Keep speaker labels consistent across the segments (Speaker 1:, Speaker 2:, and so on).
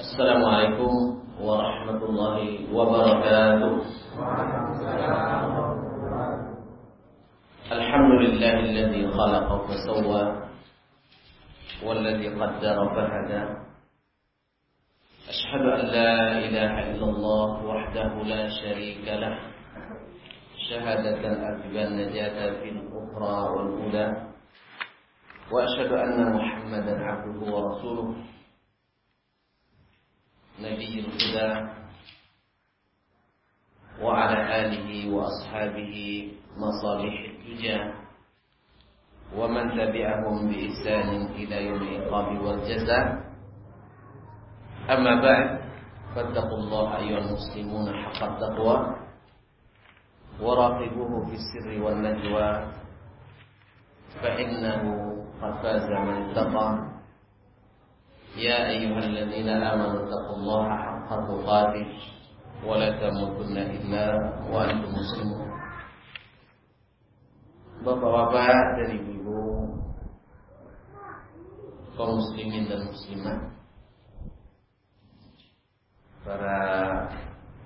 Speaker 1: Assalamualaikum warahmatullahi wabarakatuh. Alhamdulillahilladzi khalaqa fasawwa والذي قدر فهدى أشهد أن لا إله إلا الله وحده لا شريك له شهادة أتبى النجاة في الأخرى والأولى وأشهد أن محمدا عبده ورسوله نبي الهدى وعلى آله وأصحابه مصالح الدجى ومن تبعهم بإحسان إلى يوم العقاب والجزاء. أما بعد فاتقوا الله أيها المسلمون حق التقوى وراقبوه في السر والنجوى فإنه قد فاز من اتقى. يا أيها الذين آمنوا اتقوا الله حق تقاته ولا تموتن إلا وأنتم مسلمون Bapak-bapak dan ibu-ibu kaum muslimin dan muslimat para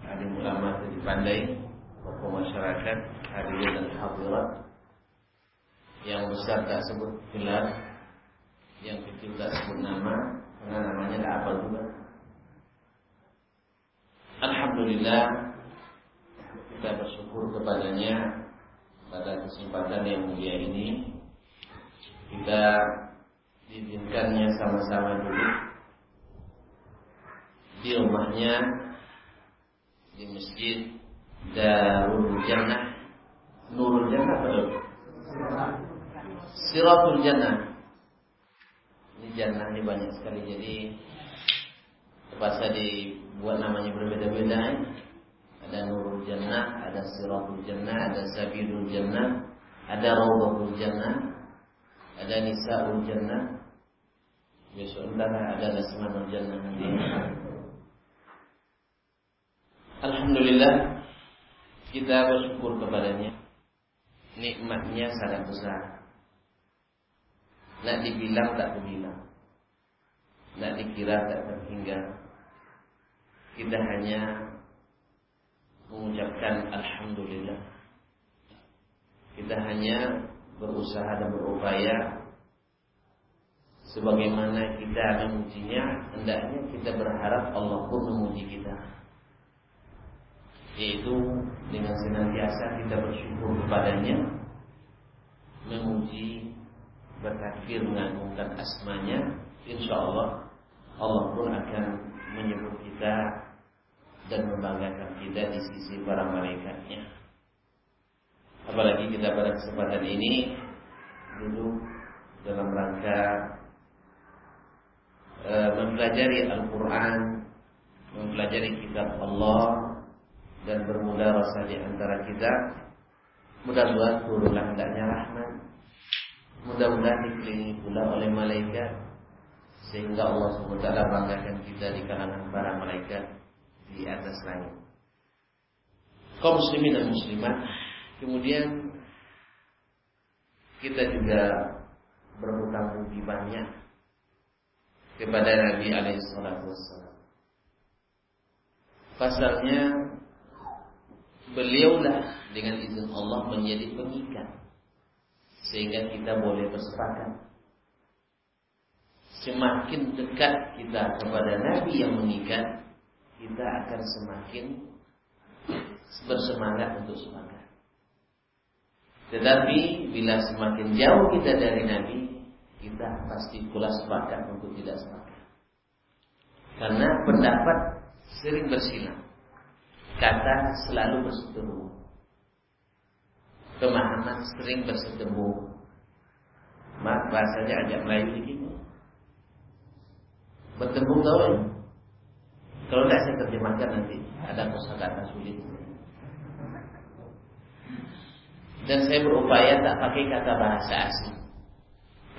Speaker 1: alim ulama yang dipandai tokoh masyarakat hadirin dan hadirat yang besar tak sebut gelar yang kecil tak sebut nama karena namanya tak apa juga. Alhamdulillah kita bersyukur kepadanya pada kesempatan yang mulia ini kita diizinkannya sama-sama dulu di rumahnya di masjid Darul Jannah. Nurul Jannah betul Siratul Jannah jannah ini banyak sekali jadi terpaksa dibuat namanya berbeda-beda ya. Ada Nurul Jannah, ada Siratul Jannah, ada Sabilul Jannah, ada Rawdatul Jannah, ada Nisaul Jannah. Besok ada Nasmanul Jannah nanti. Alhamdulillah kita bersyukur kepadanya. Nikmatnya sangat besar. Nak dibilang tak terbilang. Nak dikira tak terhingga. Kita hanya mengucapkan Alhamdulillah. Kita hanya berusaha dan berupaya sebagaimana kita memujinya, hendaknya kita berharap Allah pun memuji kita. Yaitu dengan senantiasa kita bersyukur kepadanya, memuji, bertakbir mengagungkan asmanya, insya Allah Allah pun akan menyebut kita dan membanggakan kita di sisi para malaikatnya. Apalagi kita pada kesempatan ini duduk dalam rangka e, mempelajari Al-Quran, mempelajari kitab Allah dan bermula rasa di antara kita. Mudah-mudahan turunlah hendaknya rahmat. Mudah-mudahan dikelilingi pula oleh malaikat sehingga Allah SWT banggakan kita di kalangan para malaikat di atas langit. Kaum muslimin dan muslimat, kemudian kita juga berhutang budi banyak kepada Nabi alaihissalatu wassalam. Pasalnya beliaulah dengan izin Allah menjadi pengikat sehingga kita boleh bersepakat. Semakin dekat kita kepada Nabi yang mengikat, kita akan semakin bersemangat untuk semangat. Tetapi bila semakin jauh kita dari Nabi, kita pasti pula sepakat untuk tidak sepakat. Karena pendapat sering bersilang, kata selalu berseteru, pemahaman sering berseteru. Mak bahasanya agak Melayu dikit. Bertemu ya? Kalau tidak saya terjemahkan nanti ada kosakata sulit. Dan saya berupaya tak pakai kata bahasa asing.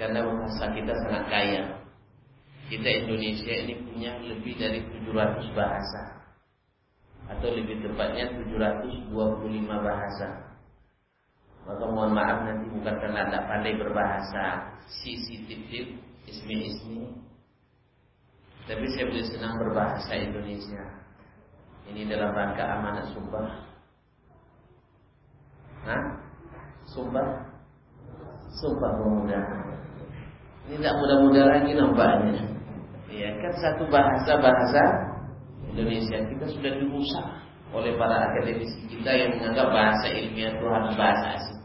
Speaker 1: Karena bahasa kita sangat kaya. Kita Indonesia ini punya lebih dari 700 bahasa. Atau lebih tepatnya 725 bahasa. Maka mohon maaf nanti bukan karena tidak pandai berbahasa. Sisi tip-tip, ismi-ismi. Tapi saya lebih senang berbahasa Indonesia. Ini dalam rangka amanat sumpah. Hah? Sumpah? Sumpah pemuda. Ini tidak mudah-mudah lagi nampaknya. Ya kan satu bahasa-bahasa Indonesia kita sudah dirusak oleh para akademisi kita yang menganggap bahasa ilmiah itu bahasa asing.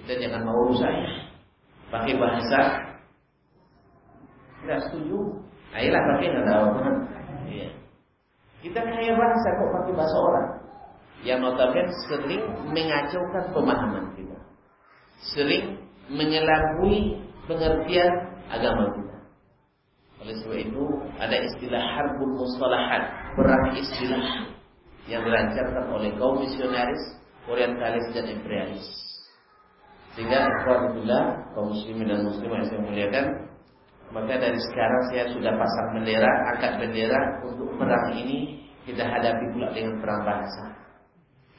Speaker 1: Kita jangan mau rusaknya. Pakai bahasa tidak setuju. Ayolah pakai nggak tahu. Iya. Kita kaya bahasa kok pakai bahasa orang. Yang notabene sering mengacaukan pemahaman kita. Sering mengelabui pengertian agama kita. Oleh sebab itu ada istilah harbul mustalahat, perang istilah yang dilancarkan oleh kaum misionaris, orientalis dan imperialis. Sehingga alhamdulillah kaum muslimin dan muslimah yang saya muliakan, maka dari sekarang saya sudah pasang bendera, angkat bendera untuk perang ini kita hadapi pula dengan perang bahasa.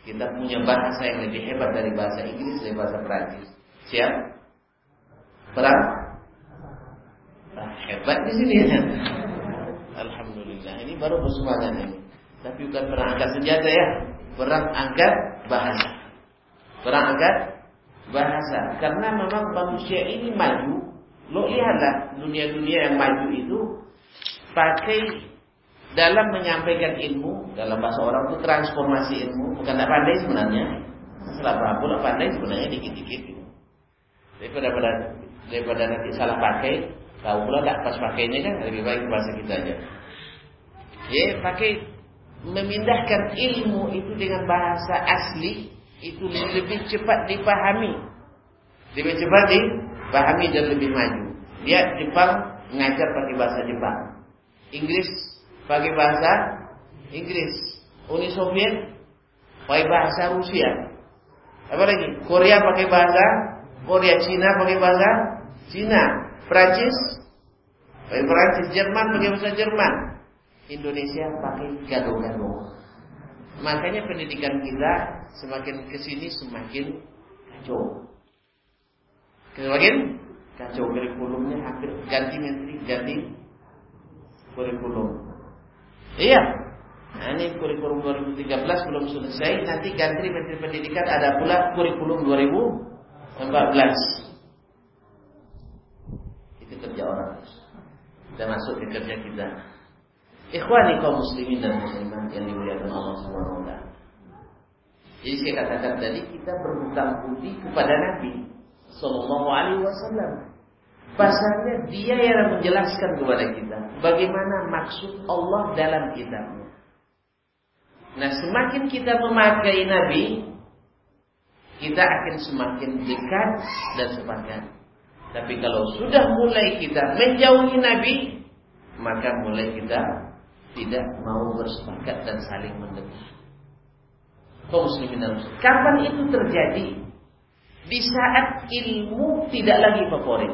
Speaker 1: Kita punya bahasa yang lebih hebat dari bahasa Inggris dari bahasa Perancis. Siap? Perang? Nah, hebat di sini ya. Alhamdulillah. Ini baru bersemangat ini. Tapi bukan perang angkat senjata ya. Perang angkat bahasa. Perang angkat bahasa. Karena memang manusia ini maju. Lo lihatlah dunia-dunia yang maju itu pakai dalam menyampaikan ilmu dalam bahasa orang itu transformasi ilmu bukan tak pandai sebenarnya. Salah pula pandai sebenarnya dikit-dikit. Daripada daripada nanti salah pakai, tahu pula tak pas pakainya kan lebih baik bahasa kita aja. Ya, pakai memindahkan ilmu itu dengan bahasa asli itu lebih cepat dipahami. Lebih cepat dipahami dan lebih maju. Dia Jepang mengajar pakai bahasa Jepang. Inggris pakai bahasa Inggris. Uni Soviet pakai bahasa Rusia. Apa lagi? Korea pakai bahasa Korea, Cina pakai bahasa Cina, Prancis pakai Prancis, Jerman pakai bahasa Jerman, Indonesia pakai gado-gado. Makanya pendidikan kita semakin ke sini semakin kacau. Semakin kacau kurikulumnya hampir ganti menteri, ganti kurikulum. Iya. Nah, ini kurikulum 2013 belum selesai, nanti ganti menteri pendidikan ada pula kurikulum 2000 14 Itu kerja orang Kita masuk ke kerja kita Ikhwani kaum muslimin dan muslimat Yang dimuliakan Allah SWT Jadi saya katakan tadi Kita berhutang budi kepada Nabi Sallallahu alaihi wasallam. Pasalnya dia yang menjelaskan kepada kita Bagaimana maksud Allah dalam kitabnya. Nah semakin kita memakai Nabi kita akan semakin dekat dan sepakat. Tapi kalau sudah mulai kita menjauhi Nabi, maka mulai kita tidak mau bersepakat dan saling dan Kapan itu terjadi? Di saat ilmu tidak lagi favorit.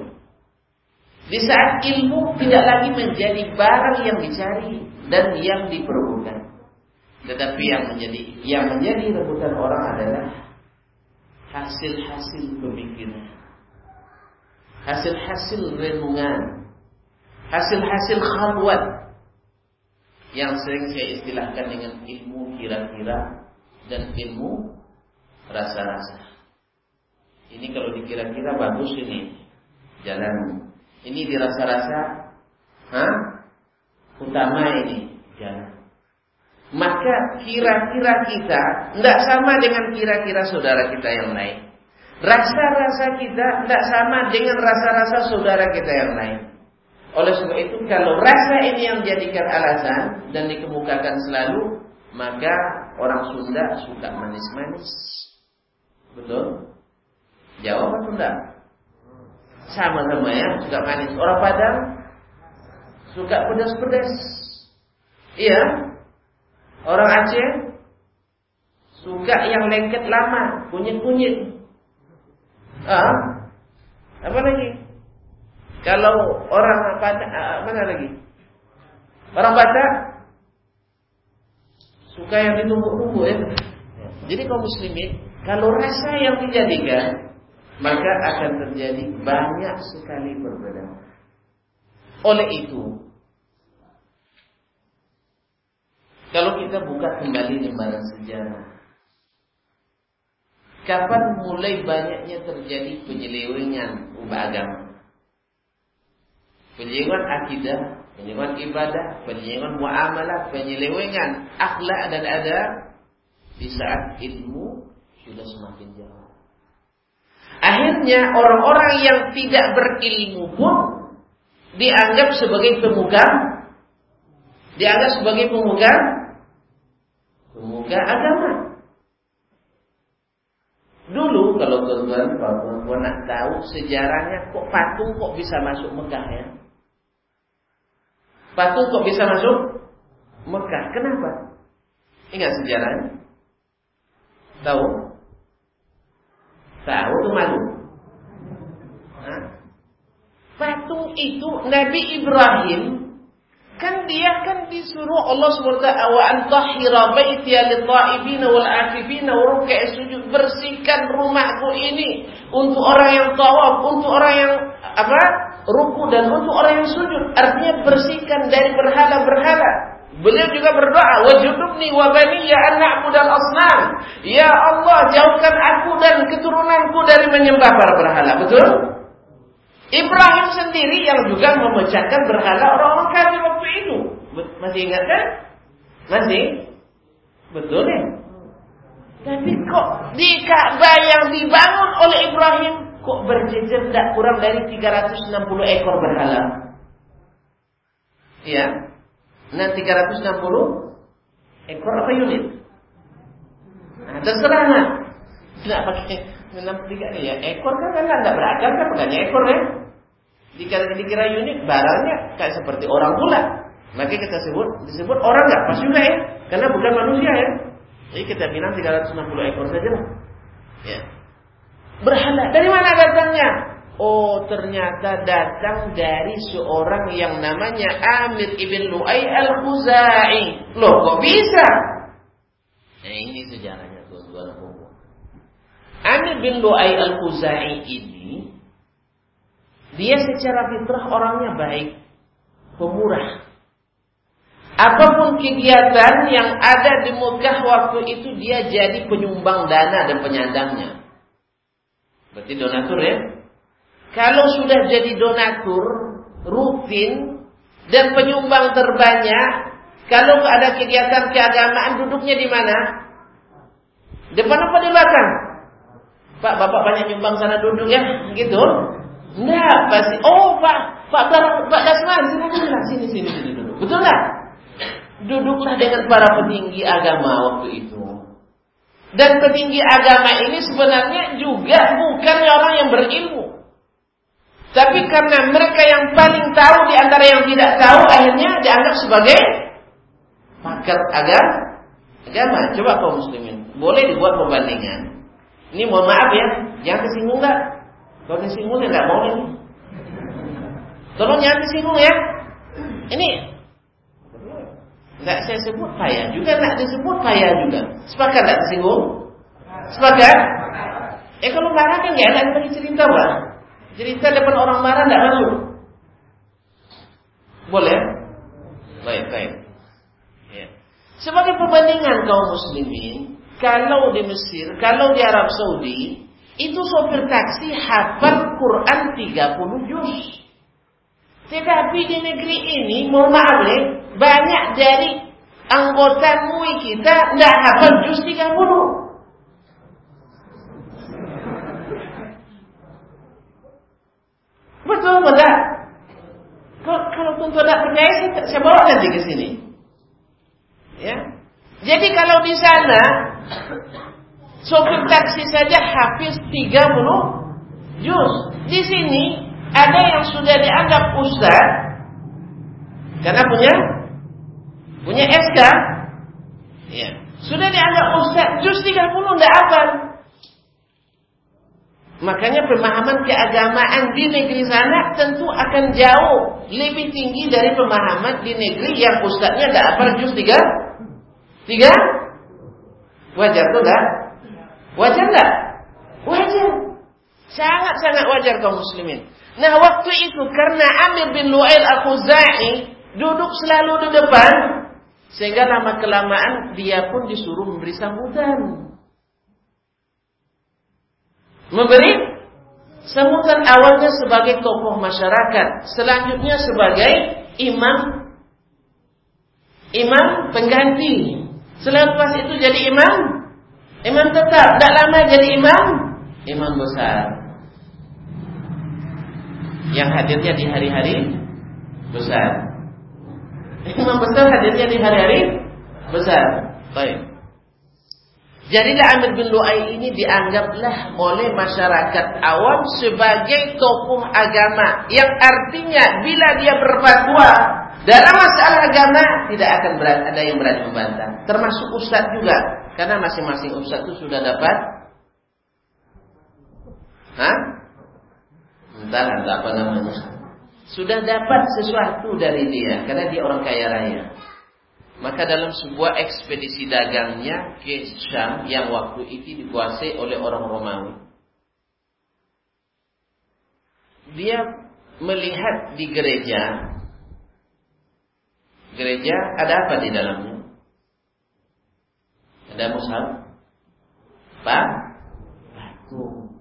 Speaker 1: Di saat ilmu tidak lagi menjadi barang yang dicari dan yang diperlukan. Tetapi yang menjadi yang menjadi rebutan orang adalah hasil-hasil pemikiran, hasil-hasil renungan, hasil-hasil khalwat yang sering saya istilahkan dengan ilmu kira-kira dan ilmu rasa-rasa. Ini kalau dikira-kira bagus ini jalan. Ini dirasa-rasa, hah? Utama ini jalan maka kira-kira kita tidak sama dengan kira-kira saudara kita yang lain. Rasa-rasa kita tidak sama dengan rasa-rasa saudara kita yang lain. Oleh sebab itu kalau rasa ini yang dijadikan alasan dan dikemukakan selalu, maka orang Sunda suka manis-manis. Betul? Jawab atau tidak? Sama-sama ya, suka manis. Orang Padang suka pedas-pedas. Iya, Orang Aceh suka yang lengket lama, kunyit-kunyit. Ah, apa lagi? Kalau orang apa ah, mana lagi? Orang Batak suka yang ditumbuk-tumbuk ya. Jadi kaum muslimin, kalau rasa yang dijadikan, maka akan terjadi banyak sekali perbedaan. Oleh itu, Kalau kita buka kembali lembaran sejarah, kapan mulai banyaknya terjadi penyelewengan ubah agama? Penyelewengan akidah, penyelewengan ibadah, penyelewengan muamalah, penyelewengan akhlak dan adab di saat ilmu sudah semakin jauh. Akhirnya orang-orang yang tidak berilmu pun dianggap sebagai pemuka dianggap sebagai pemuka pemuka agama. Dulu kalau tuan-tuan perempuan nak tahu sejarahnya kok patung kok bisa masuk Mekah ya? Patung kok bisa masuk Mekah? Kenapa? Ingat sejarahnya? Tahu? Tahu tuh malu? Patung itu Nabi Ibrahim Kan dia kan disuruh Allah SWT wa antahira baitiya lit-ta'ibin wal 'akifin wa sujud bersihkan rumahku ini untuk orang yang tawaf, untuk orang yang apa? Ruku dan untuk orang yang sujud. Artinya bersihkan dari berhala-berhala. Beliau juga berdoa, wajudubni wa bani ya anakku dan asnam. Ya Allah, jauhkan aku dan keturunanku dari menyembah para berhala. Betul? Ibrahim sendiri yang juga memecahkan berhala orang-orang kafir waktu itu. Masih ingat kan? Masih? Betul ya? Tapi kok di Ka'bah yang dibangun oleh Ibrahim kok berjejer tidak kurang dari 360 ekor berhala? Iya. Nah 360 ekor apa unit? Nah, terserah nah. Tidak pakai 63 ya ekor kan kan nggak beragam kan bukannya ekor ya jika dikira unit barangnya kayak seperti orang pula maka kita sebut disebut orang nggak pas juga ya karena bukan manusia ya jadi kita bilang 360 ekor saja lah ya berhala dari mana datangnya Oh ternyata datang dari seorang yang namanya Amir ibn Lu'ay al-Khuzai. Loh kok bisa? Nah ini sejarahnya tuan-tuan Amir bin Lu'ay al-Khuzai ini dia secara fitrah orangnya baik, pemurah. Apa pun kegiatan yang ada di Mekah waktu itu dia jadi penyumbang dana dan penyandangnya. Berarti donatur ya. Kalau sudah jadi donatur rutin dan penyumbang terbanyak, kalau ada kegiatan keagamaan duduknya di mana? Depan apa di belakang? Pak, Bapak banyak nyumbang sana duduk ya, gitu. Enggak, pasti. Oh, Pak, Pak Pak Dasman, sini sini sini sini duduk. Betul nggak? Duduklah dengan para petinggi agama waktu itu. Dan petinggi agama ini sebenarnya juga bukan orang yang berilmu. Tapi karena mereka yang paling tahu di antara yang tidak tahu, akhirnya dianggap sebagai pakar agama. Agama. Coba kaum muslimin, boleh dibuat perbandingan ini mohon maaf ya, jangan tersinggung nggak? Kalau tersinggung ya nggak mau ini. Tolong jangan tersinggung ya. Ini nggak saya sebut payah juga, nggak disebut payah juga. Sepakat nggak tersinggung? Sepakat? Eh kalau marah kan nggak ada lagi cerita pak. Cerita depan orang marah nggak masuk. Boleh? Baik, baik. Ya. Sebagai perbandingan kaum muslimin, kalau di Mesir, kalau di Arab Saudi, itu sopir taksi hafal Quran 30 juz. Tetapi di negeri ini, mohon maaf nih, banyak dari anggota MUI kita tidak hafal juz 30. Betul betul. Kalau, kalau tuan tidak percaya, saya, saya bawa nanti ke sini. Ya. Jadi kalau di sana Sopir taksi saja hafiz 30 juz. Di sini ada yang sudah dianggap ustaz karena punya punya SK. Ya. Sudah dianggap ustaz juz 30 tidak apa. Makanya pemahaman keagamaan di negeri sana tentu akan jauh lebih tinggi dari pemahaman di negeri yang ustaznya tidak apa juz 3 Tiga? Wajar tuh enggak? Wajar enggak? Wajar. Sangat-sangat wajar kaum muslimin. Nah waktu itu karena Amir bin Lu'ail al-Khuzai duduk selalu di depan, Sehingga lama kelamaan dia pun disuruh memberi sambutan. Memberi sambutan awalnya sebagai tokoh masyarakat, selanjutnya sebagai imam imam pengganti. Selepas itu jadi imam, imam tetap. Tidak lama jadi imam, imam besar. Yang hadirnya di hari-hari besar. Imam besar hadirnya di hari-hari besar. Baik. Jadilah Amir bin Lu'ay ini dianggaplah oleh masyarakat awam sebagai tokoh agama yang artinya bila dia berfatwa dalam masalah agama tidak akan berani, ada yang berani membantah. Termasuk ustaz juga karena masing-masing ustaz itu sudah dapat Hah? Entah apa namanya sudah dapat sesuatu dari dia karena dia orang kaya raya. Maka dalam sebuah ekspedisi dagangnya ke Syam yang waktu itu dikuasai oleh orang Romawi. Dia melihat di gereja gereja ada apa di dalamnya? Ada mushaf? Pak? Batu.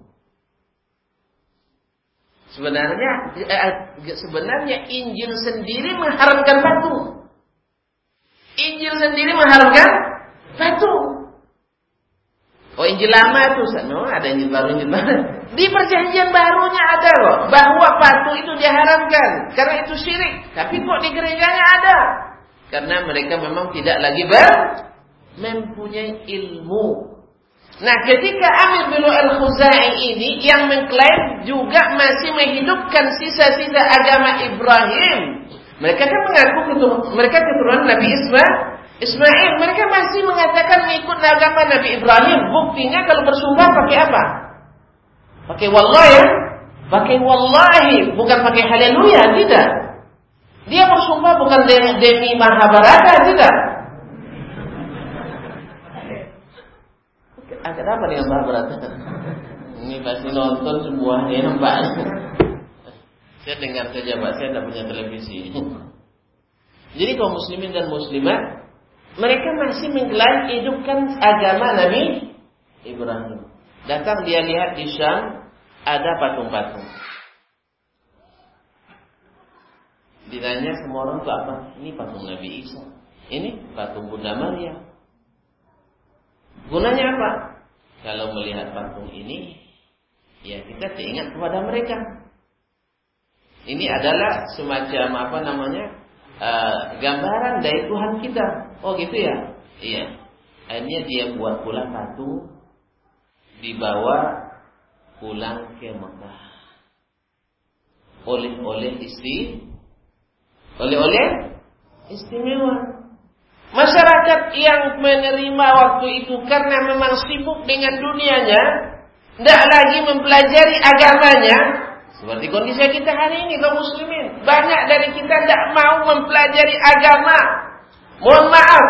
Speaker 1: Sebenarnya eh, sebenarnya Injil sendiri mengharamkan batu. Injil sendiri mengharamkan batu. Oh Injil lama itu, no, ada Injil baru, Injil baru. Di perjanjian barunya ada loh, bahwa batu itu diharamkan karena itu syirik. Tapi kok di gerejanya ada? Karena mereka memang tidak lagi ber mempunyai ilmu Nah ketika Amir bin al-Khuzai ini yang mengklaim juga masih menghidupkan sisa-sisa agama Ibrahim. Mereka kan mengaku mereka keturunan Nabi Ismail. Ismail mereka masih mengatakan mengikut agama Nabi Ibrahim. Buktinya kalau bersumpah pakai apa? Pakai wallahi ya? Pakai wallahi, bukan pakai haleluya, tidak. Dia bersumpah bukan demi Mahabharata, tidak. Agak apa dengan Mahabharata? Ini pasti nonton sebuah ya Pak. Saya dengar saja Pak, saya tidak punya televisi. Jadi kaum muslimin dan muslimat mereka masih menggelar hidupkan agama Nabi Ibrahim. Datang dia lihat di Syam ada patung-patung. Ditanya semua orang itu apa? Ini patung Nabi Isa. Ini patung Bunda Maria. Gunanya apa? Kalau melihat patung ini, ya kita teringat kepada mereka. Ini adalah semacam apa namanya uh, gambaran dari Tuhan kita. Oh gitu ya? Iya. Akhirnya dia buat pula patung, dibawa pulang ke Mekah. Oleh-oleh istri, oleh-oleh istimewa. Masyarakat yang menerima waktu itu karena memang sibuk dengan dunianya, tidak lagi mempelajari agamanya, seperti kondisi kita hari ini kaum muslimin. Banyak dari kita tidak mau mempelajari agama. Mohon maaf,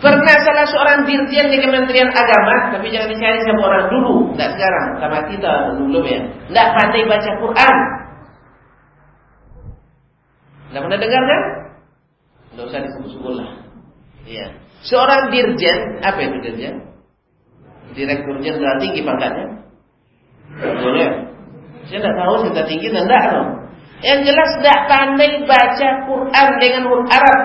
Speaker 1: pernah salah seorang dirjen di Kementerian Agama, tapi jangan dicari sama orang dulu, tidak sekarang, sama kita dulu ya. Tidak pandai baca Quran. Tidak pernah dengar kan? Tidak usah disebut-sebut lah. Iya. Seorang dirjen, apa itu dirjen? Direktur jenderal tinggi pangkatnya? Boleh. Saya tidak tahu saya tinggi dan tidak tahu. Yang jelas tidak pandai baca Quran dengan huruf Arab.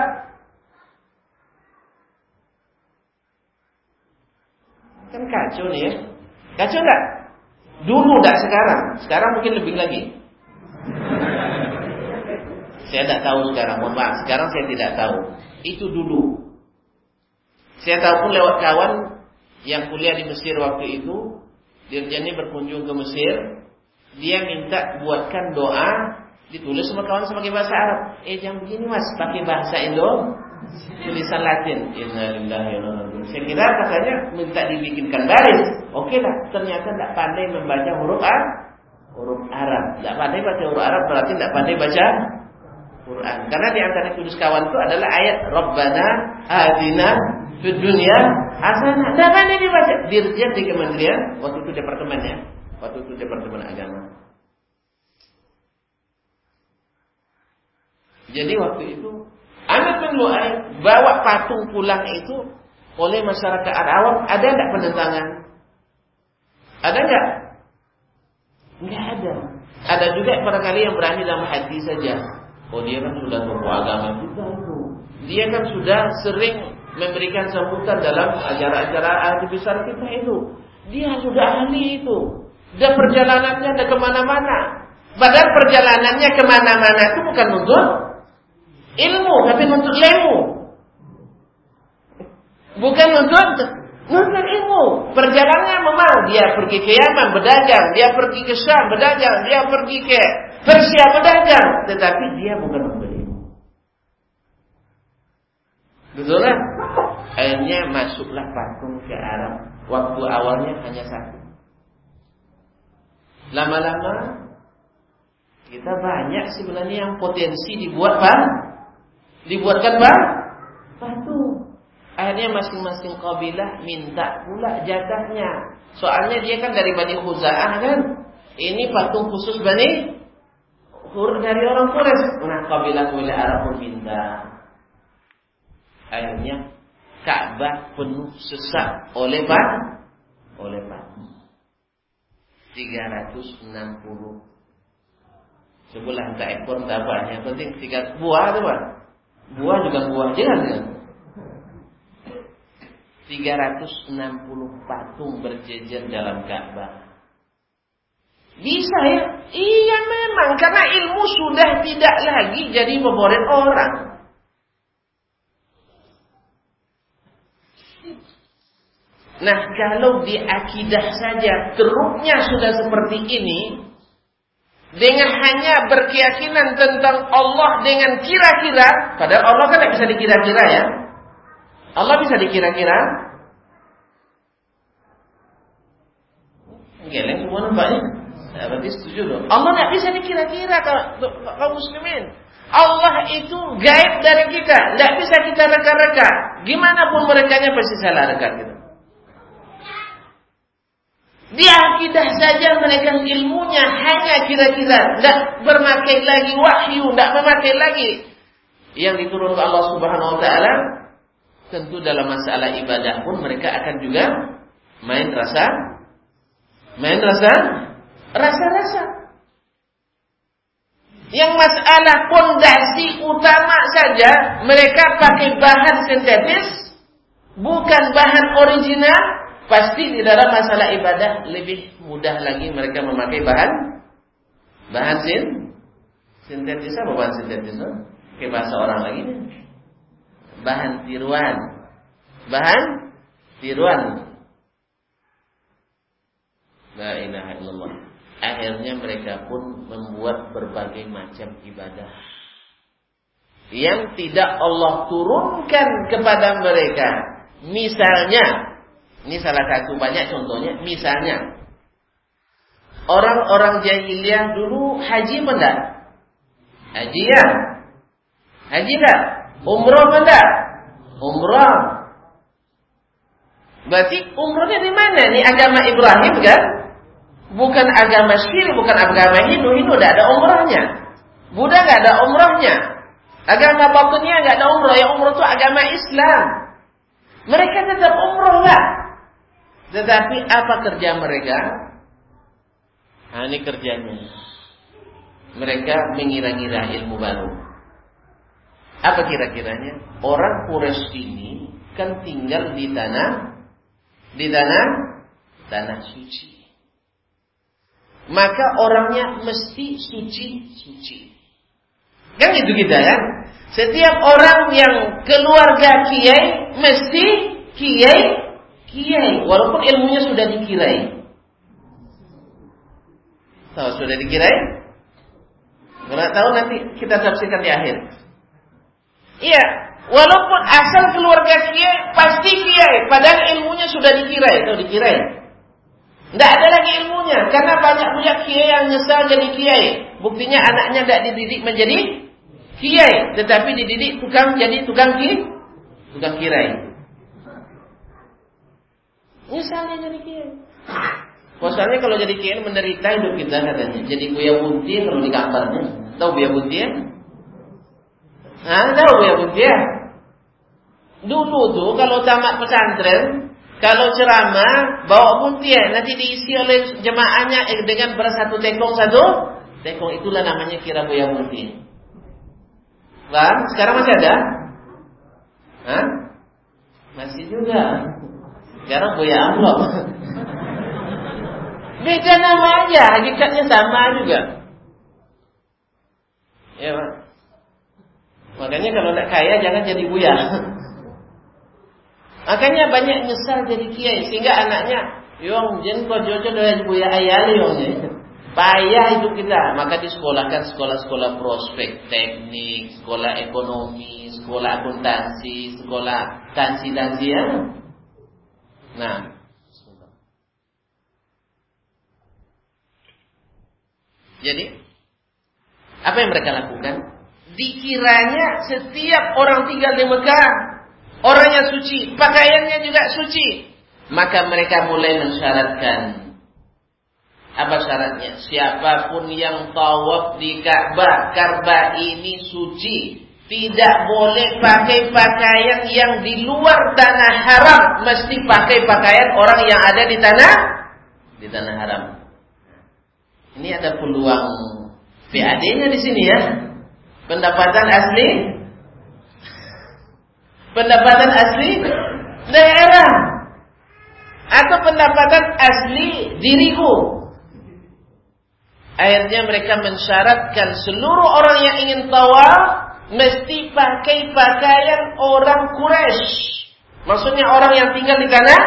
Speaker 1: Kan kacau nih ya. Kacau enggak? Dulu enggak sekarang. Sekarang mungkin lebih lagi. saya tidak tahu sekarang. Mohon maaf. Sekarang saya tidak tahu. Itu dulu. Saya tahu pun lewat kawan yang kuliah di Mesir waktu itu, dirjennya berkunjung ke Mesir, dia minta buatkan doa ditulis sama kawan sebagai bahasa Arab. Eh jangan begini mas, pakai bahasa Indo, tulisan Latin. Saya kira katanya minta dibikinkan baris. Oke lah, ternyata tidak pandai membaca huruf Arab. Huruf Arab. Tidak pandai baca huruf Arab berarti tidak pandai baca Quran. Karena di antara tulis kawan itu adalah ayat Rabbana adina di dunia hasanah. Dan ini dibaca dirjen di kementerian waktu itu departemennya, waktu itu departemen agama. Jadi waktu itu Khalid bin Lu'ay bawa patung pulang itu oleh masyarakat awam ada enggak penentangan? Ada enggak? Enggak ada. Ada juga barangkali yang berani dalam hati saja. Oh dia kan sudah tokoh agama kita itu. Dia kan sudah sering memberikan sambutan dalam acara-acara ahli besar kita itu. Dia sudah ahli itu. Dan perjalanannya ada ke mana-mana. Padahal perjalanannya ke mana-mana itu bukan untuk ilmu, tapi untuk lemu. Bukan untuk untuk ilmu. Perjalanannya memang dia pergi ke Yaman berdagang, dia pergi ke Syam berdagang, dia pergi ke Persia berdagang, tetapi dia bukan Betul kan? Akhirnya masuklah patung ke Arab. Waktu awalnya hanya satu. Lama-lama kita banyak sebenarnya yang potensi dibuat bang, dibuatkan bang, patung. Akhirnya masing-masing kabilah minta pula jatahnya. Soalnya dia kan dari Bani Khuza'ah kan. Ini patung khusus Bani dari orang Quraisy. Nah, kabilah-kabilah Arab pun minta. Akhirnya Ka'bah penuh sesak oleh batu. Oleh batu. 360 sebulan tak ekor tak apa yang penting tiga buah tu pak buah juga buah jangan kan 360 patung berjejer dalam Ka'bah. Bisa ya? Iya memang karena ilmu sudah tidak lagi jadi favorit orang. Nah kalau di akidah saja teruknya sudah seperti ini dengan hanya berkeyakinan tentang Allah dengan kira-kira, padahal Allah kan tidak bisa dikira-kira ya. Allah bisa dikira-kira? Geleng semua nampaknya. Ya, berarti setuju dong. Allah tidak bisa dikira-kira kaum muslimin. Allah itu gaib dari kita, tidak bisa kita reka-reka. Gimana pun mereka pasti salah reka kita. Di akidah saja mereka ilmunya hanya kira-kira, tidak bermakai lagi wahyu, tidak memakai lagi yang diturunkan Allah Subhanahu Wa Taala tentu dalam masalah ibadah pun mereka akan juga main rasa main rasa rasa-rasa. Yang masalah pondasi utama saja mereka pakai bahan sintetis bukan bahan original pasti di dalam masalah ibadah lebih mudah lagi mereka memakai bahan bahan sin sintetis apa bahan sintetis? Kayak bahasa orang lagi bahan tiruan. Bahan tiruan. La ilaha illallah. Akhirnya mereka pun membuat berbagai macam ibadah yang tidak Allah turunkan kepada mereka. Misalnya, ini salah satu banyak contohnya. Misalnya, orang-orang jahiliyah dulu haji enggak? Haji ya? Haji enggak? Umroh enggak? Umroh. Berarti umrohnya di mana? Ini agama Ibrahim kan? Bukan agama syirik, bukan agama Hindu. Hindu tidak ada umrohnya. Buddha nggak ada umrohnya. Agama batinnya nggak ada umroh. Yang umroh itu agama Islam. Mereka tetap umroh lah. Tetapi apa kerja mereka? Nah, ini kerjanya. Mereka mengira-ngira ilmu baru. Apa kira-kiranya? Orang Quraisy ini kan tinggal di tanah di tanah tanah suci. Maka orangnya mesti suci-suci. Kan gitu kita ya. Setiap orang yang keluarga kiai mesti kiai kiai walaupun ilmunya sudah dikirai. Tahu sudah dikirai? Kalau tahu nanti kita tafsirkan di akhir. Iya, walaupun asal keluarga kiai pasti kiai, padahal ilmunya sudah dikirai atau dikirai. Tidak ada lagi ilmunya, karena banyak punya kiai yang nyesal jadi kiai. Buktinya anaknya tidak dididik menjadi kiai, tetapi dididik tukang jadi tukang ki, tukang kirai. Nyesalnya jadi kiai. Pasalnya kalau jadi kiai menderita hidup kita katanya. Jadi buya bunti kalau di kamarnya. Tahu buya bunti ya? Nah, tahu ya Buya? Dulu tuh kalau tamat pesantren, kalau ceramah bawa buntia nanti diisi oleh jemaahnya eh, dengan beras satu tekong satu tekong itulah namanya kira buaya buntia. Bang, sekarang masih ada? Hah? Masih juga. Sekarang buaya amplop. Beda nama aja, hakikatnya sama juga. Ya, Pak. Makanya kalau tidak kaya jangan jadi buaya. Makanya banyak nyesal jadi kiai sehingga anaknya yong jen ko jojo doya buya ayali yong Payah hidup kita, maka disekolahkan sekolah-sekolah prospek teknik, sekolah ekonomi, sekolah akuntansi, sekolah tansi-tansi ya. Nah, jadi apa yang mereka lakukan? Dikiranya setiap orang tinggal di Mekah Orangnya suci, pakaiannya juga suci. Maka mereka mulai mensyaratkan. Apa syaratnya? Siapa pun yang tawaf di Ka'bah, Ka'bah ini suci. Tidak boleh pakai pakaian yang di luar tanah haram. Mesti pakai pakaian orang yang ada di tanah di tanah haram. Ini ada peluang PAD-nya di sini ya. Pendapatan asli pendapatan asli daerah atau pendapatan asli diriku. Akhirnya mereka mensyaratkan seluruh orang yang ingin tawaf mesti pakai pakaian orang Quraisy. Maksudnya orang yang tinggal di tanah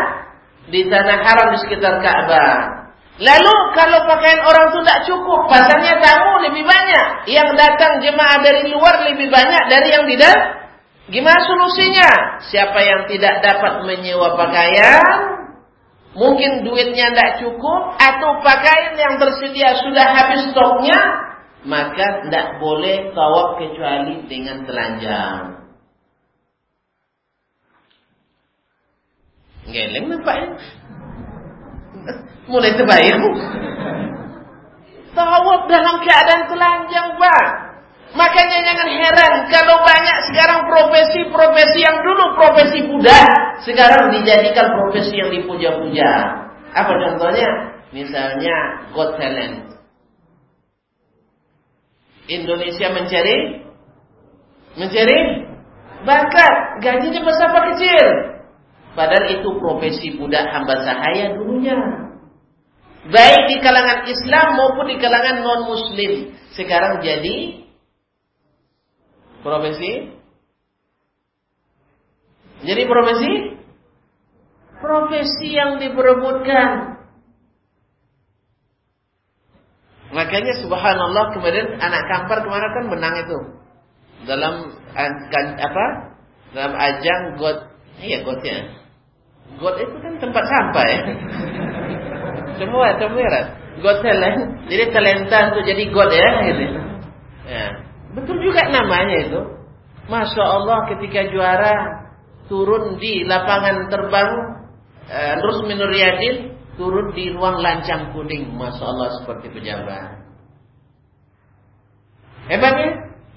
Speaker 1: di tanah haram di sekitar Ka'bah. Lalu kalau pakaian orang itu tidak cukup, pasarnya tamu lebih banyak. Yang datang jemaah dari luar lebih banyak dari yang di dalam Gimana solusinya? Siapa yang tidak dapat menyewa pakaian, mungkin duitnya tidak cukup, atau pakaian yang tersedia sudah habis stoknya, maka tidak boleh tawaf kecuali dengan telanjang. Geleng nampaknya. Mulai terbayang. Tawaf dalam keadaan telanjang, Pak. Makanya jangan heran kalau banyak sekarang profesi-profesi yang dulu profesi Buddha sekarang dijadikan profesi yang dipuja-puja. Apa contohnya? Misalnya Got Talent. Indonesia mencari mencari bakat, gajinya besar apa kecil? Padahal itu profesi budak hamba sahaya dulunya. Baik di kalangan Islam maupun di kalangan non-muslim. Sekarang jadi Profesi? Jadi profesi? Profesi yang diperebutkan. Makanya subhanallah kemudian anak kampar ke mana kan menang itu. Dalam kan, apa? Dalam ajang got iya gotnya. Got itu kan tempat sampah ya. semua semua got talent. Jadi talenta untuk jadi got ya gitu. Ya. Betul juga namanya itu. Masya Allah ketika juara turun di lapangan terbang uh, eh, Rusmin Riyadin turun di ruang lancang kuning. Masya Allah seperti pejabat. Hebatnya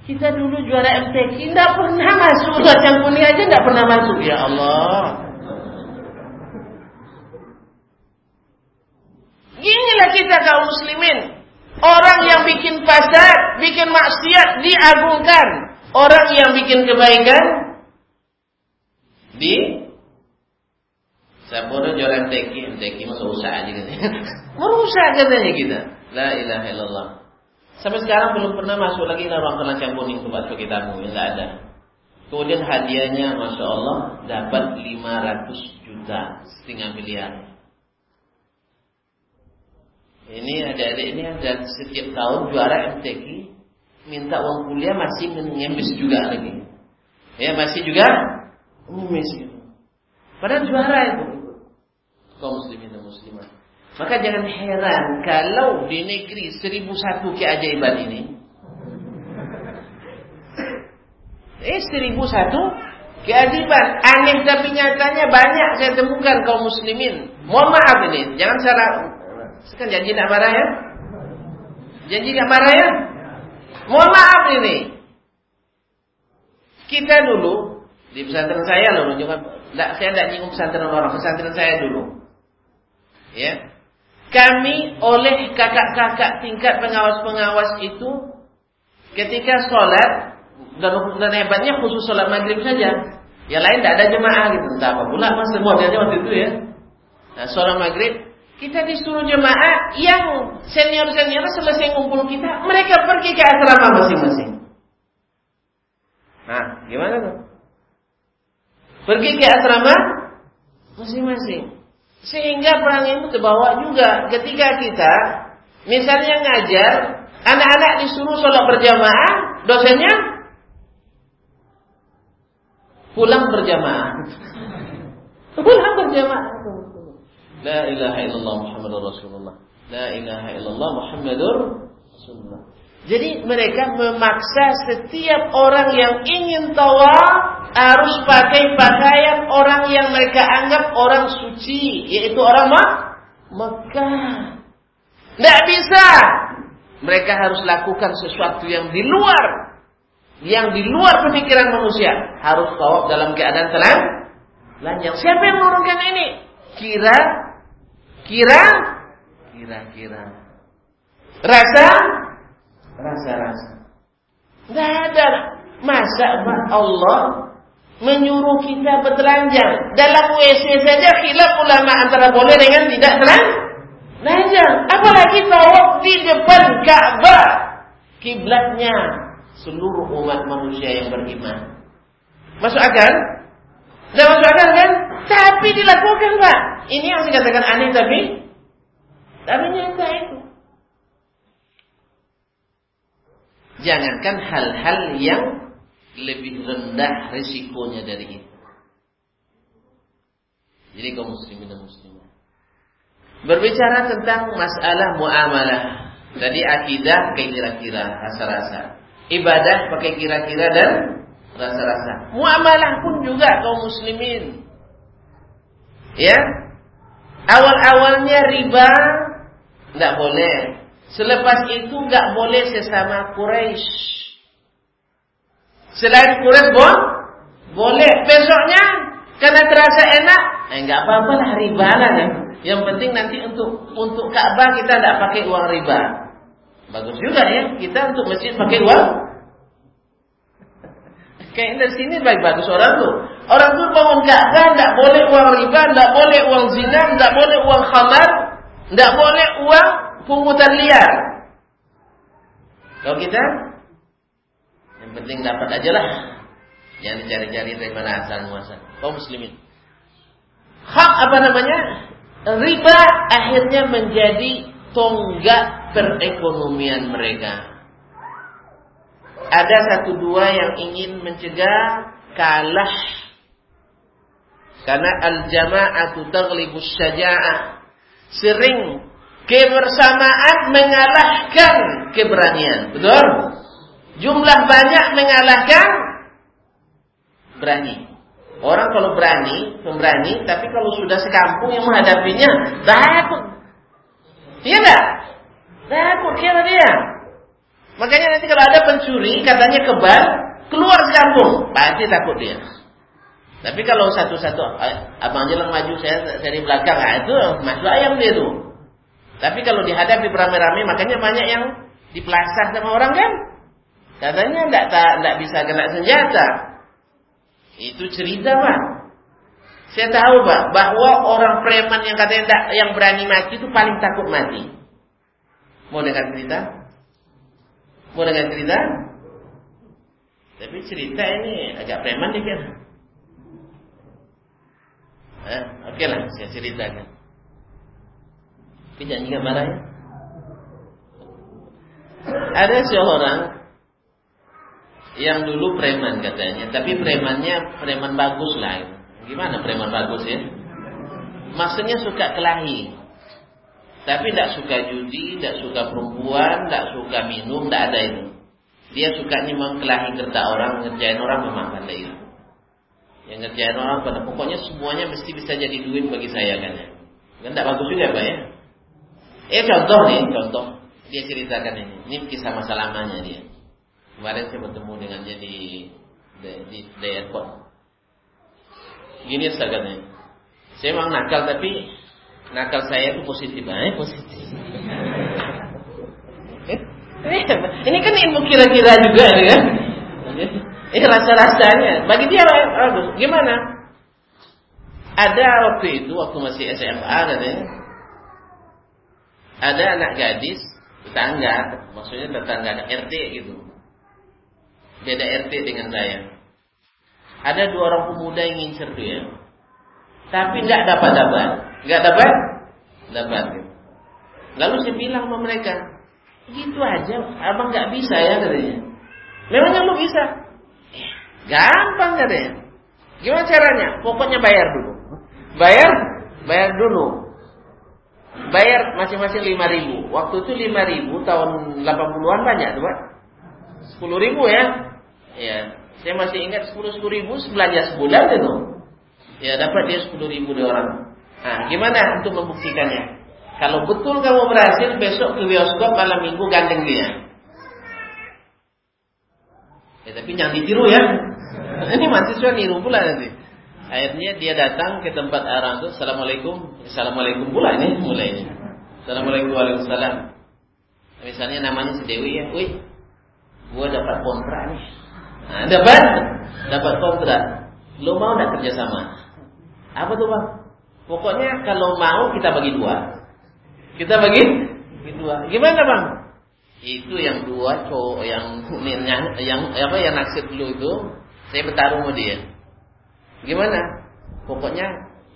Speaker 1: kita dulu juara MTQ tidak pernah masuk lancang kuning aja tidak pernah masuk ya Allah. Inilah kita kaum muslimin Orang yang bikin fasad, bikin maksiat diagungkan. Orang yang bikin kebaikan di Sabodo jualan teki, teki masa usaha aja gitu. Merusak katanya kita. La ilaha illallah. Sampai sekarang belum pernah masuk lagi dalam ruang kuning tempat kita tamu, ya, ada. Kemudian hadiahnya Masya Allah dapat 500 juta setengah miliar. Ini adik-adik ini ada setiap tahun juara MTQ minta uang kuliah masih ngemis juga lagi. Ya masih juga ngemis gitu. Padahal juara itu kaum muslimin dan muslimat. Maka jangan heran kalau di negeri seribu satu keajaiban ini Eh seribu satu keajaiban Aneh tapi nyatanya banyak saya temukan kaum muslimin Mohon maaf ini Jangan salah Sekarang janji tak marah ya? Janji tak marah ya? Mohon maaf ini. Kita dulu di pesantren saya loh, enggak, saya tidak nyinggung pesantren orang, pesantren saya dulu. Ya, kami oleh kakak-kakak tingkat pengawas-pengawas itu ketika sholat dan, dan hebatnya khusus sholat maghrib saja. Yang lain tidak ada jemaah gitu. Entah apa pula mas semua waktu itu ya. Nah, sholat maghrib kita disuruh jemaah yang senior-senior selesai ngumpul kita, mereka pergi ke asrama masing-masing. Nah, gimana tuh? Pergi ke asrama masing-masing. Sehingga perang itu terbawa juga ketika kita misalnya ngajar, anak-anak disuruh sholat berjamaah, dosennya pulang berjamaah. pulang berjamaah. La ilaha illallah Muhammadur Rasulullah. La ilaha illallah Muhammadur Rasulullah. Jadi mereka memaksa setiap orang yang ingin tawaf harus pakai pakaian orang yang mereka anggap orang suci, yaitu orang Mak Mekah. Tidak bisa. Mereka harus lakukan sesuatu yang di luar, yang di luar pemikiran manusia. Harus tawaf dalam keadaan tenang, lanjang. Siapa yang menurunkan ini? Kira Kira kira-kira. Rasa rasa-rasa. Tidak ada masa Allah menyuruh kita bertelanjang. Dalam WC saja khilaf ulama antara boleh dengan tidak telanjang. Apalagi tawaf di depan Ka'bah. Kiblatnya seluruh umat manusia yang beriman. Masuk akal? Tidak masuk akal kan? Tapi dilakukan Pak. Ini yang dikatakan aneh tapi tapi nyata itu. Jangankan hal-hal yang lebih rendah risikonya dari itu. Jadi kaum muslimin dan muslimah. Berbicara tentang masalah muamalah. Tadi akidah kayak kira-kira, rasa-rasa. Ibadah pakai kira-kira dan rasa-rasa. Muamalah pun juga kaum muslimin. Ya, Awal-awalnya riba nggak boleh. Selepas itu nggak boleh sesama Quraisy. Selain Quraisy bon, boleh. Besoknya karena terasa enak, eh nggak apa-apa lah riba lah kan. Yang penting nanti untuk untuk Ka'bah kita tidak pakai uang riba. Bagus juga ya, kita untuk masjid pakai uang. Kayak dari sini baik bagus orang tuh. Orang tuh bangun Ka'bah tidak boleh uang riba, tidak boleh uang zina, tidak boleh uang khamar, tidak boleh uang pungutan liar. Kalau kita, penting dapat aja lah. Jangan dicari-cari dari mana asal muasal. Kau muslimin. Hak apa namanya? Riba akhirnya menjadi tonggak perekonomian mereka. Ada satu dua yang ingin mencegah kalah karena al-jama'atu taghlibu syaja'ah. Sering kebersamaan mengalahkan keberanian. Betul? Jumlah banyak mengalahkan berani. Orang kalau berani, pemberani, tapi kalau sudah sekampung yang menghadapinya, takut. Iya enggak? Takut kira dia. Makanya nanti kalau ada pencuri, katanya kebal, keluar sekampung, pasti takut dia. Tapi kalau satu-satu abang jalan maju saya dari belakang, nah itu masuk ayam dia tuh. Tapi kalau dihadapi beramai-ramai, makanya banyak yang dipelasah sama orang kan? Katanya tidak tidak bisa kena senjata. Itu cerita pak. Saya tahu pak bahwa orang preman yang katanya tidak, yang berani mati itu paling takut mati. Mau dengar cerita? Mau dengar cerita? Tapi cerita ini agak preman dikit. Eh, Oke okay lah, saya ceritakan. Tapi jangan ingat marah ya. Ada seorang yang dulu preman katanya, tapi premannya preman bagus lah. Gimana preman bagus ya? Maksudnya suka kelahi. Tapi tidak suka judi, tidak suka perempuan, tidak suka minum, tidak ada itu. Dia sukanya mengkelahi kerta orang, ngerjain orang memang pandai itu. Yang ngerjain orang pada pokoknya semuanya mesti bisa jadi duit bagi saya kan ya. Kan tidak bagus juga Pak ya. Eh contoh nih, contoh. Dia ceritakan ini. Ini kisah masa lamanya dia. Kemarin saya bertemu dengan dia di di, di, di airport. Gini Ustaz katanya. Saya memang nakal tapi nakal saya itu positif. Eh, positif. ini kan ilmu kira-kira juga ya kan? Ini rasa-rasanya. Bagi dia aduh, gimana? Ada waktu itu waktu masih SMA katanya. Ada anak gadis tetangga, maksudnya tetangga RT gitu. Beda RT dengan saya. Ada dua orang pemuda yang ngincer dia. Tapi tidak dapat dapat. Nggak dapat? Dapat. Lalu saya bilang sama mereka, gitu aja, abang nggak bisa ya katanya. Memangnya lu bisa? Gampang katanya. Gimana caranya? Pokoknya bayar dulu. Bayar? Bayar dulu. Bayar masing-masing lima ribu. Waktu itu lima ribu tahun 80-an banyak tuh pak. Sepuluh ribu ya. Ya, saya masih ingat 10 10 ribu belanja sebulan itu. Ya dapat dia 10 ribu dari orang. Nah, gimana untuk membuktikannya? Kalau betul kamu berhasil besok ke bioskop malam minggu gandeng dia. Ya tapi jangan ditiru ya. Ini mahasiswa niru pula nanti. Akhirnya dia datang ke tempat orang itu, Assalamualaikum, Assalamualaikum pula ini mulainya. Assalamualaikum Waalaikumsalam. Misalnya namanya si Dewi ya, wih, gua dapat kontrak nih Nah, dapat dapat kontrak. Lo mau nak kerja sama? Apa tuh bang? Pokoknya kalau mau kita bagi dua. Kita bagi, bagi dua. Gimana bang? Itu yang dua cowok yang yang, yang apa yang naksir dulu itu saya bertarung sama dia. Gimana? Pokoknya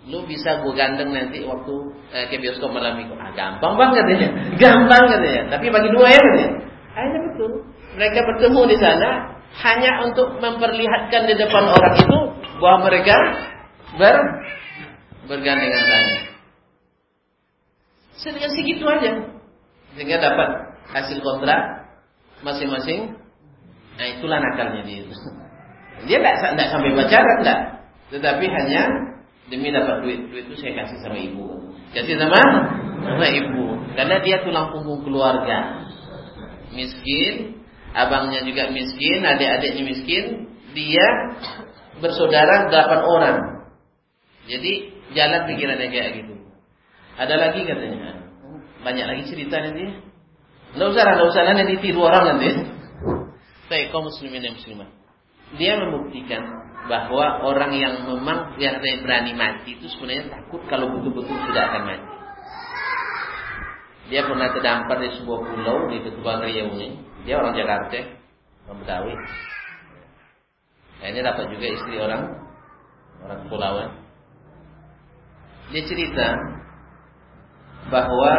Speaker 1: lu bisa gue gandeng nanti waktu eh, ke bioskop malam minggu. Ah gampang banget ya, gampang katanya. Tapi bagi dua ya katanya. Akhirnya betul. Mereka bertemu di sana hanya untuk memperlihatkan di depan orang itu bahwa mereka ber bergandengan tangan. Sedangkan segitu aja. Sehingga dapat hasil kontrak masing-masing. Nah itulah nakalnya dia itu. Dia tidak tidak sampai pacaran tidak, tetapi hanya demi dapat duit. Duit itu saya kasih sama ibu. Kasih sama sama ibu. Karena dia tulang punggung keluarga. Miskin, abangnya juga miskin, adik-adiknya miskin, dia bersaudara delapan orang. Jadi jalan pikirannya kayak gitu. Ada lagi katanya, banyak lagi cerita nanti. Nggak usah, nggak usah nanti tiru orang nanti. Baik, kaum muslimin dan muslimah. Dia membuktikan bahwa orang yang memang yang berani mati itu sebenarnya takut kalau betul-betul sudah akan mati. Dia pernah terdampar di sebuah pulau di Kepulauan Riau ini dia orang Jakarta, orang Betawi. Ini dapat juga istri orang orang Kepulauan. Dia cerita bahwa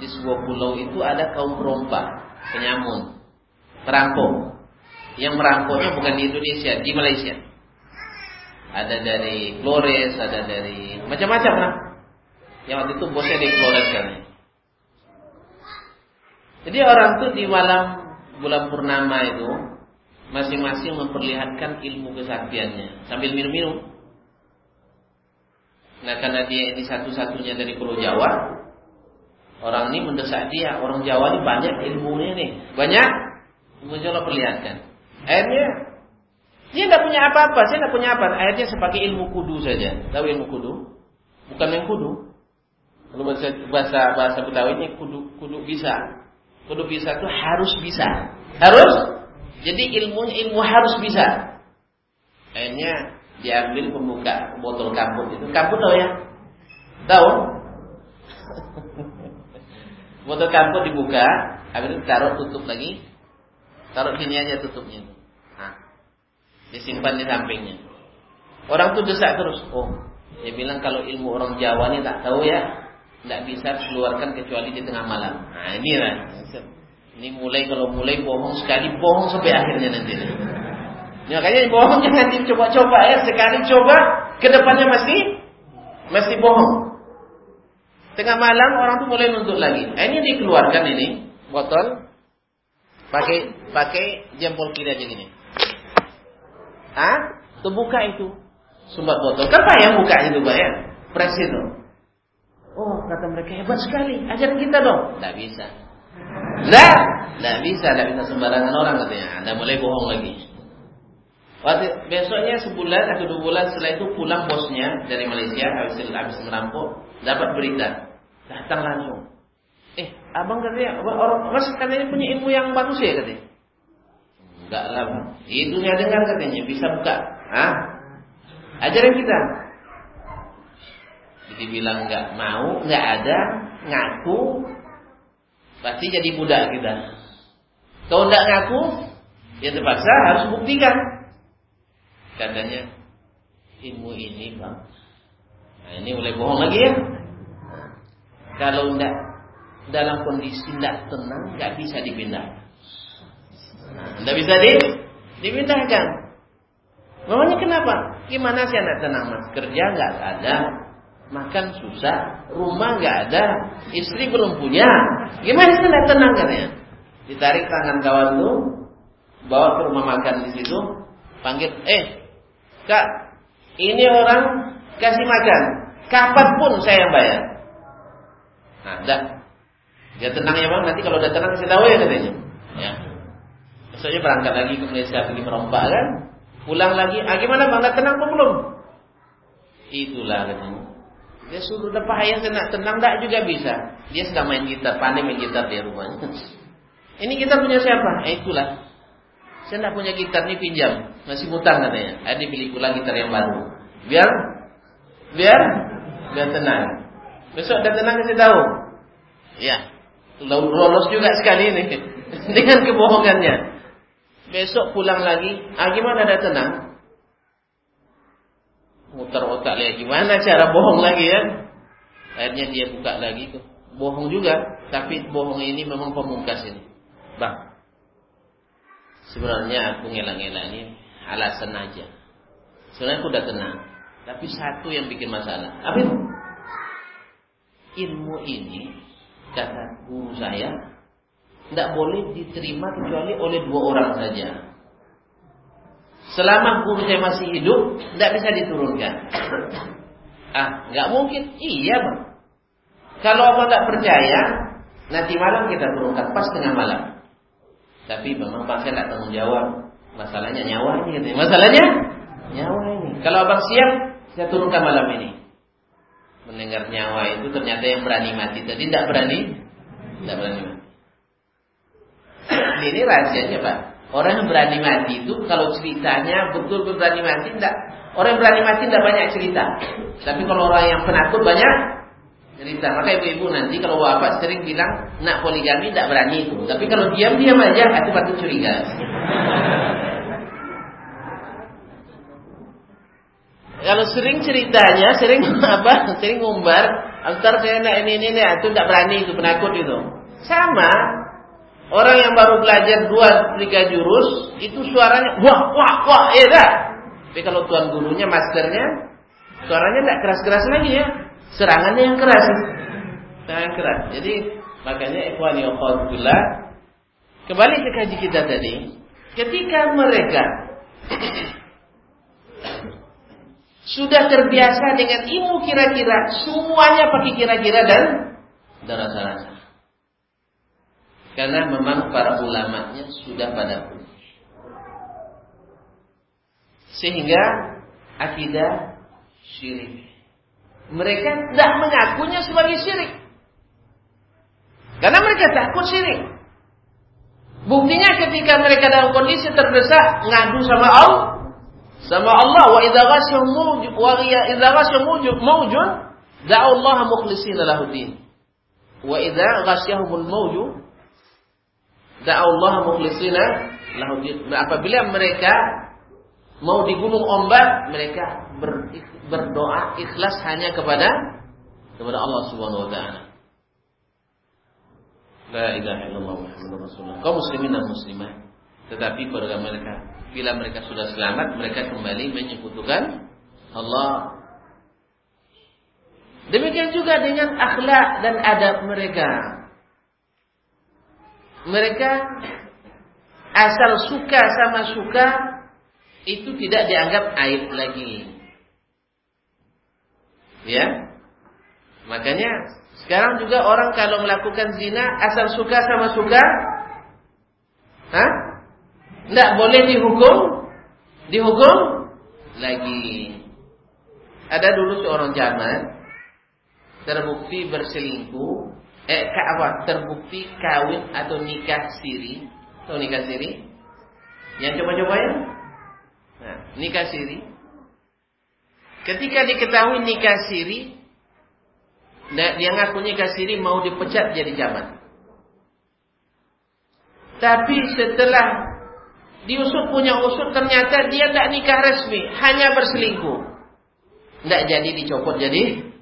Speaker 1: di sebuah pulau itu ada kaum perompak, penyamun, perampok. Yang merampoknya bukan di Indonesia, di Malaysia. Ada dari Flores, ada dari macam-macam lah. Yang waktu itu bosnya di Flores kan. Jadi orang tuh di malam bulan purnama itu masing-masing memperlihatkan ilmu kesaktiannya sambil minum-minum. Nah karena dia ini satu-satunya dari Pulau Jawa, orang ini mendesak dia. Orang Jawa ini banyak ilmunya nih, banyak ilmu perlihatkan. Akhirnya dia tidak punya apa-apa, saya tidak punya apa. Akhirnya pakai ilmu kudu saja. Tahu ilmu kudu? Bukan yang kudu. Kalau bahasa bahasa Betawi kudu kudu bisa. Kudu bisa itu harus bisa. Harus. Jadi ilmunya ilmu harus bisa. Akhirnya diambil pembuka botol kamput itu. Kamput tahu ya? Tahu? botol kamput dibuka, habis itu taruh tutup lagi. Taruh sini aja tutupnya. Nah, disimpan di sampingnya. Orang tuh desak terus. Oh, dia bilang kalau ilmu orang Jawa ini tak tahu ya, tidak bisa keluarkan kecuali di tengah malam. Nah ini lah. Ini mulai kalau mulai bohong sekali bohong sampai akhirnya nanti. Ya, makanya bohong jangan dicoba-coba ya. Sekali coba, ke depannya masih masih bohong. Tengah malam orang tuh mulai nuntut lagi. Nah, ini dikeluarkan ini botol pakai pakai jempol kiri aja gini. Ah, tuh buka itu sumbat botol. Kan yang buka itu ya, press itu. Oh, kata mereka hebat sekali. Ajarin kita dong. Tidak bisa. Tidak, tidak bisa, tidak bisa sembarangan orang katanya. Anda mulai bohong lagi. Waktu, besoknya sebulan atau dua bulan setelah itu pulang bosnya dari Malaysia habis habis merampok dapat berita datang langsung. Eh, abang katanya orang mas katanya punya ilmu yang bagus ya katanya. Enggak lah. Itu dengar katanya bisa buka. Ah, ajarin kita. Jadi bilang enggak mau, enggak ada, ngaku, pasti jadi budak kita. Kalau enggak ngaku, ya terpaksa harus buktikan. Katanya ilmu ini bang. Nah ini mulai bohong lagi ya. Kalau tidak dalam kondisi tidak tenang, nggak bisa dipindah. Tidak bisa di dipindahkan. Mamanya kenapa? Gimana sih anak tenang mas? Kerja nggak ada, makan susah, rumah nggak ada, istri belum punya. Gimana sih tenang katanya? Ditarik tangan kawan tuh, bawa ke rumah makan di situ, panggil, eh Kak, ini orang kasih makan. Kapan pun saya yang bayar. Nah, dah. Dia tenang ya bang. Nanti kalau udah tenang saya tahu ya katanya. Ya. Besoknya berangkat lagi ke Malaysia pergi merompak kan. Pulang lagi. Ah gimana bang? Udah tenang belum? Itulah katanya. Dia suruh dapat ayah tenang, tenang tak juga bisa. Dia sedang main gitar, pandai main gitar di rumahnya. Ini kita punya siapa? Eh, itulah saya tidak punya gitar nih pinjam, masih hutang katanya. Ada beli pula gitar yang baru. Biar biar biar tenang. Besok dan tenang kasih tahu. Ya, lolos juga sekali ini dengan kebohongannya. Besok pulang lagi, ah gimana ada tenang? Muter otak lihat gimana cara bohong lagi ya? Akhirnya dia buka lagi tuh. Bohong juga, tapi bohong ini memang pemungkas ini. Bang, Sebenarnya aku ngelak-ngelak ini alasan aja. Sebenarnya aku udah tenang. Tapi satu yang bikin masalah. Apa itu? Ilmu ini, kata guru saya, tidak boleh diterima kecuali oleh dua orang saja. Selama guru saya masih hidup, tidak bisa diturunkan. ah, nggak mungkin. Iya, bang. Kalau abang nggak percaya, nanti malam kita turunkan pas tengah malam. Tapi memang Pak saya tanggung jawab. Masalahnya nyawa ini katanya. Masalahnya nyawa ini. Kalau abang siap, saya turunkan malam ini. Mendengar nyawa itu ternyata yang berani mati. Tadi tidak berani, tidak berani mati. Ini rahasianya Pak. Orang yang berani mati itu kalau ceritanya betul berani mati tidak. Orang yang berani mati tidak banyak cerita. Tapi kalau orang yang penakut banyak cerita. Maka ibu-ibu nanti kalau bapak sering bilang nak poligami tidak berani itu. Tapi kalau diam-diam aja itu patut curiga. kalau sering ceritanya, sering apa? Sering ngumbar, antar saya nak ini ini, ini itu tidak berani itu penakut itu. Sama orang yang baru belajar dua tiga jurus itu suaranya wah wah wah ya dah. Tapi kalau tuan gurunya masternya suaranya tidak keras-keras lagi ya serangannya yang keras. Serangan keras. Jadi makanya ikhwani akhwatullah kembali ke kaji kita tadi, ketika mereka sudah terbiasa dengan ilmu kira-kira, semuanya pakai kira-kira dan dan rasa-rasa. Karena memang para ulamanya sudah pada Sehingga akidah syirik mereka tidak mengakunya sebagai syirik. Karena mereka takut syirik. Buktinya ketika mereka dalam kondisi terdesak ngadu sama Allah, sama Allah wa idza da'u Allah mukhlishina lahu din. Wa idza ghasyahumul mawjud da'u Allah mukhlishina lahu din. Apabila mereka mau di gunung ombak, mereka berdoa ikhlas hanya kepada kepada Allah Subhanahu wa taala. La ilaha illallah Muhammadur Rasulullah. Kaum muslimin dan muslimah. Tetapi pada mereka bila mereka sudah selamat, mereka kembali menyekutukan Allah. Demikian juga dengan akhlak dan adab mereka. Mereka asal suka sama suka itu tidak dianggap aib lagi. Ya. Makanya sekarang juga orang kalau melakukan zina asal suka sama suka, Hah? Tidak boleh dihukum Dihukum lagi. Ada dulu seorang zaman terbukti berselingkuh, eh apa? Terbukti kawin atau nikah siri, atau nikah siri? Yang coba-coba ya? Nah, nikah siri. Ketika diketahui nikah siri, dia ngaku nikah siri mau dipecat jadi camat. Tapi setelah diusut punya usut ternyata dia tidak nikah resmi, hanya berselingkuh. Tidak jadi dicopot jadi.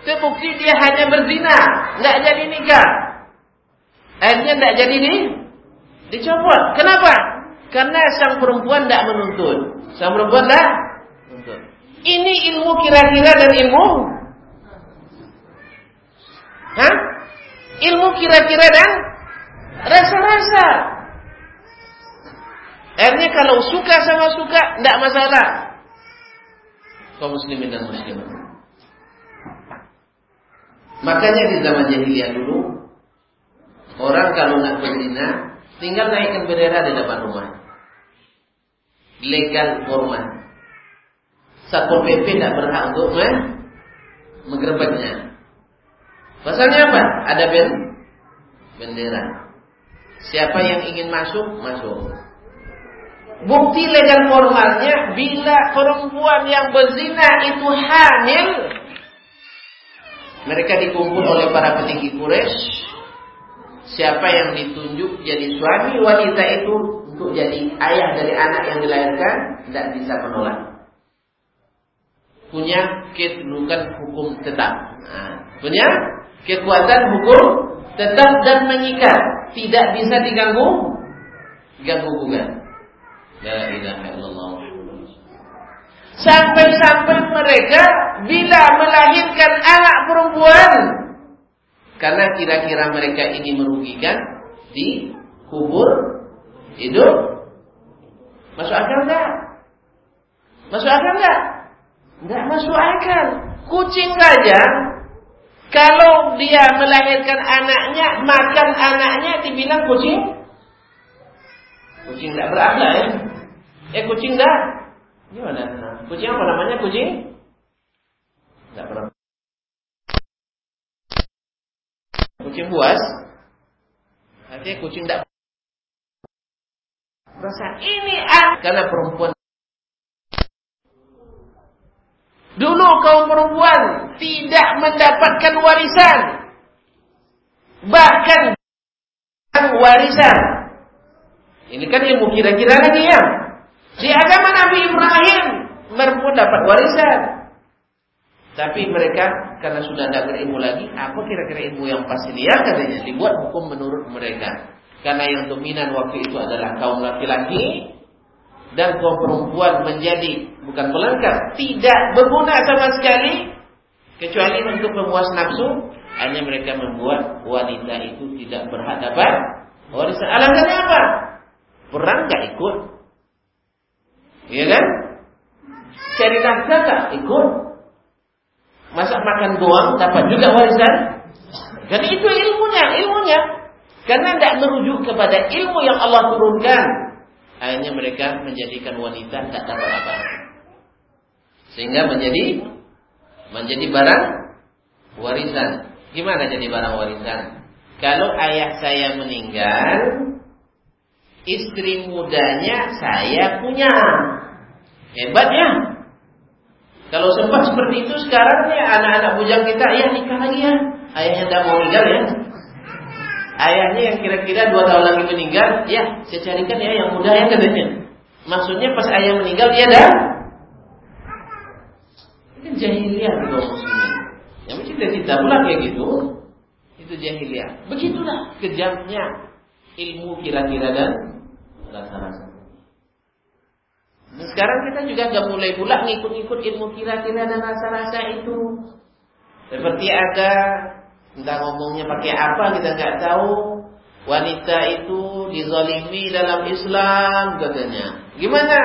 Speaker 1: Terbukti dia hanya berzina, tidak jadi nikah. Akhirnya tidak jadi nih dicopot. Kenapa? Karena sang perempuan tidak menuntut. Sang perempuan tidak menuntut. Ini ilmu kira-kira dan ilmu Hah? Ilmu kira-kira dan rasa-rasa. Akhirnya kalau suka sama suka, tidak masalah. Kaum muslimin dan muslimat. Makanya di zaman jahiliyah dulu, orang kalau nak berzina, tinggal naikkan bendera di depan rumah. Legal formal. Satpol PP tidak berhak untuk menggerebeknya. Pasalnya apa? Ada ben bendera. Siapa yang ingin masuk, masuk. Bukti legal formalnya bila perempuan yang berzina itu hamil, mereka dikumpul oleh para petinggi Quraisy. Siapa yang ditunjuk jadi suami wanita itu untuk jadi ayah dari anak yang dilahirkan tidak bisa menolak. Punya kedudukan hukum tetap. Nah, punya kekuatan hukum tetap dan mengikat, tidak bisa diganggu, ganggu gugat. La ilaha illallah. Sampai-sampai mereka bila melahirkan anak perempuan karena kira-kira mereka ini merugikan di kubur hidup masuk akal enggak? Masuk akal enggak? Enggak masuk akal. Kucing saja kalau dia melahirkan anaknya, makan anaknya dibilang kucing. Kucing tidak berakhlak ya. Eh kucing tidak. Gimana? Kucing apa namanya kucing? Tidak pernah. Kucing buas. Artinya kucing tidak. Rasa ini ah karena perempuan Dulu kaum perempuan tidak mendapatkan warisan. Bahkan warisan. Ini kan ilmu kira-kira lagi ya. Di agama Nabi Ibrahim perempuan dapat warisan. Tapi mereka karena sudah tidak berilmu lagi, apa kira-kira ilmu yang pasti dia katanya dibuat hukum menurut mereka. Karena yang dominan waktu itu adalah kaum laki-laki dan kaum perempuan menjadi bukan pelengkap, tidak berguna sama sekali kecuali untuk memuas nafsu, hanya mereka membuat wanita itu tidak berhak dapat warisan. Alasannya apa? Perang nggak ikut, iya kan? Cari nafkah nggak ikut, masak makan doang dapat juga warisan. Jadi itu ilmunya, ilmunya. Karena tidak merujuk kepada ilmu yang Allah turunkan akhirnya mereka menjadikan wanita tak dapat apa-apa. Sehingga menjadi menjadi barang warisan. Gimana jadi barang warisan? Kalau ayah saya meninggal, istri mudanya saya punya. Hebat ya. Kalau sempat seperti itu sekarang ya anak-anak bujang kita ya nikah lagi ya. Ayahnya tidak mau meninggal ya. Ayahnya yang kira-kira dua tahun lagi meninggal, ya saya carikan ya yang muda ya katanya. Maksudnya pas ayah meninggal dia dah itu jahiliyah kaum muslimin. Yang mencita-cita pula kayak gitu, itu jahiliyah. Begitulah kejamnya ilmu kira-kira dan rasa-rasa. Nah, sekarang kita juga gak mulai pula ngikut-ngikut ilmu kira-kira dan rasa-rasa itu. Seperti ada Entah ngomongnya pakai apa kita nggak tahu. Wanita itu dizalimi dalam Islam katanya. Gimana?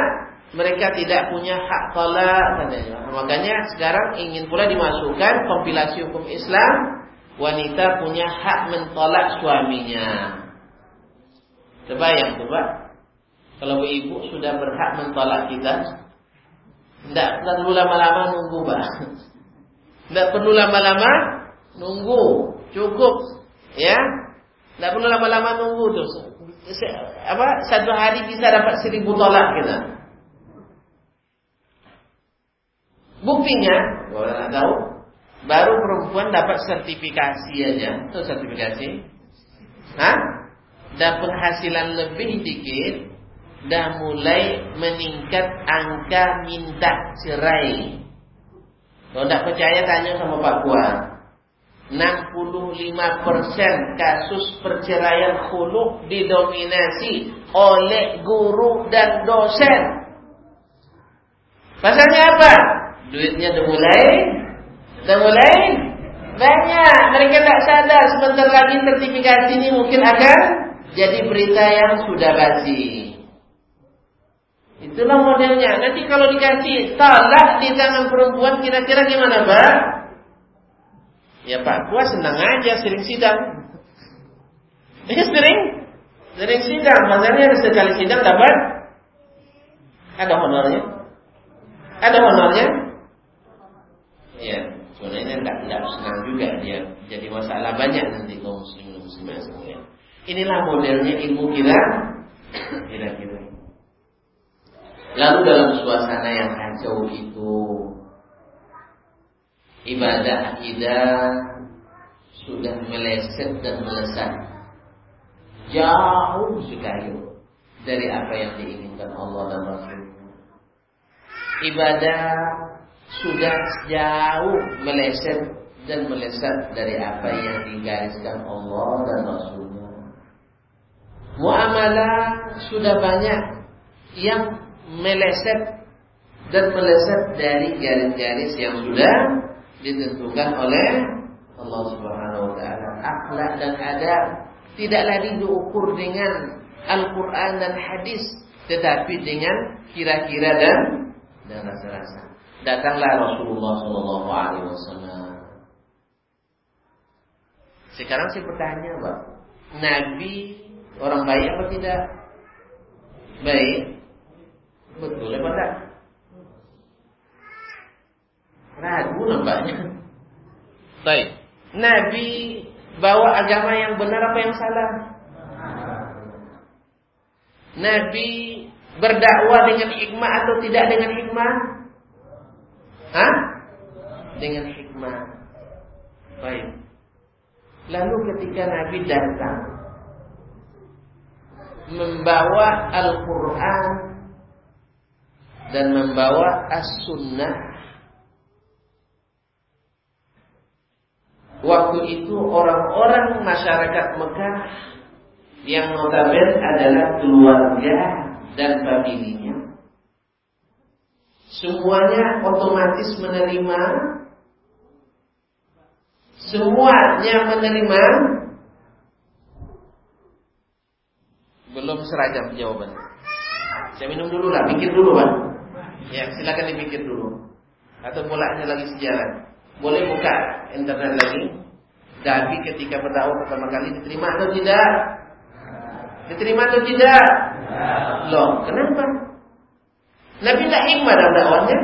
Speaker 1: Mereka tidak punya hak talak katanya. Makanya sekarang ingin pula dimasukkan kompilasi hukum Islam. Wanita punya hak mentolak suaminya. Terbayang coba. Kalau ibu sudah berhak mentolak kita, tidak perlu lama-lama nunggu, Pak. Tidak perlu lama-lama nunggu, cukup, ya. Tidak perlu lama-lama nunggu tuh. Apa satu hari bisa dapat seribu tolak kita. Buktinya, orang tahu, baru perempuan dapat sertifikasi aja, itu sertifikasi. Hah? Dan penghasilan lebih dikit, dah mulai meningkat angka minta cerai. Kalau tidak percaya tanya sama Pak Kuat. 65% kasus perceraian khuluk didominasi oleh guru dan dosen. Pasalnya apa? Duitnya udah mulai, udah mulai banyak. Mereka tak sadar sebentar lagi sertifikasi ini mungkin akan jadi berita yang sudah basi. Itulah modelnya. Nanti kalau dikasih talak di tangan perempuan kira-kira gimana, Pak? Ya Pak, gua senang aja sering sidang. Ya sering, sering sidang. Masalahnya ada sekali sidang dapat ada honornya. Ada honornya? Ya, sebenarnya enggak enggak senang juga dia. Jadi masalah banyak nanti kaum muslimin sekalian. Inilah modelnya ilmu kita kira-kira. Lalu dalam suasana yang kacau itu Ibadah akidah Sudah meleset dan melesat. Jauh sekali Dari apa yang diinginkan Allah dan Rasul Ibadah Sudah jauh meleset dan melesat Dari apa yang digariskan Allah dan Rasulnya Muamalah sudah banyak Yang meleset dan meleset dari garis-garis yang sudah ditentukan oleh Allah Subhanahu wa taala. Akhlak dan adab tidak lagi diukur dengan Al-Qur'an dan hadis, tetapi dengan kira-kira dan dan rasa-rasa. Datanglah Rasulullah Shallallahu alaihi wasallam. Sekarang saya bertanya, Pak. Nabi orang baik apa tidak? Baik. Betul apa enggak? Ragu nampaknya. Baik. Nabi bawa agama yang benar apa yang salah? Nabi berdakwah dengan hikmah atau tidak dengan hikmah? Hah? Dengan hikmah. Baik. Lalu ketika Nabi datang membawa Al-Quran dan membawa as-sunnah Waktu itu orang-orang masyarakat Mekah yang notabene adalah keluarga dan familinya. Semuanya otomatis menerima Semuanya menerima Seragam jawabannya Saya minum dulu lah, pikir dulu Bang Ya, silakan dipikir dulu. Atau mulanya lagi sejarah. Boleh buka internet lagi. Nabi ketika berdakwah pertama kali diterima atau tidak? Diterima atau tidak? Loh, kenapa? Nabi tidak hikmah dalam dakwahnya.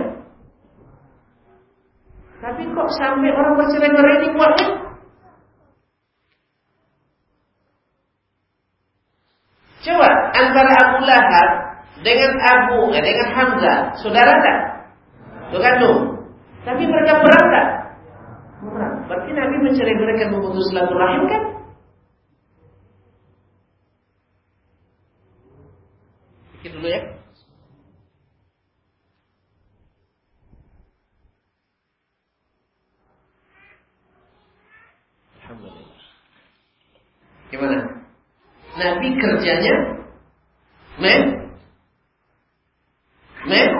Speaker 1: Tapi kok sampai orang bercerai-berai dibuatnya? Coba antara Abu Lahab dengan Abu, eh, dengan Hamzah, saudara tak? Berkandung. Tapi mereka perang tak? Berarti Nabi mencari mereka memutus silaturahim kan? Pikir dulu ya. Alhamdulillah. Gimana? Nabi kerjanya men mem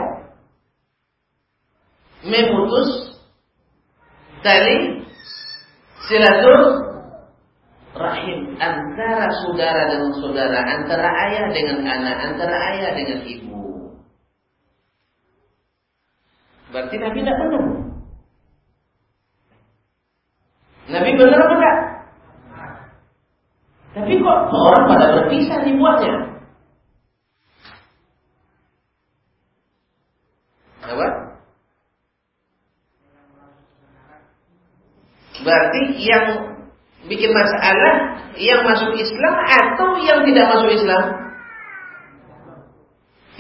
Speaker 1: memutus tali silatul rahim antara saudara dengan saudara, antara ayah dengan anak, antara ayah dengan ibu. Berarti Nabi tidak benar. Nabi benar apa enggak? Tapi kok orang pada berpisah dibuatnya? Apa? Berarti yang bikin masalah yang masuk Islam atau yang tidak masuk Islam?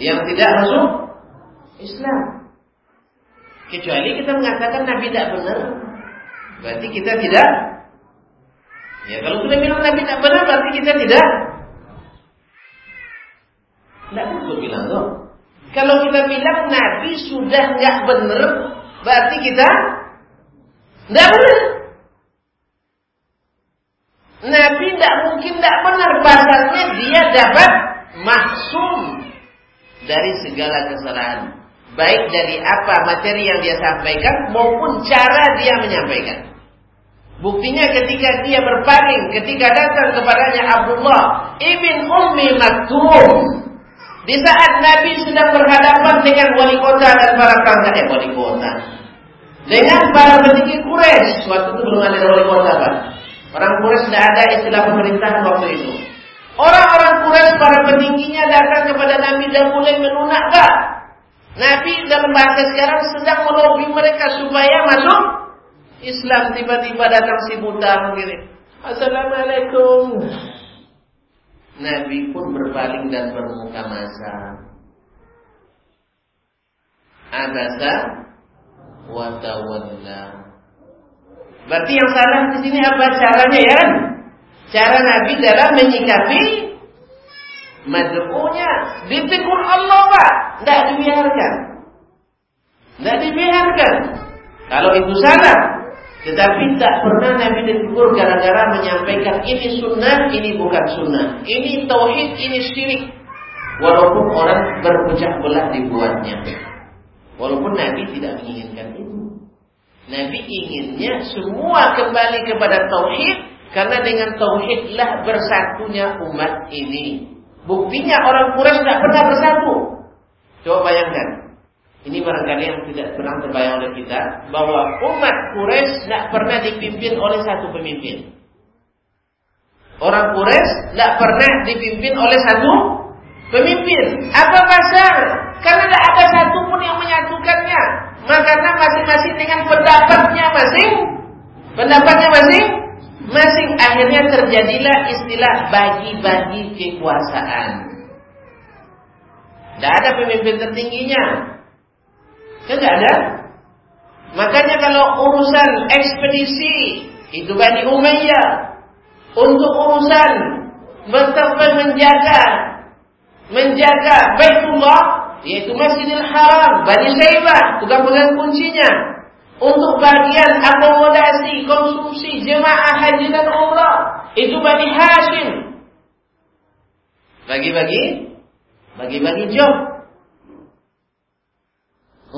Speaker 1: Yang tidak masuk Islam. Kecuali kita mengatakan Nabi tidak benar, berarti kita tidak. Ya kalau sudah bilang Nabi tidak benar, berarti kita tidak Kalau kita bilang Nabi sudah nggak benar, berarti kita tidak benar. Nabi tidak mungkin tidak benar, pasalnya dia dapat maksum dari segala kesalahan. Baik dari apa materi yang dia sampaikan maupun cara dia menyampaikan. Buktinya ketika dia berpaling, ketika datang kepadanya Abdullah ibn Ummi Maktum. Di saat Nabi sedang berhadapan dengan wali kota dan para perangkat eh, wali kota. Dengan para petinggi Quraisy, waktu itu belum ada wali kota, Pak. Orang Quraisy tidak ada istilah pemerintahan waktu itu. Orang-orang Quraisy para petingginya datang kepada Nabi dan mulai melunak, Pak. Nabi dalam bahasa sekarang sedang melobi mereka supaya masuk Islam. Tiba-tiba datang si buta mengirim. Assalamualaikum. Nabi pun berpaling dan bermuka masa. Abasa wa tawalla. Berarti yang salah di sini apa caranya ya kan? Cara Nabi dalam menyikapi mad'unya. Ditegur Allah Pak, tidak dibiarkan. Tidak dibiarkan. Kalau itu salah, tetapi tak pernah Nabi ditegur gara-gara menyampaikan ini sunnah, ini bukan sunnah. Ini tauhid, ini syirik. Walaupun orang berpecah belah dibuatnya. Walaupun Nabi tidak menginginkan itu. Nabi inginnya semua kembali kepada tauhid karena dengan tauhidlah bersatunya umat ini. Buktinya orang Quraisy tidak pernah bersatu. Coba bayangkan. Ini barangkali yang tidak pernah terbayang oleh kita bahwa umat Quraisy tidak pernah dipimpin oleh satu pemimpin. Orang Quraisy tidak pernah dipimpin oleh satu pemimpin. Apa pasal? Karena tidak ada satu pun yang menyatukannya. Maka karena masing-masing dengan pendapatnya masing, pendapatnya masing, masing akhirnya terjadilah istilah bagi-bagi kekuasaan. Tidak ada pemimpin tertingginya. Tidak ada. Makanya kalau urusan ekspedisi itu Bani Umayyah untuk urusan betapa menjaga menjaga Baitullah yaitu Masjidil Haram, Bani Saibah, tukang pegang kuncinya. Untuk bagian akomodasi, konsumsi jemaah haji dan umrah, itu Bani Hashim. Bagi-bagi, bagi-bagi job.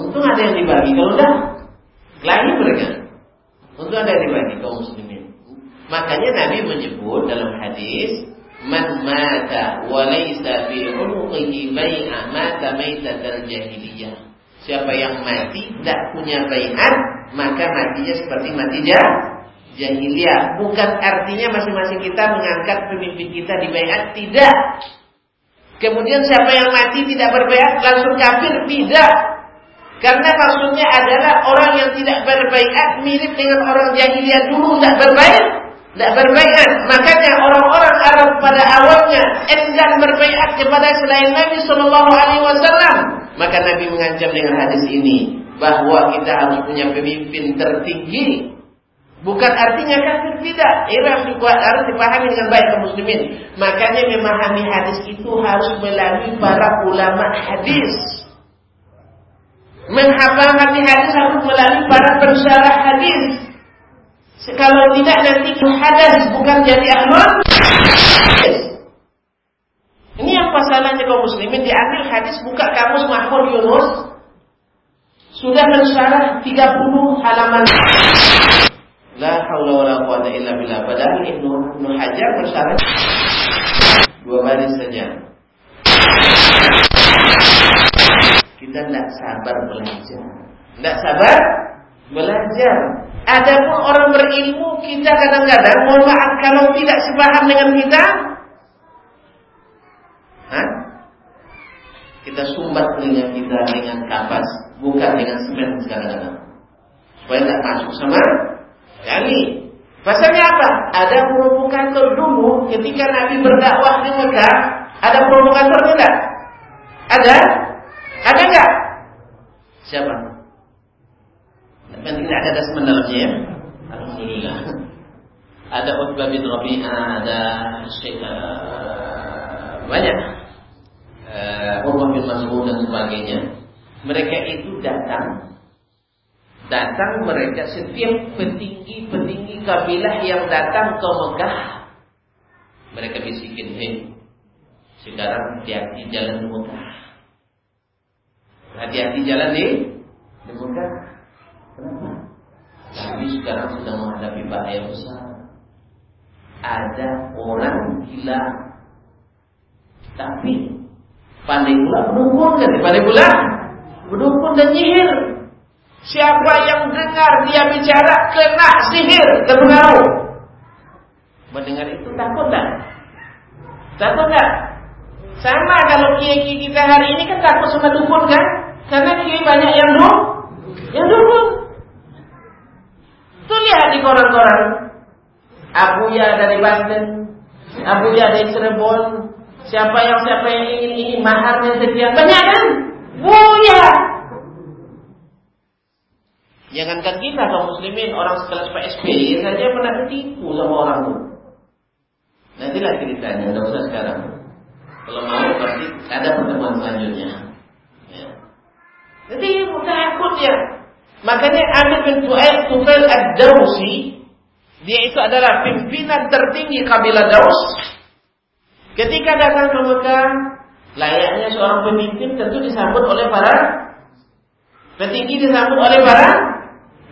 Speaker 1: Untung ada yang dibagi, kalau udah lagi mereka. Untung ada yang dibagi kaum muslimin. Makanya Nabi menyebut dalam hadis Man mata wa laysa fi unuqihi bai'a mata maitatal jahiliyah. Siapa yang mati tidak punya bai'at, maka matinya seperti mati jahiliyah. Bukan artinya masing-masing kita mengangkat pemimpin kita di bai'at, tidak. Kemudian siapa yang mati tidak berbaiat langsung kafir, tidak. Karena maksudnya adalah orang yang tidak berbaiat mirip dengan orang jahiliyah dulu tidak berbaiat tidak berbaikat. Makanya orang-orang Arab pada awalnya enggan berbaikat kepada selain Nabi Shallallahu Alaihi Wasallam. Maka Nabi mengancam dengan hadis ini bahwa kita harus punya pemimpin tertinggi. Bukan artinya kafir tidak. Ini harus dipahami dengan baik kaum muslimin. Makanya memahami hadis itu harus melalui para ulama hadis. Menghafal hadis harus melalui para pensyarah hadis. Kalau tidak nanti hadas bukan jadi ahlul Ini yang pasalnya kaum muslimin diambil hadis buka kamus Mahmud Yunus sudah mensyarah 30 halaman. La haula wala quwata illa billah. Padahal Ibnu Ibnu Hajar mensyarah dua baris saja. Kita tidak sabar belajar. Tidak sabar belajar. Adapun orang berilmu kita kadang-kadang mohon maaf kalau tidak sepaham dengan kita, Hah? kita sumbat telinga kita dengan kapas, bukan dengan semen kadang-kadang, supaya tidak masuk sama Kali. Pasalnya apa? Ada provokator dulu ketika Nabi berdakwah di Mekah. Ada provokator tidak? Ada? Ada enggak? Siapa? Penting ada dasman dalamnya ya. Alhamdulillah. Ada Utbah bin Rabi'ah, ada Syekh uh, banyak. Uh, Umar bin Mas'ud dan sebagainya. Mereka itu datang datang mereka setiap petinggi-petinggi kabilah yang datang ke Mekah mereka bisikin hei sekarang jalan di Mekah hati-hati jalan di Mekah kenapa kami sekarang sedang menghadapi bahaya besar ada orang gila tapi pandai pula berdukun kan pandai pula berdukun dan nyihir Siapa yang dengar dia bicara kena sihir, terpengaruh. Mendengar itu takut tak? Takut tak? Sama kalau kiai-kiai kita hari ini kan takut sama dukun kan? Karena kiai banyak yang dukun. Yang dukun. Tuh lihat di koran-koran. Abuya dari Banten, Abuya dari Cirebon. Siapa yang siapa yang ingin ini maharnya sekian banyak kan? Buya. Jangankan kita kaum muslimin, orang sekelas Pak SBY saja pernah ditipu sama orang itu. Nantilah ceritanya, tidak usah sekarang. Kalau mau pasti ada pertemuan selanjutnya. Jadi takut ya. Makanya Amir bin Tu'aid Tufail ad-Dawsi dia itu adalah pimpinan tertinggi kabilah Daus. Ketika datang ke Mekah, layaknya seorang pemimpin tentu disambut oleh para petinggi disambut oleh para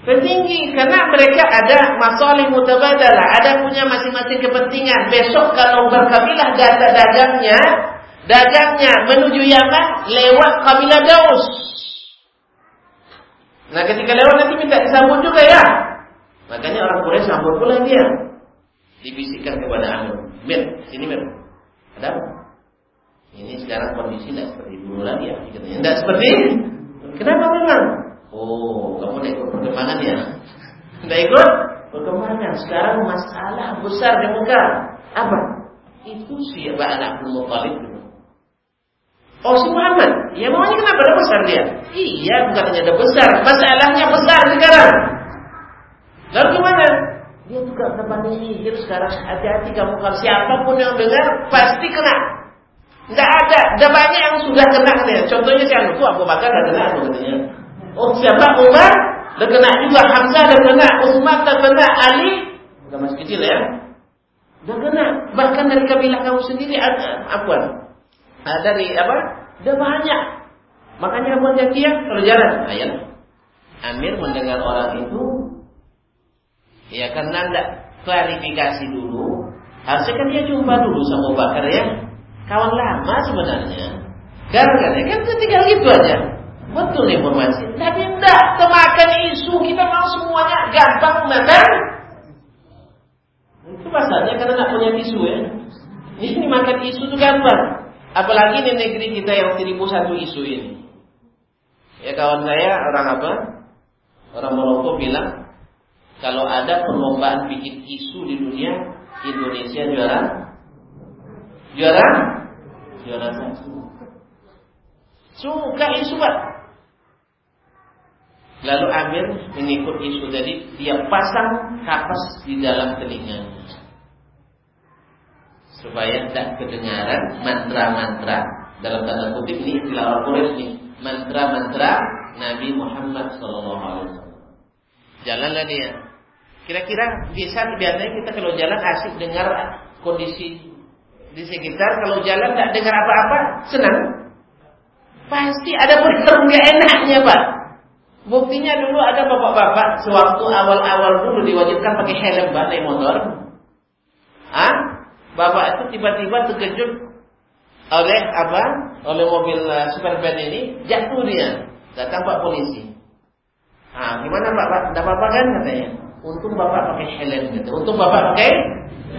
Speaker 1: Petinggi karena mereka ada masalah mutabadalah, ada punya masing-masing kepentingan. Besok kalau berkabilah data dagangnya, dagangnya menuju Yaman lewat kabilah Daus. Nah, ketika lewat nanti minta disambut juga ya. Makanya orang Quraisy sambut pula dia. Dibisikkan kepada Amr, "Mir, sini Mir. Ada apa?" Ini sekarang kondisi tidak seperti dulu lagi ya. Tidak seperti. Kenapa memang? Oh, kamu tidak ikut perkembangan ya? Tidak ikut perkembangan. Sekarang masalah besar di Mekah. Apa? Itu siapa anak Muttalib Oh si Muhammad, ya maunya kenapa ada besar dia? Iya, bukan hanya ada besar, masalahnya besar sekarang. Lalu gimana? Dia juga depan sihir sekarang. Hati-hati kamu kalau siapa pun yang dengar pasti kena. Tidak ada, ada banyak yang sudah kena katanya. Contohnya si Abu Abu Bakar tidak kena katanya. Oh siapa Umar? Terkena juga Hamzah terkena, Utsman terkena, Ali Bukan masih kecil ya. Terkena. Bahkan dari kabilah kamu sendiri ada apa? Ada dari apa? Ada banyak. Makanya buat dia kalau jalan. Amir mendengar orang itu, ya karena tidak klarifikasi dulu, harusnya kan dia jumpa dulu sama Bakar ya, kawan lama sebenarnya. Gara-gara kan tinggal gitu aja. Betul informasi. Tapi tidak termakan isu kita mau semuanya gampang makan. Itu masalahnya karena tidak punya isu ya. Ini makan isu itu gampang. Apalagi di negeri kita yang seribu satu isu ini. Ya kawan saya orang apa? Orang Maroko bilang kalau ada perlombaan bikin isu di dunia, Indonesia juara. Juara? Juara satu. Suka isu pak. Lalu Amir mengikut isu tadi, dia pasang kapas di dalam telinganya. Supaya tidak kedengaran mantra-mantra dalam tanda kutip ini istilah orang Quraisy nih, mantra-mantra Nabi Muhammad SAW. Jalanlah dia. Kira-kira bisa biasanya kita kalau jalan asik dengar kondisi di sekitar. Kalau jalan tidak dengar apa-apa, senang. Pasti ada perkara nggak enaknya, Pak. Buktinya dulu ada bapak-bapak sewaktu awal-awal dulu diwajibkan pakai helm pak naik motor. Ah, bapak itu tiba-tiba terkejut oleh apa? Oleh mobil uh, supervan ini jatuh dia. Datang pak polisi. Ah, gimana pak? Tidak apa-apa kan katanya? Untung bapak pakai helm gitu. Untung bapak pakai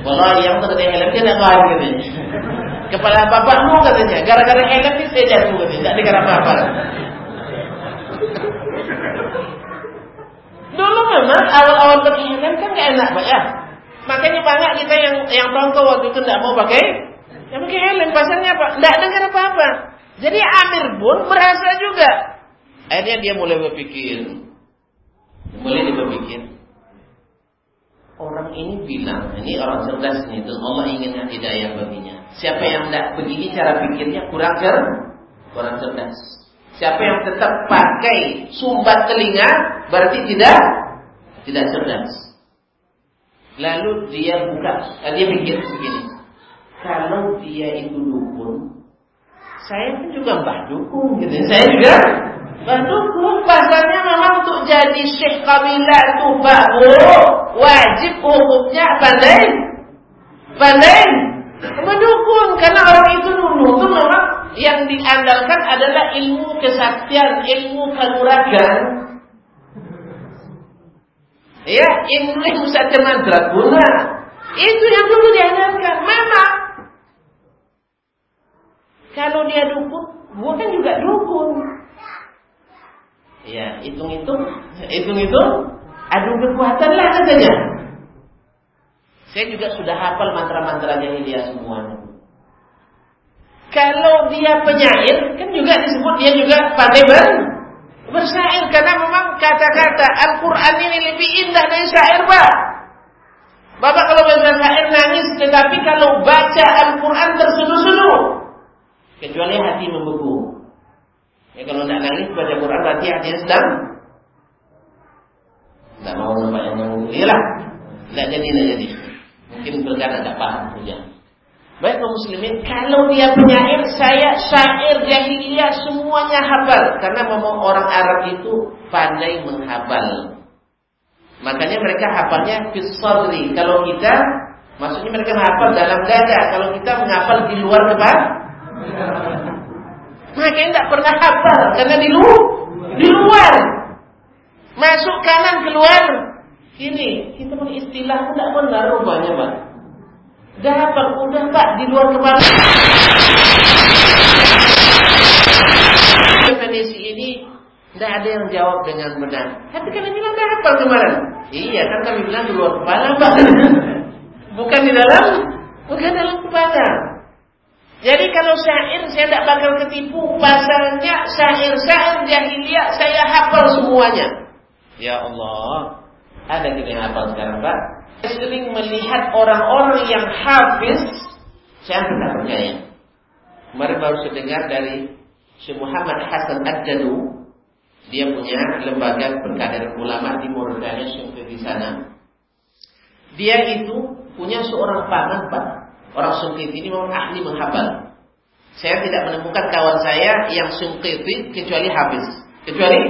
Speaker 1: kalau yang pakai helm dia tidak kalah katanya. Kepala bapakmu katanya, gara-gara helm ini saya jatuh katanya. Tidak gara apa-apa. Dulu memang awal-awal berihram kan gak enak Pak ya. Makanya banyak kita yang yang tongko waktu itu tidak mau pakai ya pakai helm. Pasarnya apa? Tidak dengar apa-apa. Jadi Amir pun merasa juga. Akhirnya dia mulai berpikir. Mulai dia berpikir. Orang ini bilang, ini orang cerdas ini, itu Allah ingin hidayah baginya. Siapa yang tidak begini cara pikirnya kurang cer, kurang cerdas. Siapa yang tetap pakai sumbat telinga berarti tidak tidak cerdas. Lalu dia buka, dia pikir begini. Kalau dia itu dukun, saya pun juga mbah dukun gitu. Saya juga mbah dukun. Pasalnya memang untuk jadi syekh kabilah itu baru wajib hukumnya pandai pandai mendukun karena orang itu dulu itu memang yang diandalkan adalah ilmu kesaktian, ilmu kanuragan Ya, ilmu saja mandraguna. Itu yang dulu diandalkan. Memang. Kalau dia dukun, gua kan juga dukun. Ya, hitung-hitung, hitung-hitung, adu kekuatan lah katanya. Saya juga sudah hafal mantra-mantra jahiliyah semuanya. Kalau dia penyair, kan juga disebut dia juga pandai bersair karena memang kata-kata Al-Quran ini lebih indah dari syair, Pak. Bapak kalau baca syair nangis, tetapi kalau baca Al-Quran terseduh-seduh. Kecuali hati membeku. Ya kalau tidak nangis baca Quran berarti hatinya sedang tidak mau nampak yang membeku. Tidak jadi, tidak jadi. Mungkin berkata tidak paham saja. Baik kaum muslimin, kalau dia penyair, saya syair jahiliyah semuanya hafal. Karena memang orang Arab itu pandai menghafal. Makanya mereka hafalnya fisadri. Kalau kita, maksudnya mereka menghafal dalam dada. Kalau kita menghafal di luar kepala, makanya tidak pernah hafal karena di luar, di luar. Masuk kanan keluar. Ini kita pun istilah tidak benar rupanya, Pak. Dapat udah Pak di luar kepala. Definisi ini tidak ada yang jawab dengan benar. Tapi kan bilang dapat kemarin. Iya kan kami bilang di luar kepala Pak. Bukan di dalam, bukan dalam kepala. Jadi kalau syair saya tidak bakal ketipu Pasalnya syair-syair jahiliyah Saya hafal semuanya Ya Allah Ada yang hafal sekarang Pak sering melihat orang-orang yang hafiz, saya tidak percaya. Kemarin baru saya dengar dari Syekh Muhammad Hasan Ad-Dadu. Dia punya lembaga perkaderan ulama di Mauritania, di sana. Dia itu punya seorang paman, Pak. Orang Sungkit ini memang ahli menghafal. Saya tidak menemukan kawan saya yang Sungkit kecuali habis. Kecuali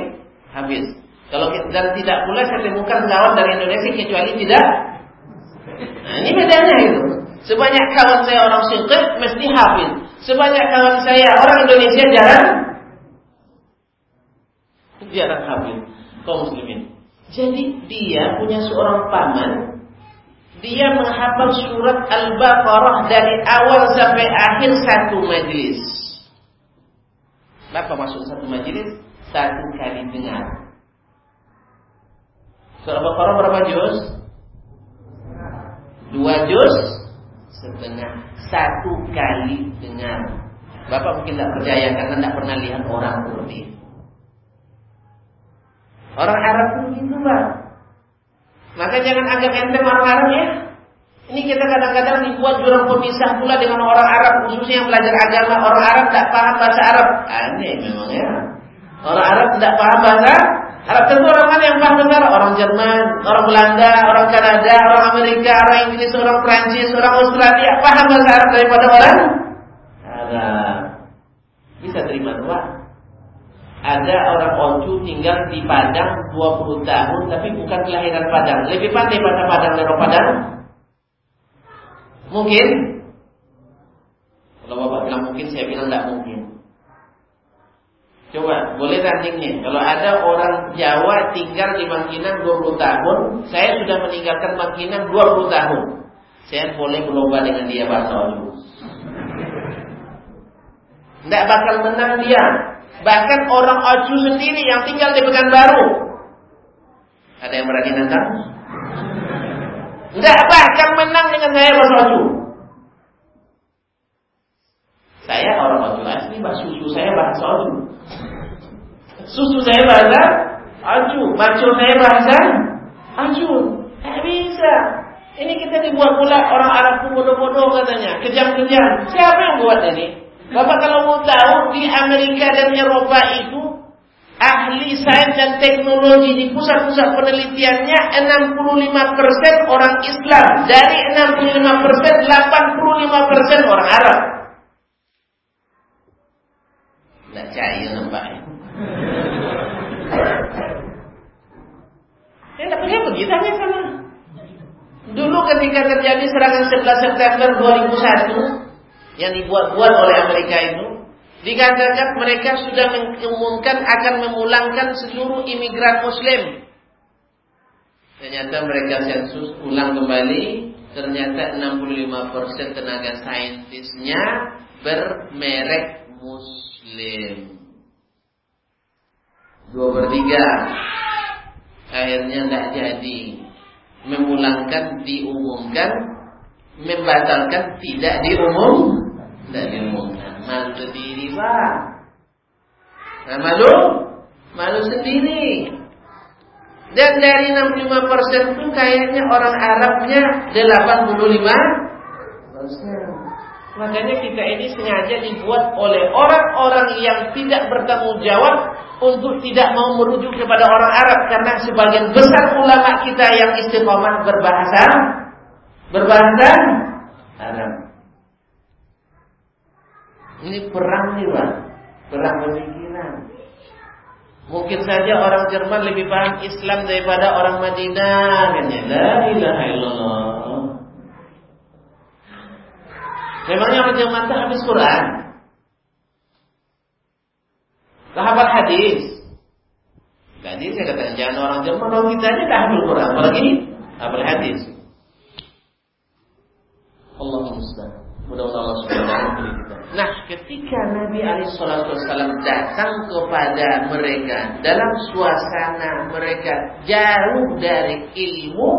Speaker 1: habis. Kalau dan tidak pula saya temukan kawan dari Indonesia kecuali tidak ini bedanya itu. Sebanyak kawan saya orang Singkit mesti hafiz. Sebanyak kawan saya orang Indonesia jarang jarang hafiz kaum muslimin. Jadi dia punya seorang paman dia menghafal surat Al-Baqarah dari awal sampai akhir satu majlis. Berapa masuk satu majlis? Satu kali dengar. Surat Al-Baqarah berapa juz? Dua juz setengah satu kali dengar. Bapak mungkin tidak percaya karena tidak pernah lihat orang seperti. Orang Arab pun gitu pak. Maka jangan anggap enteng orang Arab ya. Ini kita kadang-kadang dibuat jurang pemisah pula dengan orang Arab khususnya yang belajar agama. Orang Arab tidak paham bahasa Arab. Aneh memang ya. Orang Arab tidak paham bahasa Arab tentu orang mana yang paham benar? Orang Jerman, orang Belanda, orang Kanada, orang Amerika, orang Inggris, orang Prancis, orang Australia paham bahasa Arab daripada orang Arab. Bisa terima doa. Ada orang Ocu tinggal di Padang 20 tahun tapi bukan kelahiran Padang. Lebih pandai bahasa Padang dari Padang? Mungkin? Kalau Bapak bilang mungkin, saya bilang tidak mungkin. Coba, boleh tandingnya. Kalau ada orang Jawa tinggal di Mangkinang 20 tahun, saya sudah meninggalkan Mangkinang 20 tahun. Saya boleh berlomba dengan dia bahasa Oju. Tidak bakal menang dia. Bahkan orang Oju sendiri yang tinggal di Pekanbaru. Ada yang berani nantang? Enggak, bahkan menang dengan saya bahasa Oju. Saya orang Oju asli, bah susu saya bahasa Oju. Susu saya bahasa Oju, macu saya bahasa Oju. Tak bisa. Ini kita dibuat pula orang Arab bodoh-bodoh katanya, kejam-kejam. Siapa yang buat ini? Bapak kalau mau tahu di Amerika dan Eropa itu ahli sains dan teknologi di pusat-pusat penelitiannya 65% orang Islam. Dari 65% 85% orang Arab. Tidak cair nampaknya. Ya tidak percaya begitu sana. Dulu ketika terjadi serangan 11 September 2001 yang dibuat-buat oleh Amerika itu, dikatakan mereka sudah mengumumkan akan memulangkan seluruh imigran Muslim. Ternyata mereka sensus ulang kembali, ternyata 65% tenaga saintisnya bermerek Muslim. Dua per tiga akhirnya tidak jadi. Memulangkan diumumkan. Membatalkan tidak diumum. Tidak diumumkan. Malu sendiri pak. Nah, malu? Malu sendiri. Dan dari 65% itu kayaknya orang Arabnya 85% Makanya kita ini sengaja dibuat oleh orang-orang yang tidak bertanggung jawab untuk tidak mau merujuk kepada orang Arab karena sebagian besar ulama kita yang istiqomah berbahasa berbahasa Arab. Ini perang nih, Pak. Perang pemikiran. Mungkin saja orang Jerman lebih paham Islam daripada orang Madinah, kan ya? La ilaha illallah. Memangnya orang Jerman itu habis Quran? Sahabat hadis. Jadi saya katakan jangan orang Jerman, orang kita aja dah hafal Quran, apalagi hafal hadis. Allah mustahil. Mudah-mudahan Allah Subhanahu kita. Nah, ketika Nabi Wasallam datang kepada mereka dalam suasana mereka jauh dari ilmu,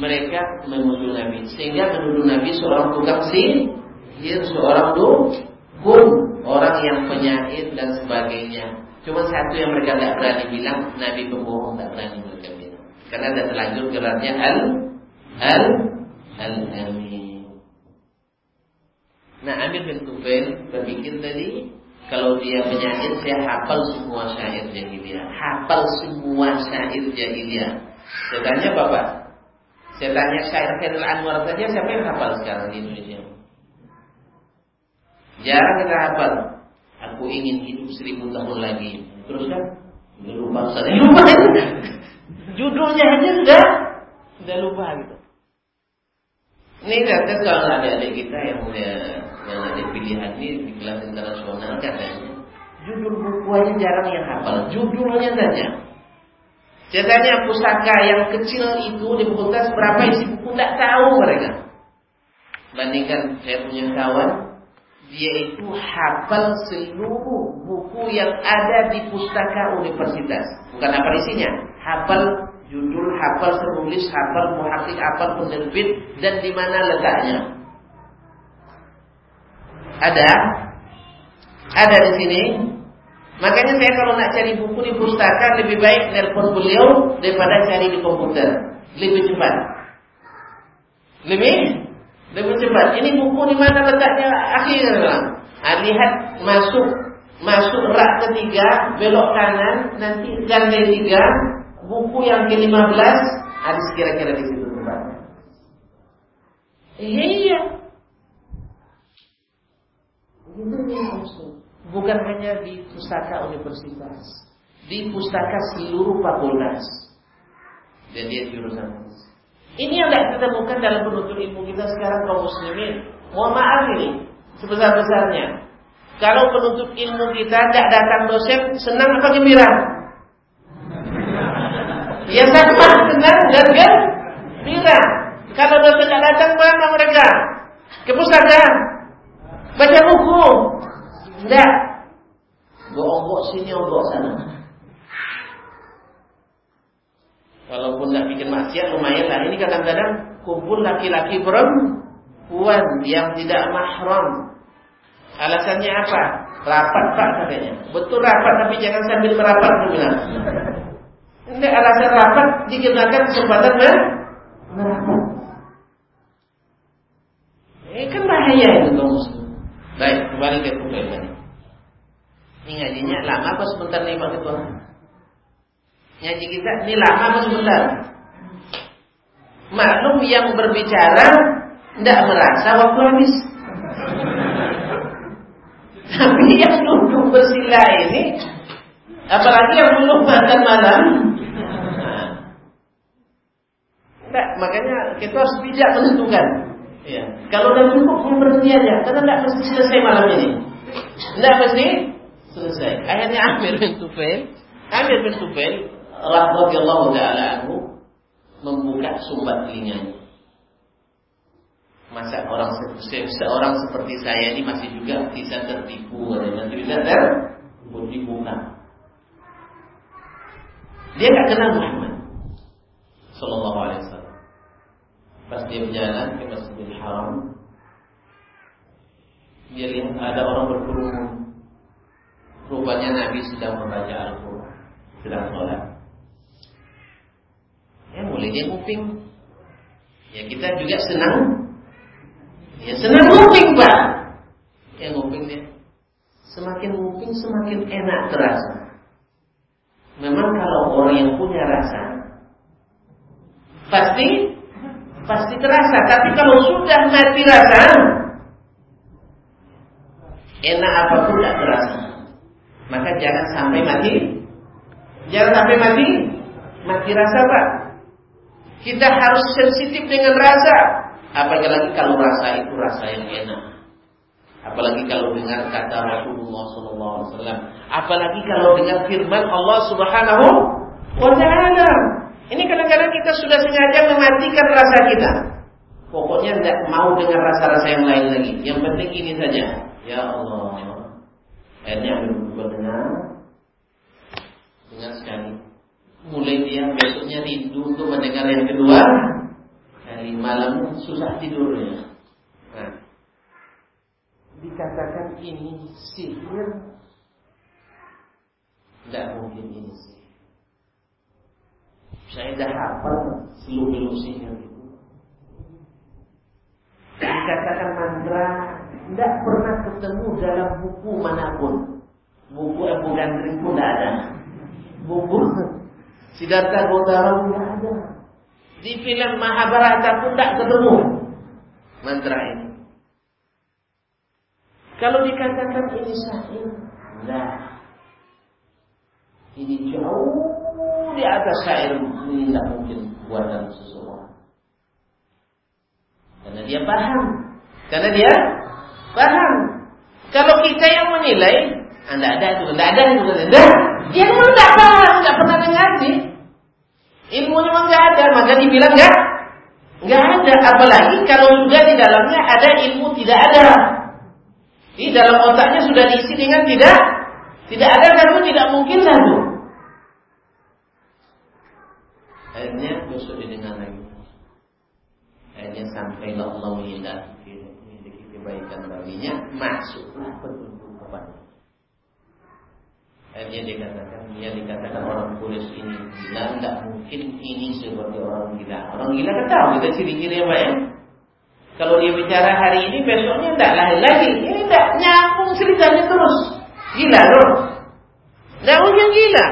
Speaker 1: mereka menuduh Nabi sehingga menuduh Nabi seorang tukang sihir dia seorang dukun, orang yang penyair dan sebagainya. Cuma satu yang mereka tidak berani bilang, Nabi pembohong tidak berani mereka bilang. Karena ada terlanjur gelarnya al al al amin. Nah Amir bin Tufail berpikir tadi kalau dia penyair saya hafal semua syair jahiliyah, hafal semua syair jahiliyah. Saya tanya bapak, saya tanya syair Khairul Anwar saja siapa yang hafal sekarang di Indonesia? Jarang kita hafal. Aku ingin hidup seribu tahun lagi. Terus kan? Lupa Ustaz. Lupa. Judulnya aja sudah sudah lupa gitu. Ini kata kalau adik-adik kita yang punya yang ada pilihan ini di kelas internasional katanya judul buku aja jarang yang hafal. Judulnya saja. Saya tanya pusaka yang kecil itu di fakultas berapa isi buku tidak tahu mereka. Bandingkan saya punya kawan dia itu hafal seluruh buku yang ada di pustaka universitas. Bukan apa isinya, hafal judul, hafal penulis, hafal muhakik, hafal penerbit dan di mana letaknya. Ada? Ada di sini. Makanya saya kalau nak cari buku di pustaka lebih baik nelpon beliau daripada cari di komputer. Lebih cepat. Lebih lebih cepat. Ini buku di mana letaknya akhir. Ah, lihat masuk masuk rak ketiga, belok kanan, nanti ganda tiga, buku yang ke-15 ada kira-kira di situ tempatnya. Iya iya. Itu Bukan hanya di pustaka universitas, di pustaka seluruh fakultas. Dan dia jurusan ini yang tidak kita temukan dalam penutur ilmu kita sekarang kaum muslimin. Mohon maaf ini sebesar-besarnya. Kalau penuntut ilmu kita tidak datang dosen, senang apa gembira? Ya sama, senang dan gembira. Kalau dosen tidak datang, mana mereka? Ke pusaka? Baca buku? Tidak. Gue sini, onggok sana. Walaupun bikin maksiat lumayan lah. Ini kadang-kadang kumpul laki-laki perempuan yang tidak mahram. Alasannya apa? Rapat pak katanya. Betul rapat tapi jangan sambil merapat bilang. Ini alasan rapat digunakan kesempatan merapat. Ini kan bahaya itu kaum muslim. Baik, kembali ke kumpul. Ini ngajinya lama apa sebentar nih Pak Ketua? Ngaji kita ini lama apa sebentar? Maklum yang berbicara tidak merasa waktu habis. Tapi yang duduk bersila ini, apalagi yang belum makan malam, enggak, makanya kita harus bijak menentukan. Ya. Kalau udah cukup, ya berhenti aja, karena tidak mesti selesai malam ini. Tidak mesti selesai. Akhirnya Amir bin Tufail, Amir bin Tufail, radhiyallahu taala anhu, membuka sumbat telinganya. Masa orang seorang seperti saya ini masih juga bisa tertipu dan bisa tertipu Dia nggak kenal Muhammad Sallallahu Alaihi Wasallam. Pas dia berjalan ke Masjidil Haram, dia lihat ada orang berkerumun. Rupanya Nabi sedang membaca Al-Quran, sedang sholat. Ya mulai dia nguping. Ya kita juga senang Ya senang nguping pak. Ya nguping dia. Semakin nguping semakin enak terasa. Memang kalau orang yang punya rasa pasti pasti terasa. Tapi kalau sudah mati rasa, enak apa pun tidak terasa. Maka jangan sampai mati. Jangan sampai mati. Mati rasa pak. Kita harus sensitif dengan rasa. Apalagi kalau rasa itu rasa yang enak. Apalagi kalau dengar kata Rasulullah SAW. Apalagi kalau dengar firman Allah Subhanahu wa Taala. Ini kadang-kadang kita sudah sengaja mematikan rasa kita. Pokoknya tidak mau dengar rasa-rasa yang lain lagi. Yang penting ini saja. Ya Allah. Akhirnya dengar. Dengar sekali. Mulai dia besoknya rindu untuk mendengar yang kedua hari malam susah tidurnya. Nah, dikatakan ini sihir, tidak mungkin ini sihir. Saya dah hafal seluruh sihir itu. Dikatakan mantra tidak pernah ketemu dalam buku mana pun. Buku Abu Gandri pun tidak ada. Buku Siddhartha Gautama tidak ada. Di film Mahabharata pun tak ketemu mantra ini. Kalau dikatakan ini sahih, nah ini jauh di atas syair ini tidak mungkin buatan seseorang. Karena dia paham. Karena dia paham. Kalau kita yang menilai, anda ada itu, anda ada itu, anda, dia memang tidak paham, tidak pernah dengar sih. Ilmunya memang nggak ada, maka dibilang nggak nggak ada. Apalagi kalau juga di dalamnya ada ilmu tidak ada. Di dalam otaknya sudah diisi dengan tidak tidak ada lalu tidak mungkin lalu. Akhirnya besok didengar lagi. Akhirnya sampailah Allah menghindari kebaikan baginya masuklah petunjuk kepada dia dikatakan dia dikatakan orang Quraisy ini gila tidak mungkin ini seperti orang gila. Orang gila kan tahu kita ciri-ciri apa ya? Kalau dia bicara hari ini besoknya tidak lain lagi. Ini tidak nyambung ceritanya terus. Gila loh. Tidak mungkin gila.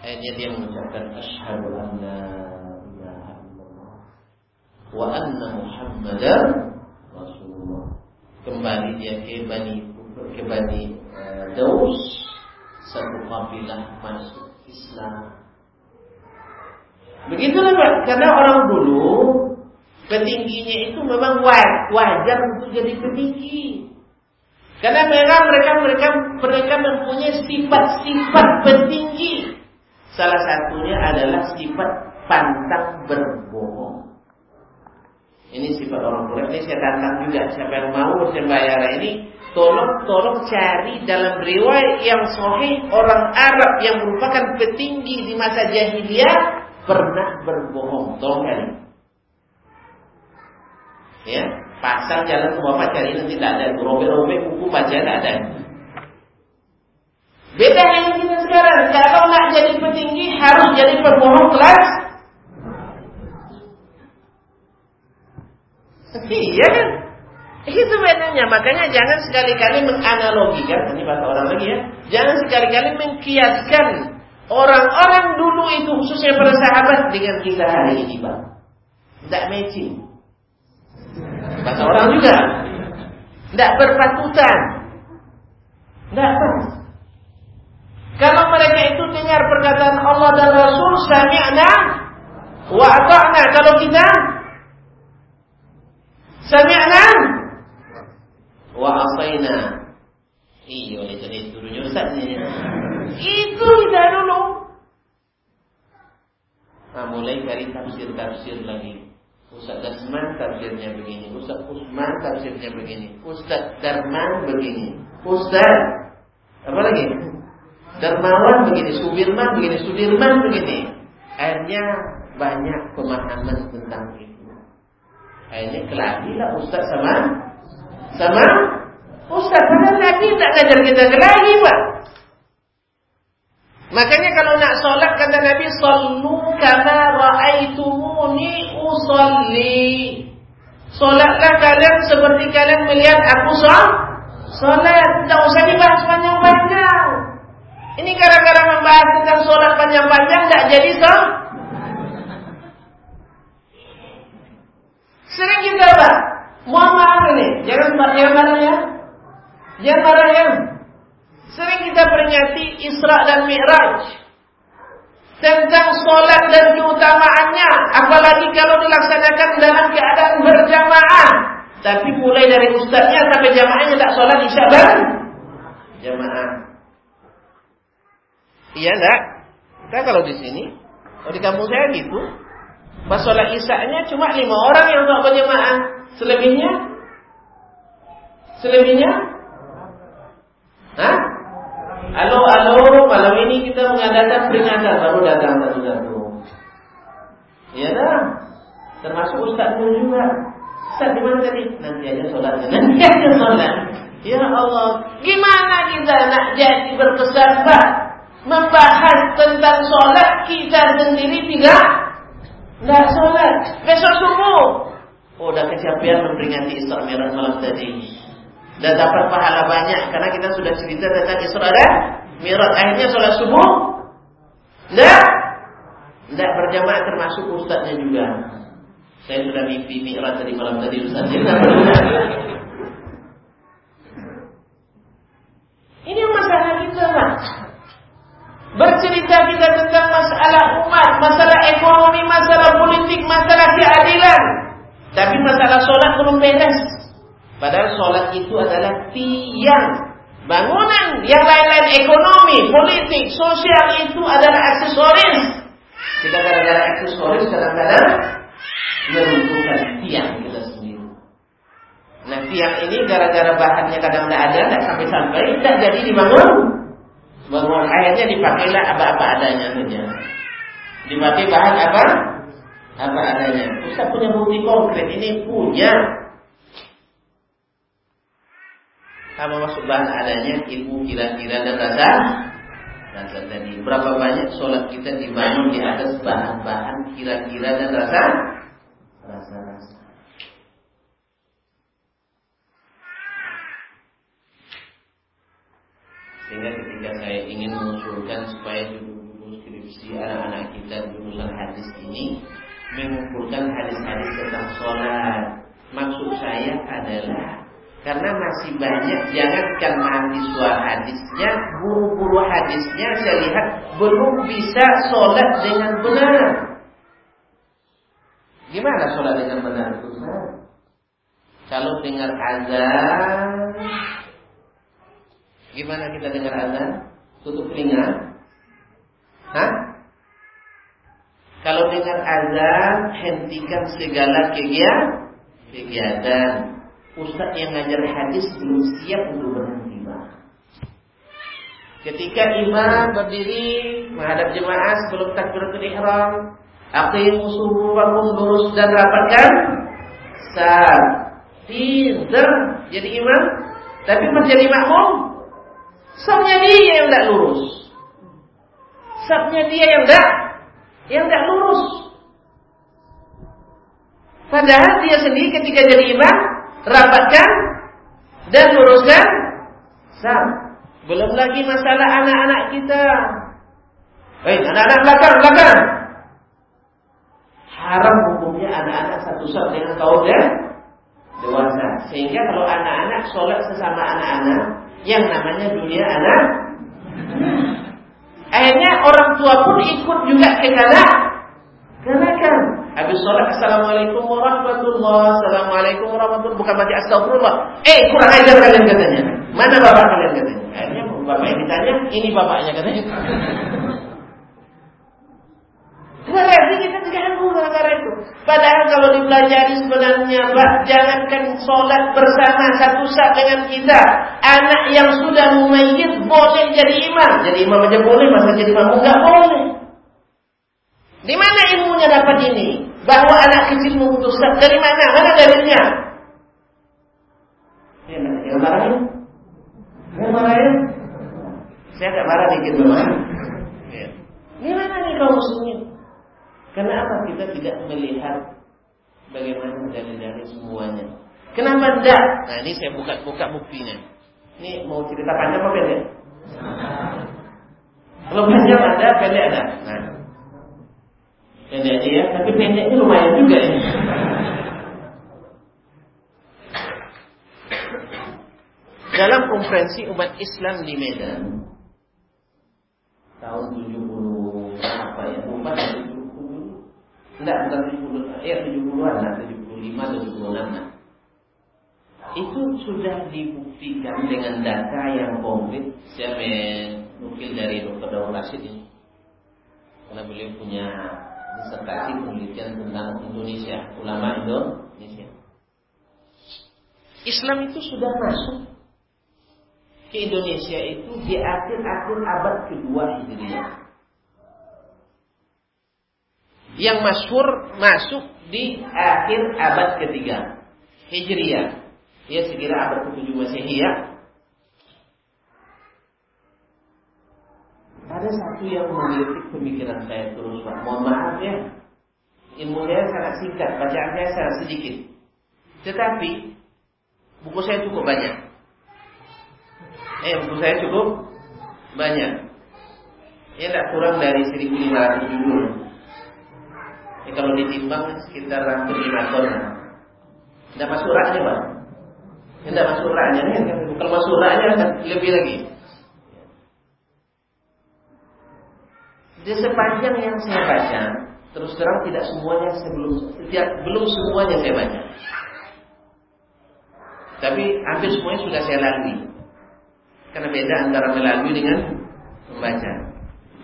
Speaker 1: Akhirnya dia mengucapkan asyhadu an la ilaha illallah wa anna muhammadar rasulullah. Kembali dia ke bani ke bani uh, Daus satu kabilah masuk Islam. Begitulah Pak, karena orang dulu petingginya itu memang wajar untuk jadi petinggi. Karena memang mereka mereka mereka mempunyai sifat-sifat petinggi. Salah satunya adalah sifat pantang berbohong. Ini sifat orang tua. Ini saya tantang juga siapa yang mau bersembayara ini Tolong tolong cari dalam riwayat yang sahih orang Arab yang merupakan petinggi di masa jahiliyah pernah berbohong? Tolong kali. Ya, pasang jalan ke bapak cari nanti tidak ada. Robek-robek buku baca tidak ada. Beda yang kita sekarang. Kalau nak jadi petinggi harus jadi pembohong kelas. Iya kan? Itu bedanya. Makanya jangan sekali-kali menganalogikan. Ini bahasa orang lagi ya. Jangan sekali-kali mengkiaskan orang-orang dulu itu khususnya para sahabat dengan kita hari ini, Bang. Tidak matching. Bahasa orang juga. Tidak berpatutan. Tidak pas. Kalau mereka itu dengar perkataan Allah dan Rasul, sami'na wa ata'na. Kalau kita sami'na wa asaina. Iya, itu nih turunnya Ustaznya. Itu kita dulu. Nah, mulai dari tafsir-tafsir lagi. Ustaz Dasman tafsirnya begini, Ustaz Usman tafsirnya begini, Ustaz Darman begini, Ustaz apa lagi? Dermawan begini, Sudirman begini, Sudirman begini. Akhirnya banyak pemahaman tentang itu. Akhirnya kelahilah Ustaz sama sama Ustaz. Padahal Nabi tak ngajar kita kelahi, Pak. Makanya kalau nak solat kata Nabi Sallu kama ra'aitumuni usalli Solatlah kalian seperti kalian melihat aku solat Tidak usah dibahas panjang-panjang ini gara-gara membahas tentang sholat panjang-panjang tidak jadi so. Sering kita pak, maaf ini, jangan jangan marah ya, jangan marah ya. Sering kita peringati Isra dan Mi'raj tentang sholat dan keutamaannya, apalagi kalau dilaksanakan dalam keadaan berjamaah. Tapi mulai dari ustadznya sampai jamaahnya tak sholat isya jamaah. Iya enggak? Kita kalau di sini, kalau di kampung saya gitu, pas sholat isya-nya cuma lima orang yang untuk berjamaah. Selebihnya? Selebihnya? Hah? Halo, halo, malam ini kita mengadakan peringatan baru datang satu-satu. Iya dah. Termasuk ustaz pun juga. Ustaz di mana tadi? Nanti aja sholatnya. Nanti aja sholat. Ya Allah, gimana kita nak jadi berkesan Pak? membahas tentang sholat kita sendiri tidak tidak sholat. Besok subuh. Oh udah kecapean memperingati Isra Mi'raj malam tadi. Dan dapat pahala banyak karena kita sudah cerita tentang Isra dan Mi'raj. Akhirnya sholat subuh. Tidak tidak berjamaah termasuk ustadznya juga. Saya sudah mimpi Mi'raj tadi malam tadi ustadznya ini masalah kita pak Bercerita kita tentang masalah umat, masalah ekonomi, masalah politik, masalah keadilan. Tapi masalah sholat belum beres. Padahal sholat itu adalah tiang bangunan. Yang lain-lain ekonomi, politik, sosial itu adalah aksesoris. Kita gara-gara aksesoris kadang-kadang meruntuhkan tiang kita sendiri. Nah tiang ini gara-gara bahannya kadang tidak ada, tidak sampai-sampai, tidak jadi dibangun bahwa akhirnya dipakailah apa-apa adanya saja. Dipakai bahan apa? Apa adanya. Ustaz punya bukti konkret ini punya. Sama masuk bahan adanya ilmu kira-kira dan rasa rasa tadi. Berapa banyak sholat kita dibangun di atas bahan-bahan kira-kira dan rasa rasa-rasa. Sehingga ketika saya ingin mengusulkan supaya buku skripsi anak-anak kita jurusan hadis ini mengumpulkan hadis-hadis tentang sholat. Maksud saya adalah karena masih banyak jangankan mahasiswa hadisnya, guru-guru hadisnya saya lihat belum bisa sholat dengan benar. Gimana sholat dengan benar itu? Kalau dengar azan Gimana kita dengar azan? Tutup telinga? Hah? Kalau dengar azan, hentikan segala kegiatan. Kegiatan. Ustaz yang ngajar hadis belum siap untuk berhenti. Ketika imam berdiri menghadap jemaah sebelum takbiratul ihram, Aqimu suruhakum lurus dan rapatkan saat Pinter jadi imam Tapi menjadi makmum Sabnya dia yang tidak lurus. Sabnya dia yang tidak Yang tidak lurus. Padahal dia sendiri ketika jadi imam Rapatkan Dan luruskan Sab Belum lagi masalah anak-anak kita. Hei anak-anak belakang belakang. Haram hukumnya anak-anak satu sab dengan kaum dan dewasa. Sehingga kalau anak-anak sholat sesama anak-anak, yang namanya dunia anak, akhirnya orang tua pun ikut juga ke kanak, kan? Habis sholat Assalamualaikum warahmatullah Assalamualaikum warahmatullah. Bukan baca astagfirullah. Eh kurang ajar kalian katanya. Mana bapak kalian? katanya. Akhirnya bapak yang ditanya Ini bapaknya katanya Berarti kita terganggu gara-gara itu. Padahal kalau dipelajari sebenarnya, Pak, jangankan sholat bersama satu saat dengan kita. Anak yang sudah mumayyid boleh jadi imam. Jadi imam aja boleh, masa jadi imam enggak boleh. Di mana ilmunya dapat ini? Bahwa anak kecil memutuskan dari mana? Mana dalilnya? Ya, ya marah ya? Marah ya? Saya agak marah dikit memang. Ya. Di mana nih kaum muslimin? Kenapa kita tidak melihat bagaimana dalil-dalil semuanya? Kenapa tidak? Nah ini saya buka-buka buktinya. Ini mau cerita panjang apa pendek? Kalau panjang ada, pendek ada. Nah, pendek aja ya, tapi pendeknya lumayan juga ya. Dalam konferensi umat Islam di Medan tahun 70 apa ya? Lupa tidak bukan 70, ya 70-an lah, 75 atau 76 lah. Itu sudah dibuktikan dengan data yang komplit. Saya menukil dari Dr. Daul Rashid ini. Karena beliau punya disertasi penelitian tentang Indonesia, ulama Indonesia. Islam itu sudah masuk ke Indonesia itu di akhir-akhir abad kedua Hijriah yang masyhur masuk di akhir abad ketiga Hijriah. Ya sekira abad ke-7 Masihiyah. Ada satu yang memiliki pemikiran saya terus Pak. Mohon maaf ya. Ilmu saya sangat singkat, bacaan saya sangat sedikit. Tetapi buku saya cukup banyak. Eh, buku saya cukup banyak. Ya tidak kurang dari 1500 judul. Ya, kalau ditimbang sekitar hampir lima ton. Tidak masuk raknya pak. Tidak masuk raknya nih. Kalau masuk raknya lebih lagi. Di sepanjang yang saya baca, terus terang tidak semuanya sebelum setiap belum semuanya saya baca. Tapi hampir semuanya sudah saya lalui. Karena beda antara melalui dengan membaca.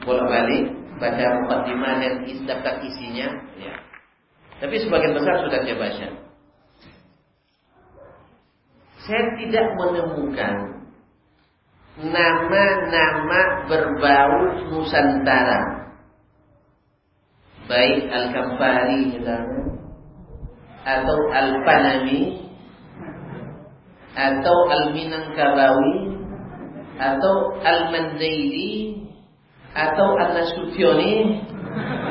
Speaker 1: Bolak balik baca mukaddimah dan daftar isinya ya. Tapi sebagian besar sudah saya baca. Saya tidak menemukan nama-nama berbau Nusantara. Baik Al-Kampari atau Al-Panami atau Al-Minangkabawi atau Al-Mandairi atau An-Nasutyoni,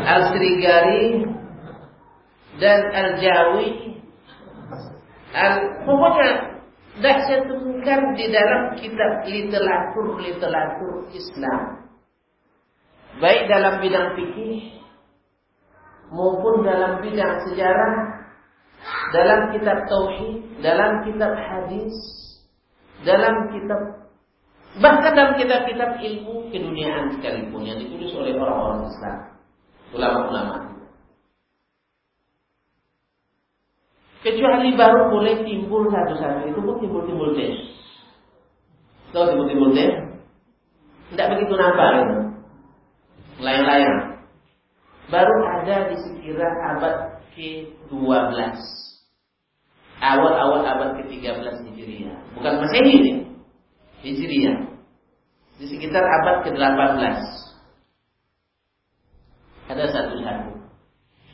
Speaker 1: Al-Srigari dan Al-Jawi. Al pokoknya tidak saya temukan di dalam kitab literatur-literatur Islam. Baik dalam bidang fikih maupun dalam bidang sejarah, dalam kitab tauhid, dalam kitab hadis, dalam kitab Bahkan dalam kitab-kitab ilmu keduniaan sekalipun yang ditulis oleh orang-orang Islam, ulama-ulama. Kecuali baru boleh timbul satu-satu, itu pun timbul-timbul deh. Tahu timbul-timbul deh? Tidak begitu nampak itu. Layang-layang. Baru ada di sekitar abad ke-12. Awal-awal abad ke-13 Hijriah. Bukan Masehi ini. Hijriah di sekitar abad ke-18 ada satu satu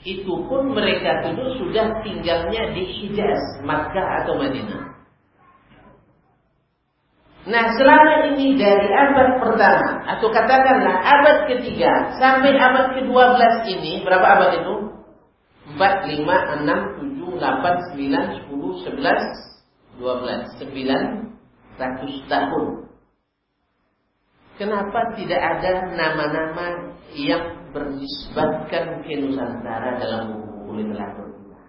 Speaker 1: itu pun mereka dulu sudah tinggalnya di Hijaz, Makkah atau Madinah. Nah selama ini dari abad pertama atau katakanlah abad ketiga sampai abad ke-12 ini berapa abad itu? 4, 5, 6, 7, 8, 9, 10, 11, 12 900 tahun Kenapa tidak ada nama-nama yang bernisbatkan ke Nusantara dalam buku literatur kita?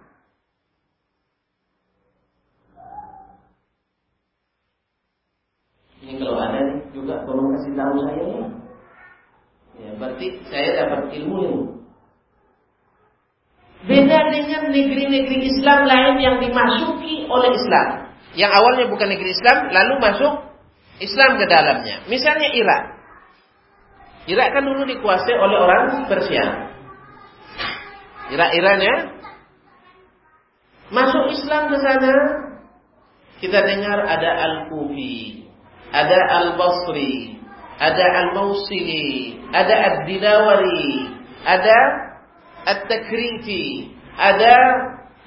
Speaker 1: Ini kalau ada juga tolong kasih tahu saya ya. Ya, berarti saya dapat ilmu ini. Beda dengan negeri-negeri Islam lain yang dimasuki oleh Islam. Yang awalnya bukan negeri Islam, lalu masuk Islam ke dalamnya. Misalnya Irak. Irak kan dulu dikuasai oleh orang Persia. Irak Iran ya. Masuk Islam ke sana, kita dengar ada Al-Kufi, ada Al-Basri, ada Al-Mausili, ada Ad-Dilawari, ada At-Takriti, ada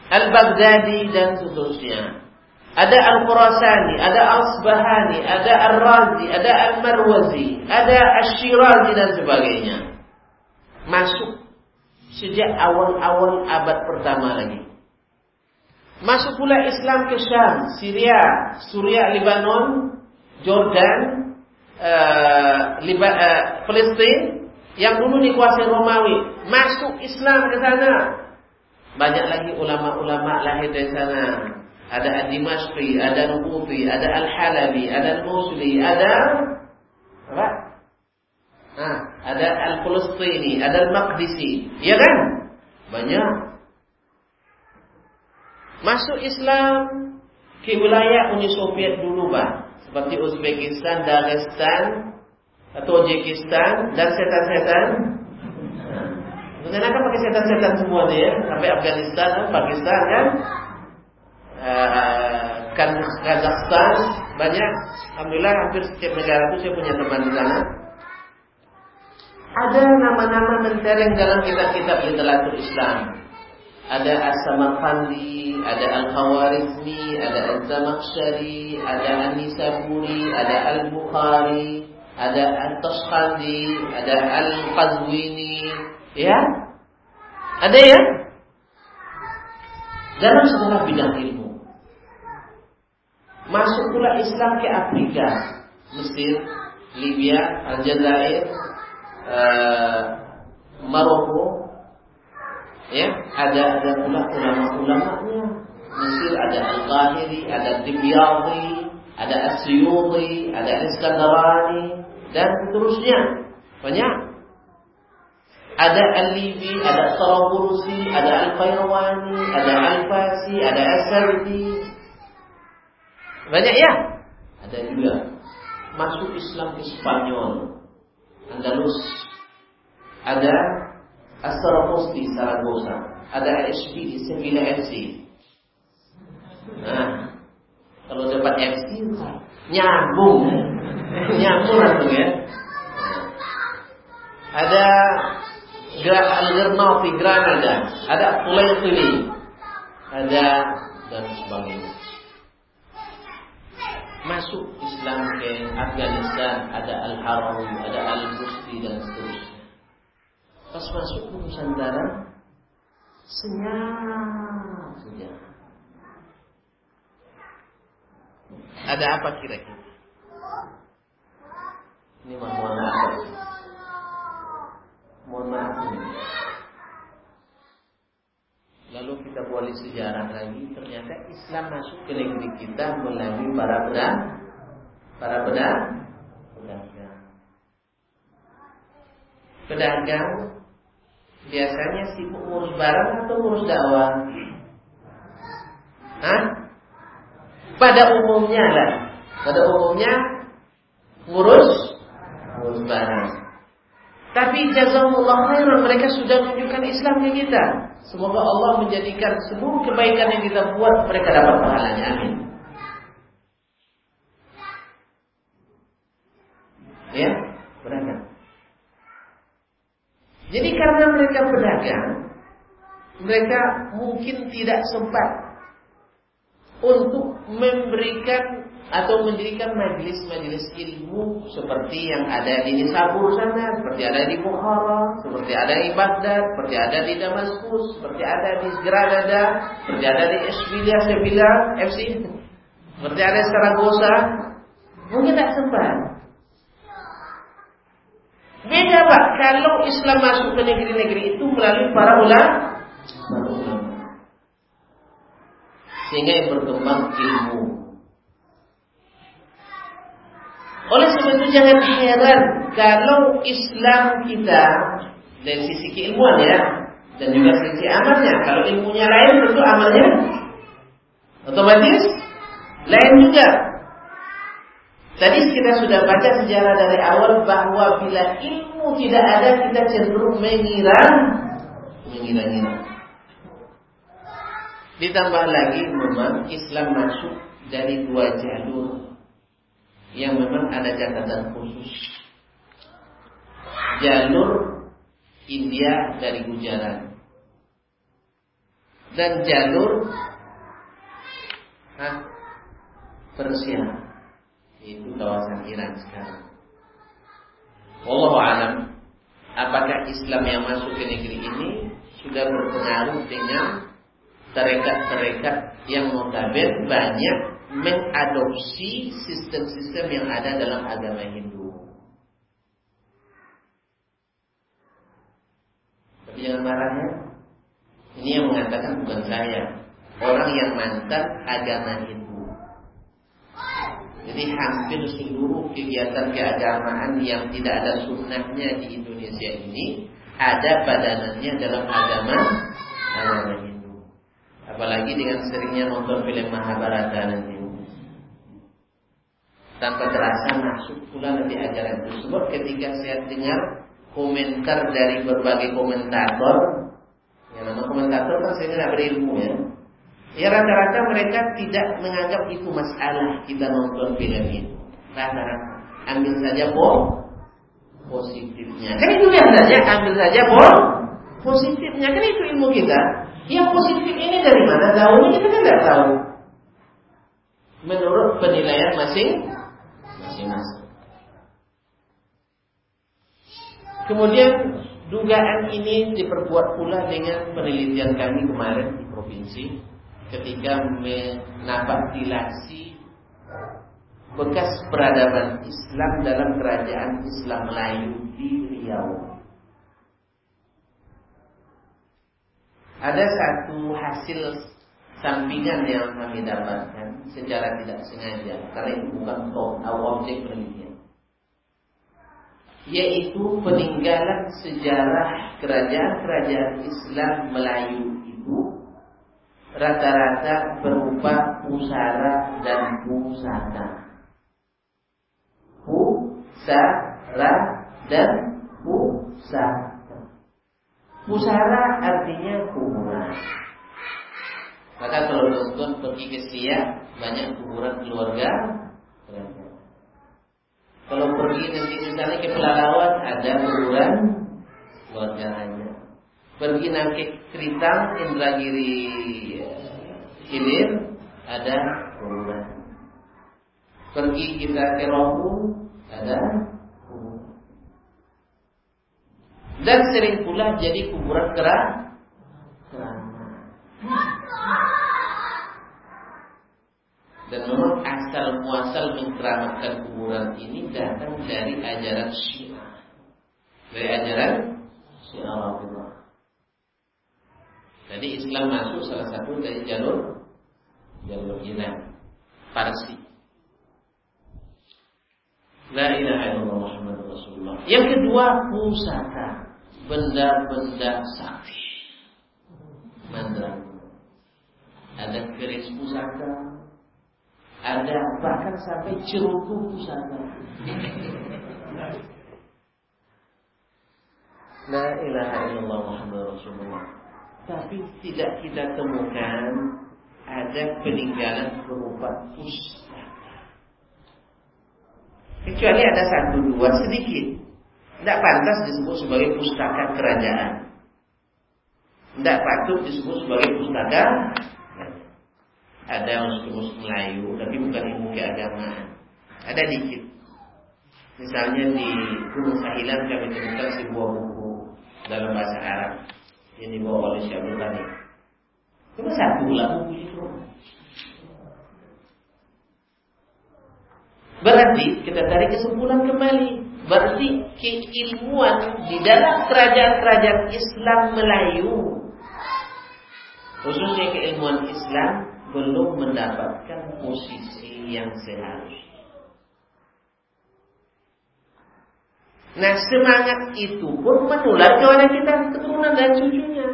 Speaker 1: Al-Baghdadi dan seterusnya. Ada Al-Qurasani, ada Al-Asbahani, ada Al-Razi, ada Al-Marwazi, ada Al-Shirazi dan sebagainya. Masuk sejak awal-awal abad pertama lagi. Masuk pula Islam ke Syam, Syria, Suria, Lebanon, Jordan, uh, uh, yang dulu dikuasai Romawi. Masuk Islam ke sana. Banyak lagi ulama-ulama lahir dari sana ada Ad-Dimashqi, ada Nubuti, ada Al-Halabi, ada Al-Musli, ada apa? Nah, ada Al-Falastini, ada Al-Maqdisi. Ya kan? Banyak. Masuk Islam ke wilayah Uni Soviet dulu, Pak. Seperti Uzbekistan, Dagestan, atau Uzbekistan dan setan-setan. Kenapa pakai setan-setan semua dia? Sampai Afghanistan, Pakistan kan? Kan Kazakhstan banyak alhamdulillah hampir setiap negara itu saya punya teman di sana ada nama-nama mentereng dalam kitab-kitab literatur Islam ada As-Samarqandi, ada Al-Khawarizmi, ada Al-Zamakhsyari, ada An-Nisaburi, ada Al-Bukhari, ada Al-Tashkhandi, ada Al-Qazwini, ya? Ada ya? Dalam segala bidang ilmu. Masuk pula Islam ke Afrika, Mesir, Libya, Aljazair, uh, Maroko, ya ada ada pula ulama-ulamanya. Mesir ada Al-Qahiri, ada Dibyadi, ada Asyuti, ada Iskandarani dan seterusnya. Banyak. Ada Al-Libi, ada Saraburusi, ada Al-Qayrawani, ada Al-Fasi, ada As-Sardi, banyak ya? Ada juga masuk Islam ke Spanyol, Andalus. Ada Astaraposti Saragossa, ada HB di Sevilla FC. Nah, kalau dapat FC nyambung, nyambung langsung ya. Ada Al-Gernati Granada, ada Fulaitili, ada dan sebagainya masuk Islam ke Afghanistan ada Al-Harawi, ada Al-Musti dan seterusnya. Pas masuk ke Nusantara senyap saja. Ada apa kira-kira? Ini mohon maaf. Mohon maaf. Kita boleh sejarah lagi, ternyata Islam masuk ke negeri kita melalui para pedang, para pedang, pedagang. Pedagang biasanya sibuk ngurus barang atau ngurus dakwah? Hah? Pada umumnya lah, pada umumnya ngurus ngurus barang. Tapi jazakumullah mereka sudah menunjukkan Islam ke kita. Semoga Allah menjadikan seluruh kebaikan yang kita buat mereka dapat pahalanya. Amin. Ya, pedagang. Jadi karena mereka pedagang, mereka mungkin tidak sempat untuk memberikan atau mendirikan majelis-majelis ilmu seperti yang ada di Nisabur sana, seperti ada di Bukhara, seperti ada di Baghdad, seperti ada di Damaskus, seperti ada di Granada, seperti ada di Esbilia, Sevilla, FC, seperti ada di Saragossa. Mungkin tak sempat. Beda pak, kalau Islam masuk ke negeri-negeri itu melalui para ulama, sehingga yang berkembang ilmu oleh sebab itu jangan heran kalau Islam kita dari sisi keilmuan ya dan juga sisi amalnya. Kalau ilmunya lain tentu amalnya otomatis lain juga. Tadi kita sudah baca sejarah dari awal bahwa bila ilmu tidak ada kita cenderung mengira mengira-ngira. Ditambah lagi memang Islam masuk dari dua jalur yang memang ada catatan khusus. Jalur India dari Gujarat dan jalur ah, Persia itu kawasan Iran sekarang. Allah alam, apakah Islam yang masuk ke negeri ini sudah berpengaruh dengan tarekat-tarekat yang notabene banyak mengadopsi sistem-sistem yang ada dalam agama Hindu. Tapi jangan marah ya. Ini yang mengatakan bukan saya. Orang yang mantan agama Hindu. Jadi hampir seluruh kegiatan keagamaan yang tidak ada sunnahnya di Indonesia ini ada padanannya dalam agama agama Hindu. Apalagi dengan seringnya nonton film Mahabharata nanti tanpa terasa masuk pula nanti ajaran tersebut ketika saya dengar komentar dari berbagai komentator. Yang nama komentator kan saya tidak berilmu ya. Ya rata-rata mereka tidak menganggap itu masalah kita nonton film itu rata-rata. Ambil saja po positifnya. Kan itu yang saja ambil saja po positifnya. Kan itu ilmu kita. Yang positif ini dari mana? Tahu kita kan tidak tahu. Menurut penilaian masing masing-masing. Kemudian dugaan ini diperbuat pula dengan penelitian kami kemarin di provinsi ketika menapatilasi bekas peradaban Islam dalam kerajaan Islam Melayu di Riau. Ada satu hasil sampingan yang kami dapatkan secara tidak sengaja karena itu bukan atau objek penelitian yaitu peninggalan sejarah kerajaan-kerajaan Islam Melayu itu rata-rata berupa pusara dan pusaka. Pusara dan pusaka. Pusara artinya kuburan. Maka kalau teman pergi ke Siak banyak kuburan keluarga Kalau pergi nanti misalnya ke Pelalawan ada kuburan keluarga hanya. Pergi nanti Kritang, Indragiri, Hilir ada kuburan. Pergi kita ke Rohul ada kuburan. Dan sering pula jadi kuburan keras Dan memang asal muasal mengkeramatkan kuburan ini datang dari ajaran Syiah. Dari ajaran Syiah. Jadi Islam masuk salah satu dari jalur jalur Iran, Parsi. La ilaha illallah Muhammad Rasulullah. Yang kedua pusaka, benda-benda sakti. Mandraguna. Ada keris pusaka, ada bahkan sampai cerutu pusaka. La ilaha illallah Muhammad Rasulullah. Tapi tidak kita temukan ada peninggalan berupa pustaka. Kecuali ada satu dua sedikit. Tidak pantas disebut sebagai pustaka kerajaan. tidak patut disebut sebagai pustaka. Ada musik-musik Melayu, tapi bukan ilmu keagamaan. Ada dikit. Misalnya di Gunung Sahilan kami temukan sebuah buku dalam bahasa Arab yang dibawa oleh Syekh Tani. Cuma satu lah buku itu. Berarti kita tarik kesimpulan kembali. Berarti keilmuan di dalam kerajaan-kerajaan Islam Melayu khususnya keilmuan Islam belum mendapatkan posisi yang seharusnya. Nah semangat itu pun menular kepada kita keturunan dan cucunya.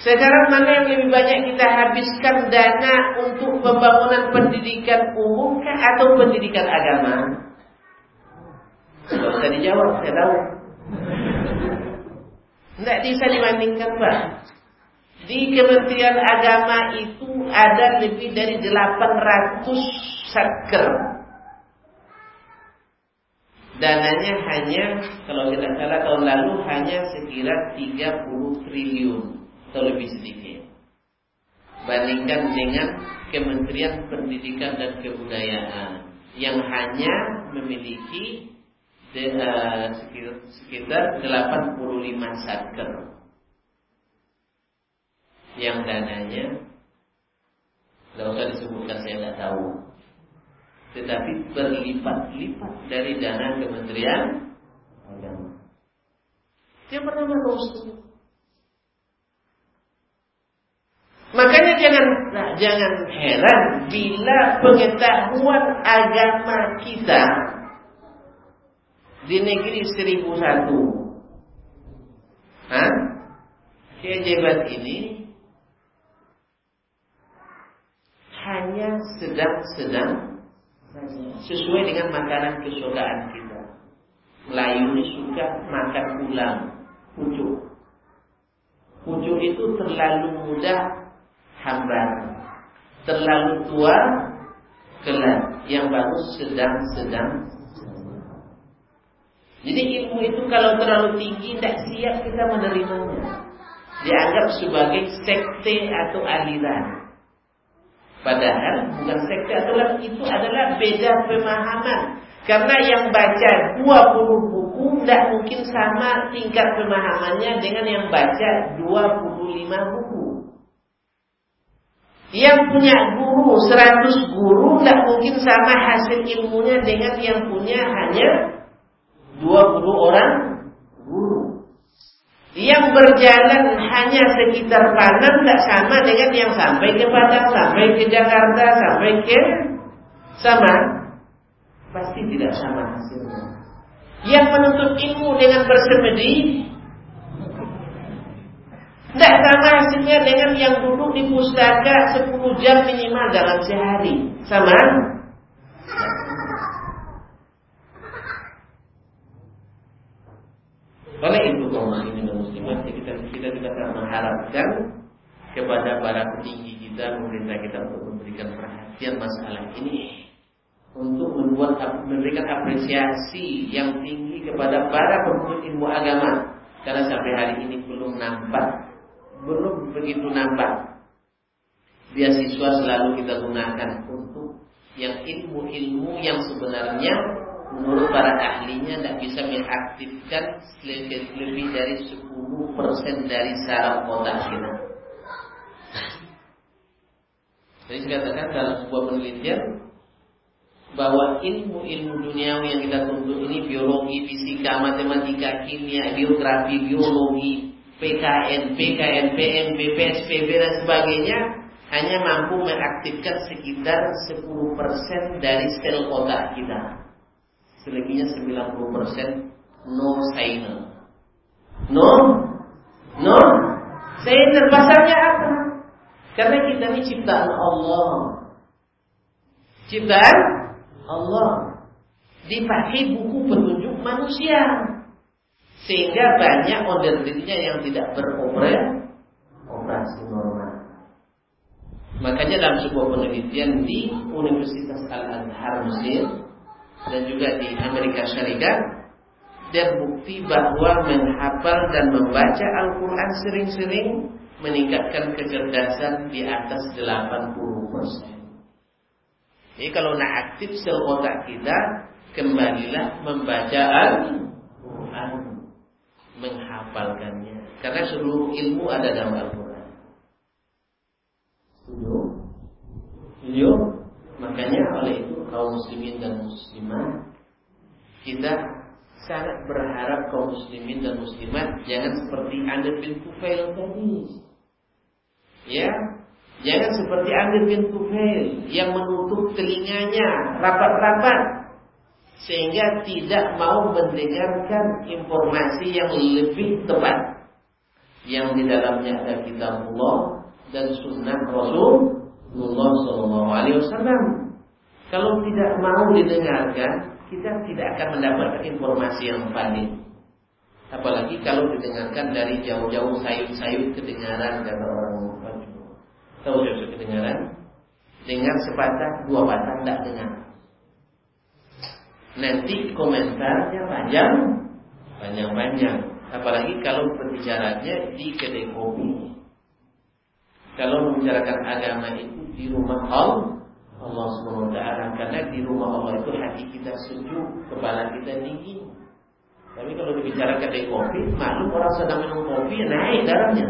Speaker 1: Sekarang mana yang lebih banyak kita habiskan dana untuk pembangunan pendidikan umum kah atau pendidikan agama? Tidak usah dijawab, saya tahu. Tidak bisa dibandingkan, Pak. Di Kementerian Agama itu ada lebih dari 800 satker. Dananya hanya, kalau tidak salah tahun lalu hanya sekira 30 triliun atau lebih sedikit. Bandingkan dengan Kementerian Pendidikan dan Kebudayaan yang hanya memiliki eh, sekitar 85 satker yang dananya tidak usah disebutkan saya tidak tahu tetapi berlipat-lipat dari dana Kementerian Agama. Dia Rasul. Makanya jangan nah, jangan heran bila pengetahuan agama kita di negeri seribu satu, Hah? Kejebat ini hanya sedang-sedang sesuai dengan makanan kesukaan kita. Melayu ini suka makan ulang, pucuk. Pucuk itu terlalu mudah hambar, terlalu tua gelap. Yang bagus sedang-sedang. Jadi ilmu itu kalau terlalu tinggi tidak siap kita menerimanya. Dianggap sebagai sekte atau aliran. Padahal bukan sekte adalah itu adalah beda pemahaman. Karena yang baca 20 buku tidak mungkin sama tingkat pemahamannya dengan yang baca 25 buku. Yang punya guru 100 guru tidak mungkin sama hasil ilmunya dengan yang punya hanya 20 orang guru. Yang berjalan hanya sekitar Padang tak sama dengan yang sampai ke Padang, sampai ke Jakarta, sampai ke sama. Pasti tidak sama hasilnya. Yang menuntut ilmu dengan bersemedi tidak sama hasilnya dengan yang duduk di pustaka 10 jam minimal dalam sehari. Sama? Oleh itu kaum muslimin muslimat kita kita tidak mengharapkan kepada para petinggi kita, pemerintah kita untuk memberikan perhatian masalah ini untuk membuat memberikan apresiasi yang tinggi kepada para pemuda ilmu agama. Karena sampai hari ini belum nampak belum begitu nampak beasiswa selalu kita gunakan untuk yang ilmu-ilmu yang sebenarnya menurut para ahlinya tidak bisa mengaktifkan lebih dari 10% dari saraf otak kita. Jadi katakan dalam sebuah penelitian bahwa ilmu-ilmu duniawi yang kita tuntut ini biologi, fisika, matematika, kimia, geografi, biologi, PKN, PKN, PM, BPS, PB dan sebagainya hanya mampu mengaktifkan sekitar 10% dari sel otak kita. Selebihnya 90% no signer. No, no signer. Pasalnya apa? Karena kita ini ciptaan Allah. Ciptaan Allah. Dipakai buku petunjuk manusia. Sehingga banyak order dirinya yang tidak beroperasi operasi normal. Makanya dalam sebuah penelitian di Universitas Al-Azhar Mesir dan juga di Amerika Syarikat dan bukti bahwa menghafal dan membaca Al-Quran sering-sering meningkatkan kecerdasan di atas 80%. Jadi kalau nak aktif sel otak kita, kembalilah membaca Al-Quran, menghafalkannya. Karena seluruh ilmu ada dalam Al-Quran. Setuju? Setuju? Makanya oleh kaum muslimin dan muslimat kita sangat berharap kaum muslimin dan muslimat jangan seperti Amir bin Tufail tadi. Ya, jangan seperti Amir bin Tufail yang menutup telinganya rapat-rapat sehingga tidak mau mendengarkan informasi yang lebih tepat yang di dalamnya ada kitabullah dan sunnah Rasulullah Shallallahu Alaihi Wasallam. Kalau tidak mau didengarkan, kita tidak akan mendapatkan informasi yang valid. Apalagi kalau didengarkan dari jauh-jauh sayup-sayup kedengaran kata orang Tahu sayup kedengaran? Dengar sepatah, dua patah tidak dengar. Nanti komentarnya panjang, panjang-panjang. Apalagi kalau berbicaranya di kedai kopi. Kalau membicarakan agama itu di rumah Allah, Allah SWT karena di rumah Allah itu hati kita sejuk, kepala kita dingin. Tapi kalau dibicarakan di kopi, maklum orang sedang minum kopi naik darahnya.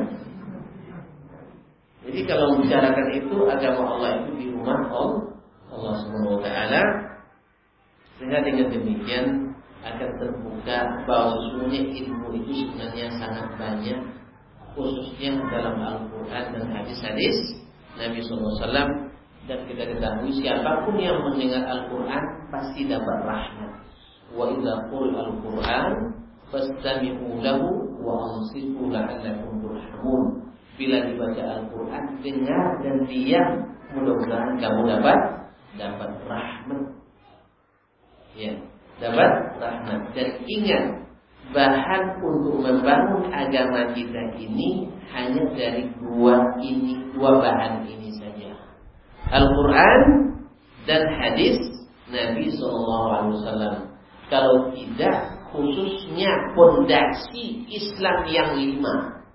Speaker 1: Jadi kalau membicarakan itu agama Allah itu di rumah Allah, Allah SWT sehingga dengan demikian akan terbuka bahwa sesungguhnya ilmu itu sebenarnya sangat banyak khususnya dalam Al-Quran dan hadis-hadis Nabi SAW dan kita ketahui siapa pun yang mendengar Al-Quran pasti dapat rahmat. Wa idza Al-Quran fastami'u lahu wa ansitu la'allakum turhamun. Bila dibaca Al-Quran dengar dan diam, mudah-mudahan kamu dapat dapat rahmat. Ya, dapat rahmat. Dan ingat bahan untuk membangun agama kita ini hanya dari dua ini, dua bahan ini Al-Quran dan hadis Nabi SAW. Kalau tidak, khususnya pondasi Islam yang lima.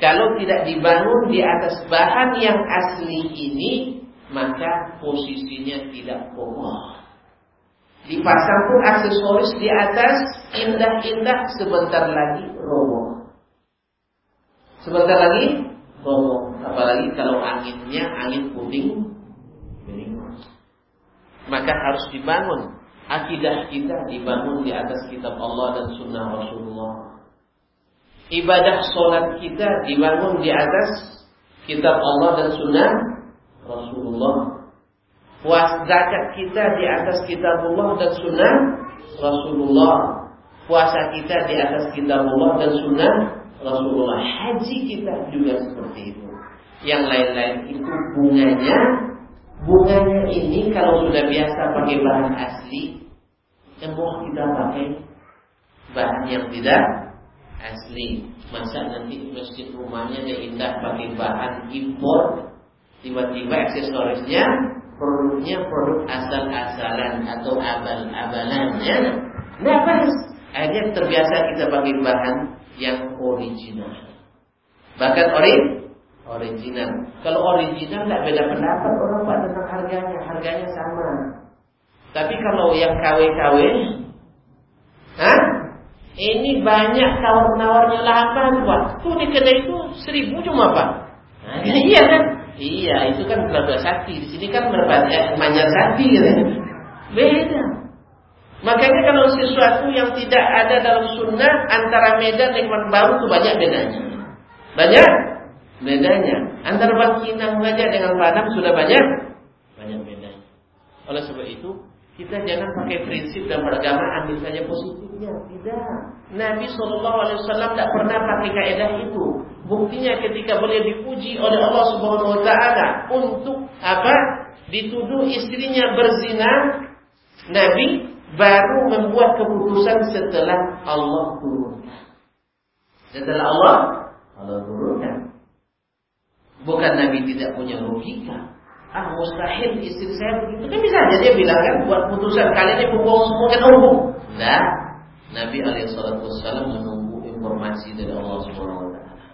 Speaker 1: Kalau tidak dibangun di atas bahan yang asli ini, maka posisinya tidak kokoh. Dipasang pun aksesoris di atas indah-indah sebentar lagi roboh. Sebentar lagi roboh. Apalagi kalau anginnya angin puding, maka harus dibangun akidah kita dibangun di atas kitab Allah dan sunnah Rasulullah. Ibadah solat kita dibangun di atas kitab Allah dan sunnah Rasulullah. Puas zakat kita di atas kitab Allah dan sunnah Rasulullah. Puasa kita di atas kitab Allah dan sunnah Rasulullah. Haji kita juga seperti itu. Yang lain-lain itu bunganya Bunganya ini kalau sudah biasa pakai bahan asli, emoh kita pakai bahan yang tidak asli. Masa nanti masjid rumahnya dia indah pakai bahan impor, tiba-tiba aksesorisnya produknya produk asal-asalan atau abal-abalan ya. Nah, pas. Akhirnya terbiasa kita pakai bahan yang original. Bahkan ori original. Kalau original tidak beda pendapat orang pak tentang harganya, harganya sama. Tapi kalau yang KW-KW, Hah? Ini banyak tawar-nawarnya lama pak. Tuh di kedai itu seribu cuma pak. Nah, iya kan? Iya, itu kan keluarga sakti. Di sini kan berapa? Eh, manyar sakti gitu. Beda. Makanya kalau sesuatu yang tidak ada dalam sunnah antara Medan dengan Baru itu banyak bedanya. Banyak bedanya. Antara Bangkinang saja dengan Padang sudah banyak banyak bedanya. Oleh sebab itu, kita jangan pakai prinsip dan beragama ambil saja positifnya. Tidak. Nabi Shallallahu Alaihi Wasallam tidak pernah pakai kaidah itu. Buktinya ketika beliau dipuji oleh Allah Subhanahu Wa Taala untuk apa? Dituduh istrinya berzina, Nabi baru membuat keputusan setelah Allah turunkan. Setelah Allah Allah turunkan. Bukan Nabi tidak punya logika. Ah mustahil istri saya begitu. Kan bisa aja dia bilang kan buat putusan kalian ini bohong semua kan umum. Nah, Nabi Alaihissalam menunggu informasi dari Allah Subhanahu Wa Taala.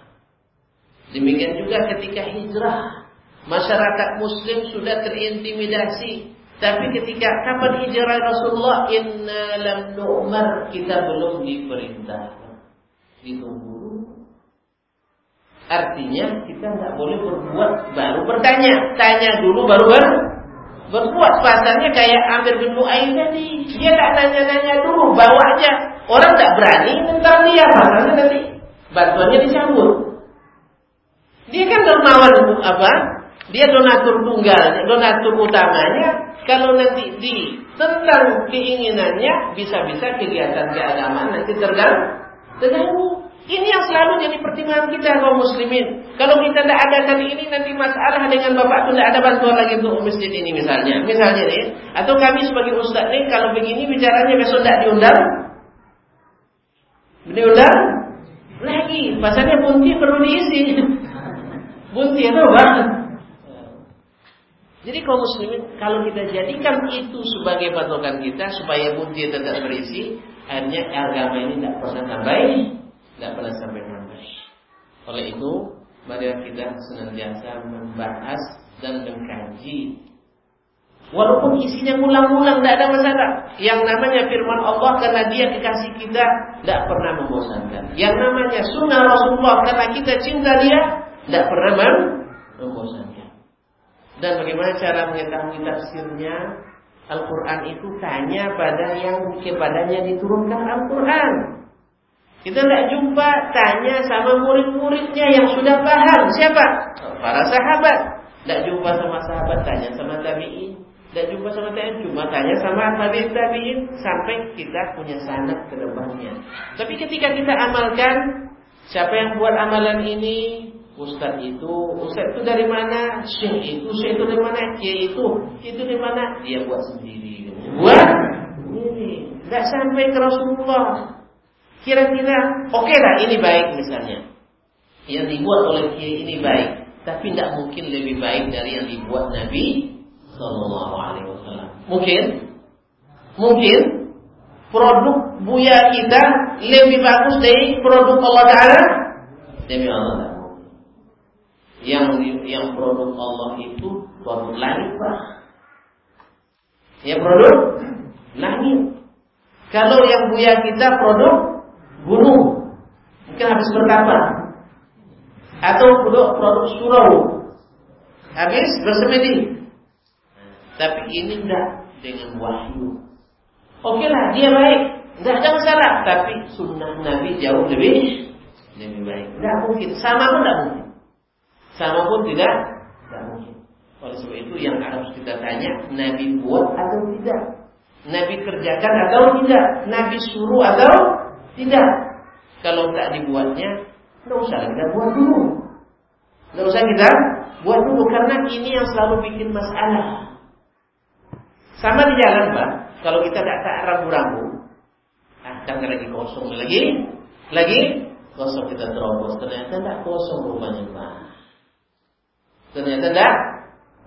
Speaker 1: Demikian juga ketika hijrah, masyarakat Muslim sudah terintimidasi. Tapi ketika kapan hijrah Rasulullah, Inna lam nu'mar kita belum diperintah. Ditunggu. Artinya kita nggak boleh berbuat baru bertanya, tanya dulu baru ber berbuat. Pasalnya kayak Amir bin Lu'ay tadi, dia tak nanya-nanya dulu, bawa aja. Orang tak berani ntar dia, pasalnya nanti bantuannya disambut. Dia kan dermawan apa? Dia donatur tunggal, donatur utamanya. Kalau nanti di tentang keinginannya, bisa-bisa kegiatan keagamaan nanti terganggu. Terganggu. Ini yang selalu jadi pertimbangan kita kaum muslimin. Kalau kita tidak ada kali ini nanti masalah dengan bapak tidak ada bantuan lagi untuk masjid ini misalnya. Misalnya nih, atau kami sebagai ustaz nih kalau begini bicaranya besok tidak diundang, diundang lagi. Pasalnya bunti perlu diisi. bunti itu apa? Jadi kaum muslimin kalau kita jadikan itu sebagai patokan kita supaya bunti tetap berisi, akhirnya agama ini tidak pernah tambah tidak pernah sampai sampai. Oleh itu, mari kita senantiasa membahas dan mengkaji. Walaupun isinya ulang-ulang tidak ada masalah. Yang namanya firman Allah karena dia kekasih kita tidak pernah membosankan. Yang namanya sunnah Rasulullah karena kita cinta dia tidak pernah membosankan. Dan bagaimana cara mengetahui tafsirnya? Al-Quran itu tanya pada yang kepadanya diturunkan Al-Quran. Kita tidak jumpa tanya sama murid-muridnya yang sudah paham. Siapa? Para sahabat. Tidak jumpa sama sahabat, tanya sama tabi'in. Tidak jumpa sama tabi'in, cuma tanya sama tabi'in tabi'in. Sampai kita punya sanat ke depannya. Tapi ketika kita amalkan, siapa yang buat amalan ini? Ustaz itu, Ustaz itu dari mana? Syekh itu, Syekh itu dari mana? Kiai itu, itu dari mana? Dia buat sendiri. Buat? Ini. Tidak sampai ke Rasulullah. Kira-kira oke lah ini baik misalnya. Yang dibuat oleh kiai ini baik, tapi tidak mungkin lebih baik dari yang dibuat Nabi Wasallam. Mungkin, mungkin produk buya kita lebih bagus dari produk Allah Taala demi Allah Yang yang produk Allah itu produk langit pak. Ya produk langit. Kalau yang buya kita produk gunung. Mungkin habis berkapar atau produk produk surau. Habis bersemedi. Tapi ini tidak dengan wahyu. Oke lah dia baik. Tidak ada masalah. Tapi sunnah Nabi jauh lebih lebih baik. Tidak mungkin. Sama pun tidak mungkin sama pun tidak tidak mungkin oleh sebab itu yang harus kita tanya Nabi buat atau tidak Nabi kerjakan atau tidak Nabi suruh atau tidak. Kalau tak dibuatnya, tidak usah kita buat dulu. Tidak usah kita buat dulu karena ini yang selalu bikin masalah. Sama di jalan, Pak. Kalau kita tak tak ragu-ragu, ah, kan lagi kosong lagi, lagi kosong kita terobos. Ternyata tidak kosong rupanya, Pak. Ternyata tidak,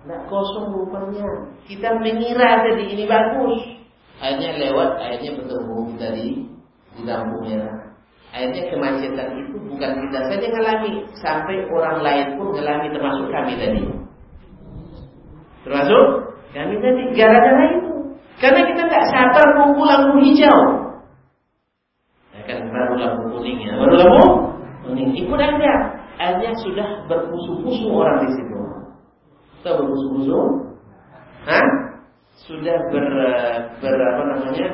Speaker 1: tidak kosong rupanya. Kita mengira tadi ini bagus. Akhirnya lewat, akhirnya bertemu tadi di lampu merah. Akhirnya kemacetan itu bukan kita saja ngalami, sampai orang lain pun ngalami termasuk kami tadi. Termasuk kami tadi gara-gara itu. Karena kita nggak sabar nunggu lampu hijau. Ya kan baru lampu kuning ya, baru lampu kuning. Ikut aja. Akhirnya sudah berpusu-pusu orang di situ. Sudah berpusu-pusu. Sudah ber, ber apa namanya?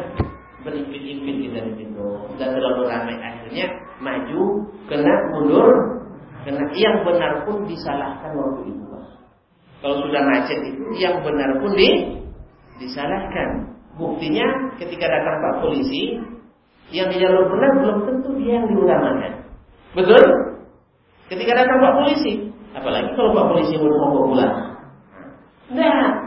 Speaker 1: berimpit-impit kita di situ dan terlalu ramai akhirnya maju kena mundur kena yang benar pun disalahkan waktu itu kalau sudah macet itu yang benar pun di disalahkan buktinya ketika datang pak polisi yang di jalur benar belum tentu dia yang diutamakan betul ketika datang pak polisi apalagi kalau pak polisi mau mau pulang nah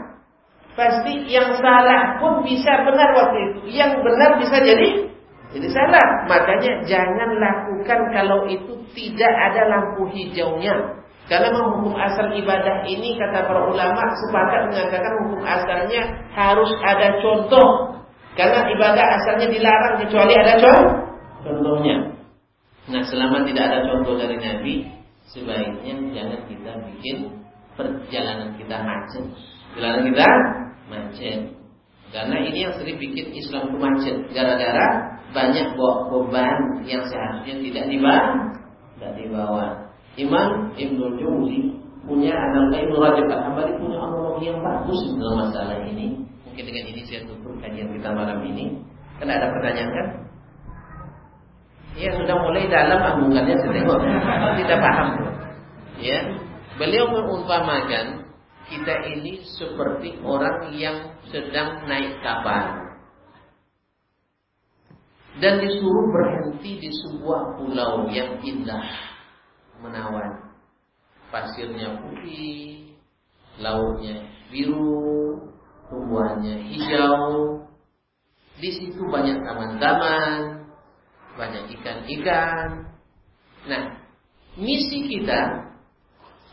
Speaker 1: Pasti yang salah pun bisa benar waktu itu. Yang benar bisa jadi jadi salah. Makanya jangan lakukan kalau itu tidak ada lampu hijaunya. Karena hukum asal ibadah ini kata para ulama sepakat mengatakan hukum asalnya harus ada contoh, Karena ibadah asalnya dilarang kecuali ada contohnya. Nah, selama tidak ada contoh dari Nabi, sebaiknya jangan kita bikin perjalanan kita macet. Perjalanan kita macet. Karena ini yang sering bikin Islam itu macet. Gara-gara banyak bawa beban yang seharusnya tidak dibawa. Tidak dibawa. Imam Ibnu Jauzi punya anak Ibnu Rajab Al-Hambali punya analogi yang bagus dalam masalah ini. Mungkin dengan ini saya tutup kajian kita malam ini. Karena ada pertanyaan kan? Ya sudah mulai dalam ambungannya setengok. Kita paham. Ya, beliau mengumpamakan kita ini seperti orang yang sedang naik kapal dan disuruh berhenti di sebuah pulau yang indah menawan pasirnya putih, lautnya biru, tumbuhannya hijau. Di situ banyak taman-taman, banyak ikan-ikan. Nah, misi kita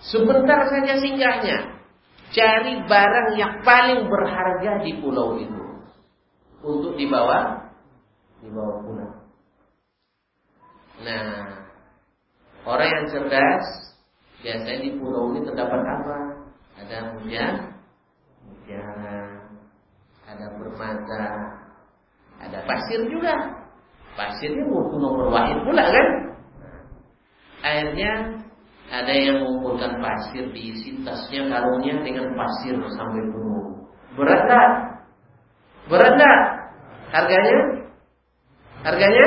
Speaker 1: sebentar saja singgahnya cari barang yang paling berharga di pulau itu untuk dibawa dibawa pulang. Nah, orang yang cerdas Biasanya di pulau ini terdapat apa? Ada hujan, mutiara, ada permata, ada pasir juga. Pasirnya butuh nomor wahid pula kan? Akhirnya ada yang mengumpulkan pasir diisi tasnya karungnya dengan pasir sampai penuh. Berat tak? Berat tak? Harganya? Harganya?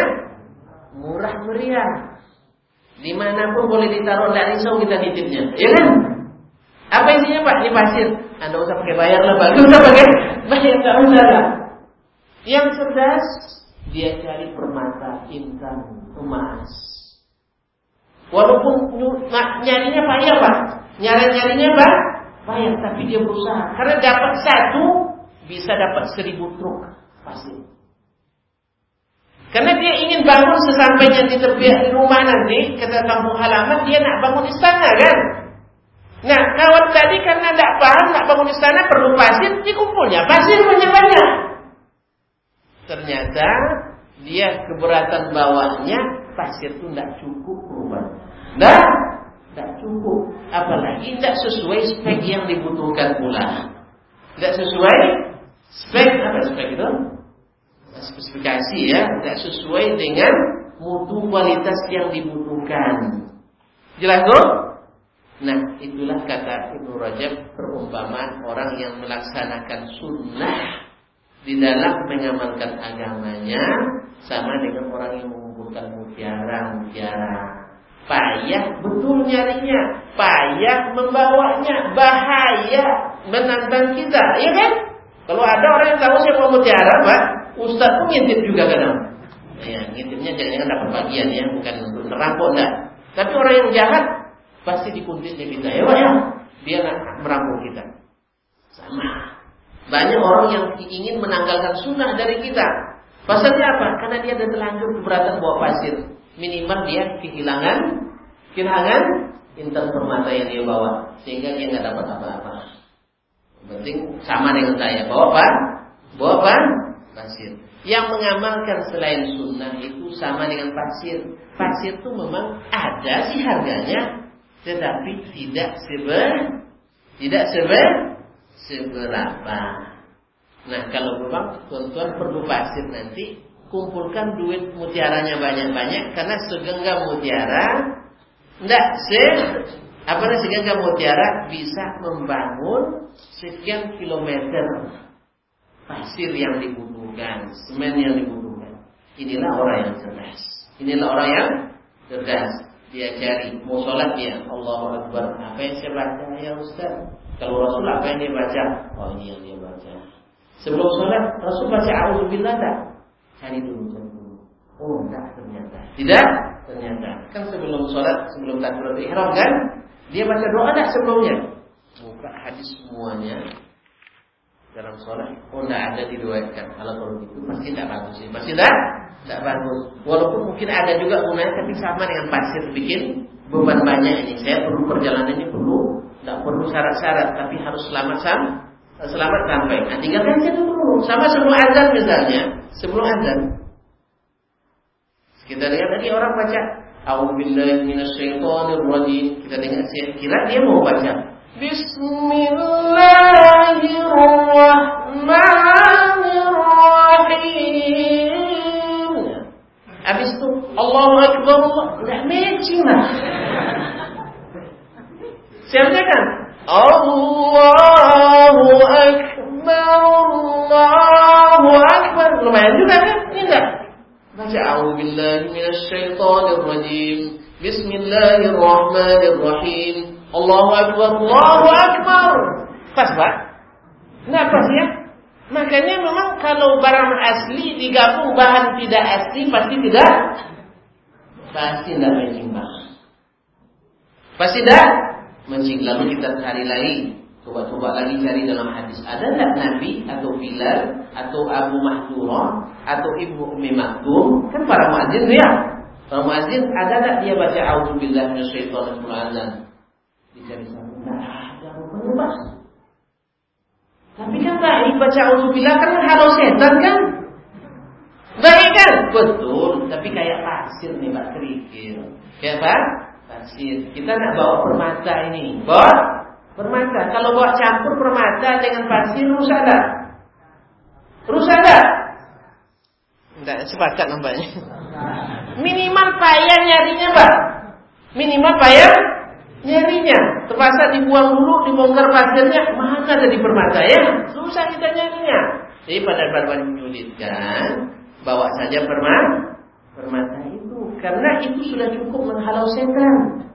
Speaker 1: Murah meriah. Di mana pun boleh ditaruh, tidak risau kita nitipnya. Ya kan? Apa isinya Pak? Ini pasir. Anda usah pakai bayar lah Pak. Usah pakai bayar, tidak usah lah. Yang cerdas, dia cari permata, intan, emas. Walaupun nyarinya payah Pak. Nyari-nyarinya Pak, payah. Tapi dia berusaha. Karena dapat satu, bisa dapat seribu truk pasir. Karena dia ingin bangun sesampainya di tepi rumah nanti, kata kampung halaman, dia nak bangun istana kan? Nah, kawan tadi karena tidak paham nak bangun istana perlu pasir, dikumpulnya pasir banyak-banyak. Ternyata dia keberatan bawahnya pasir itu tidak cukup rumah. Nah, tidak cukup. Apalagi tidak sesuai spek yang dibutuhkan pula. Tidak sesuai spek apa spek itu? spesifikasi ya tidak sesuai dengan mutu kualitas yang dibutuhkan. Jelas tuh? Nah, itulah kata Ibnu Rajab perumpamaan orang yang melaksanakan sunnah di dalam mengamalkan agamanya sama dengan orang yang mengumpulkan mutiara-mutiara. Payah betul nyarinya, payah membawanya, bahaya menantang kita, ya kan? Kalau ada orang yang tahu siapa mutiara, Pak, Ustaz pun ngintip juga kadang. Ya, ngintipnya jangan-jangan dapat bagian ya, bukan untuk merampok enggak. Tapi orang yang jahat pasti dikuntisnya kita. Ya, Pak ya. Dia merampok kita. Sama. Banyak orang yang ingin menanggalkan sunnah dari kita. Pasalnya apa? Karena dia ada terlanjur keberatan bawa pasir. Minimal dia kehilangan kehilangan intan permata yang dia bawa. Sehingga dia nggak dapat apa-apa. Penting sama dengan saya. Bawa apa? Bawa apa? pasir. Yang mengamalkan selain sunnah itu sama dengan pasir. Pasir itu memang ada sih harganya, tetapi tidak seber, tidak seber, seberapa. Nah kalau memang tuan-tuan perlu pasir nanti, kumpulkan duit mutiaranya banyak-banyak karena segenggam mutiara, tidak se apa namanya segenggam mutiara bisa membangun sekian kilometer pasir yang dibutuhkan, semen yang dibutuhkan. Inilah orang yang cerdas. Inilah orang yang cerdas. Dia cari mau sholat dia Allah Akbar. Apa yang saya baca ya Ustaz? Kalau Rasul apa yang dia baca? Oh ini yang dia baca. Sebelum sholat Rasul baca Alhamdulillah tak? Cari dulu, cari dulu. Oh enggak ternyata. Tidak? Ternyata. Kan sebelum sholat, sebelum takbiratul ihram kan? Dia baca doa tak sebelumnya? Buka hadis semuanya dalam sholat oh tidak ada diriwayatkan kalau kalau gitu pasti tidak bagus sih pasti tidak tidak bagus walaupun mungkin ada juga gunanya tapi sama dengan pasir bikin beban banyak ini saya perlu perjalanan ini perlu tidak perlu syarat-syarat tapi harus selamat sam selamat sampai. Nah, tinggal baca dulu. Sama sebelum azan misalnya, sebelum azan. Kita lihat tadi orang baca A'udzubillahi. Kita dengar kira dia mau baca Bismillahirrahmanirrahim. Habis itu Allahu Akbar Allah. Enggak matching lah. Siapnya kan? Allahu Akbar Allahu Akbar. Lumayan juga kan? Ini enggak? Baca A'udzubillahi minasyaitonirrajim. Bismillahirrahmanirrahim. Allahu Akbar, Allahu Akbar. Pas Pak? Nggak pas ya? Makanya memang kalau barang asli digabung bahan tidak asli pasti tidak pasti tidak menyimbang. Pasti tidak mencing. Lalu kita cari lagi, coba-coba lagi cari dalam hadis. Ada tidak Nabi atau Bilal atau Abu Mahdurah atau Ibu Umi Maktum? Kan para muadzin ya. Para muadzin ada tidak dia baca Auzubillahi minasyaitonir rajim? Dicari satu, tidak ada rupanya. Tapi kan baik baca Auzubillah kan halo setan kan? Baik kan? Betul, tapi kayak pasir nih Pak Kerikil. Kayak apa? Pasir. Kita nak bawa permata ini. Bawa permata. Kalau bawa campur permata dengan pasir rusak tak? Rusak tak? Tidak sepakat nampaknya. Minimal payah nyarinya Pak. Minimal payah nyarinya. Terpaksa dibuang dulu, dibongkar pasirnya, mana jadi permata ya? Susah kita nyarinya. Jadi pada pada menyulitkan, bawa saja permata, permata itu. Karena itu sudah cukup menghalau setan.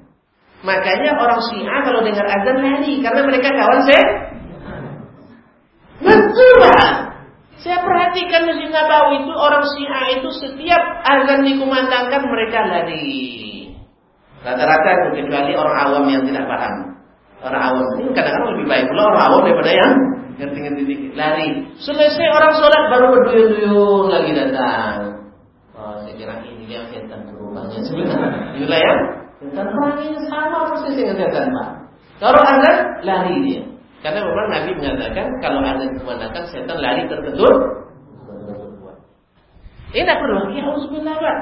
Speaker 1: Makanya orang Syiah kalau dengar azan lari karena mereka kawan saya. Betul. Saya perhatikan Masjid Nabawi itu orang Syiah itu setiap azan dikumandangkan mereka lari. Rata-rata kecuali orang awam yang tidak paham. Orang awam ini kadang-kadang lebih baik pula orang awam daripada yang ngerti-ngerti dikit. Lari. Selesai orang sholat baru berduyun-duyun lagi datang. Oh, saya kira ini yang setan berubahnya sebenarnya. Inilah ya. Setan orangnya sama persis dengan setan pak. Kalau azan lari dia. Karena memang Nabi mengatakan kalau azan dikumandangkan setan lari terketur. Ini tidak perlu lagi harus pak.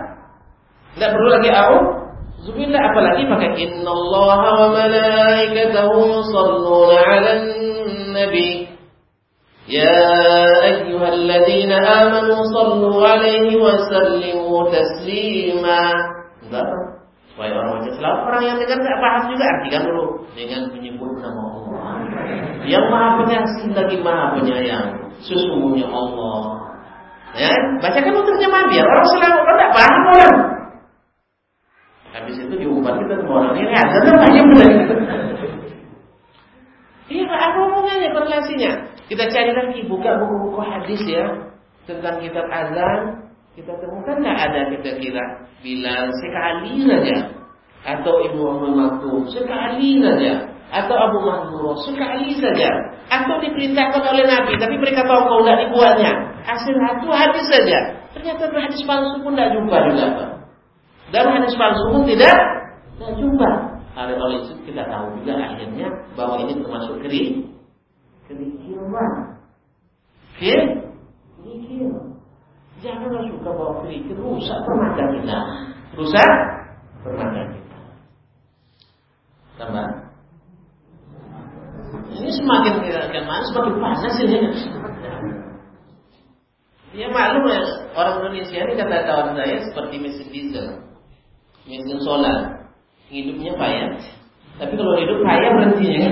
Speaker 1: Tidak perlu lagi aku Zubillah apalagi pakai innallaha wa malaikatahu yusalluna 'alan nabi Ya ayyuhalladzina amanu sallu 'alaihi wa sallimu taslima. Enggak Supaya orang baca selawat orang yang dengar tidak paham juga artikan dulu dengan menyebut nama Allah. Yang Maha Pengasih lagi Maha Penyayang. Sesungguhnya Allah. Ya, bacakan orang orang tidak paham orang. Habis itu diubah kita semua orang ini ada kan aja Iya, apa hubungannya korelasinya? Kita cari lagi buka buku-buku hadis ya tentang kitab azan. Kita temukan tidak ada kita kira Bilal sekali saja. Atau Ibu Ummu Maktum sekali saja. Atau Abu Mahdur sekali saja. Atau diperintahkan oleh Nabi tapi mereka tahu kau tidak dibuatnya. Hasil satu hadis saja. Ternyata hadis palsu pun tidak jumpa juga. Pak dan hadis palsu pun tidak tidak jumpa. Oleh oleh itu kita tahu juga akhirnya bahwa ini termasuk keri kerikilman. Oke? Kerikil. Janganlah suka bawa kerikil rusak permata kita. Rusak permata kita. Tambah. Ini semakin tidak mana semakin panas ini. Ya maklum ya, orang Indonesia ini kata kawan saya seperti mesin diesel mesin solar hidupnya payah. Tapi kalau hidup payah berhentinya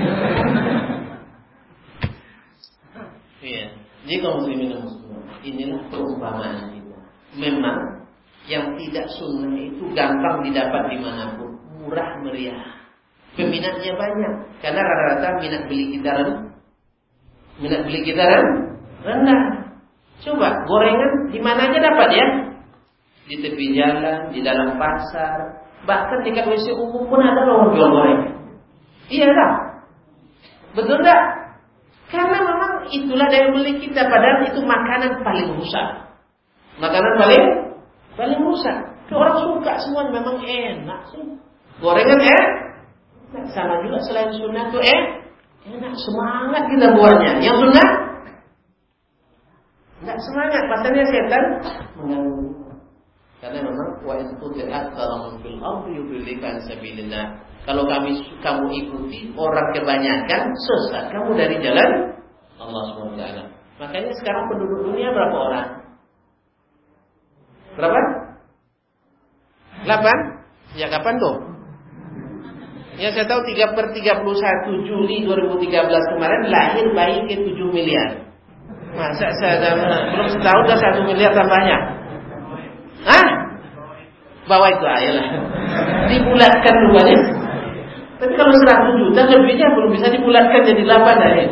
Speaker 1: iya. Jadi kalau muslimin muslim inilah perumpamaan kita. Memang yang tidak sunnah itu gampang didapat di mana pun. Murah meriah. Peminatnya banyak. Karena rata-rata minat beli kita rendah minat beli kita rendah. Coba gorengan di mana dapat ya di tepi jalan, di dalam pasar, bahkan di WC umum pun ada loh jual goreng. Iya tak? Betul tak? Karena memang itulah daya beli kita, padahal itu makanan paling rusak. Makanan paling paling rusak. orang suka semua memang enak sih. Gorengan eh? Sama juga selain sunnah tuh eh Enak semangat kita buatnya. Yang sunnah enggak semangat, pasalnya setan mengganggu. Karena memang wa in tuti'at fil ardi yudillika sabilillah. Kalau kami kamu ikuti orang kebanyakan sesat kamu dari jalan Allah SWT. Makanya sekarang penduduk dunia berapa orang? Berapa? 8? Ya kapan tuh? Ya saya tahu 3 per 31 Juli 2013 kemarin lahir bayi ke 7 miliar. Masa saya belum setahun dah 1 miliar tambahnya. Hah? Bawa itu aja lah. Dibulatkan rupanya. Tapi kalau 100 juta lebihnya belum bisa dibulatkan jadi 8 aja.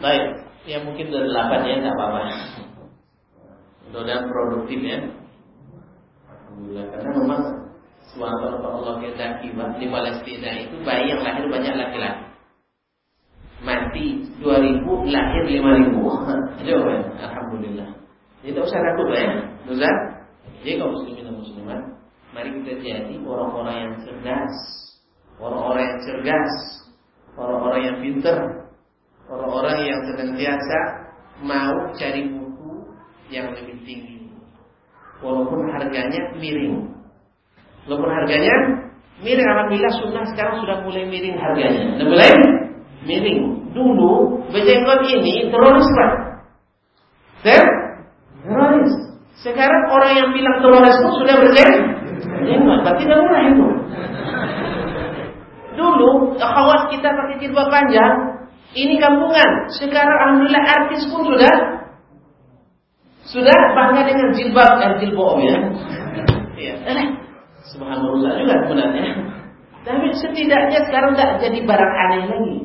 Speaker 1: Baik. Ya mungkin dari 8 ya nggak apa-apa. Mudah-mudahan produktif ya. Alhamdulillah karena memang Suatu Allah kehendaki di Palestina itu bayi yang lahir banyak laki-laki. Mati 2000 lahir 5000. Coba alhamdulillah. Jadi tidak usah takut ya. Dosa. Jadi kaum muslimin dan muslimat, mari kita jadi orang-orang yang cerdas, orang-orang yang cerdas, orang-orang yang pintar, orang-orang yang senantiasa mau cari buku yang lebih tinggi, walaupun harganya miring. Walaupun harganya miring alhamdulillah sunnah sekarang sudah mulai miring harganya. Sudah mulai miring. Dulu bejenggot ini pak. Teroris. Sekarang orang yang bilang teroris pun sudah berjenggot. Berarti tidak murah itu. Dulu akhwat kita pakai jilbab panjang, ini kampungan. Sekarang alhamdulillah artis pun sudah sudah bangga dengan jilbab dan jilbab ya. Iya. Subhanallah juga sebenarnya. Tapi setidaknya sekarang tidak jadi barang aneh lagi.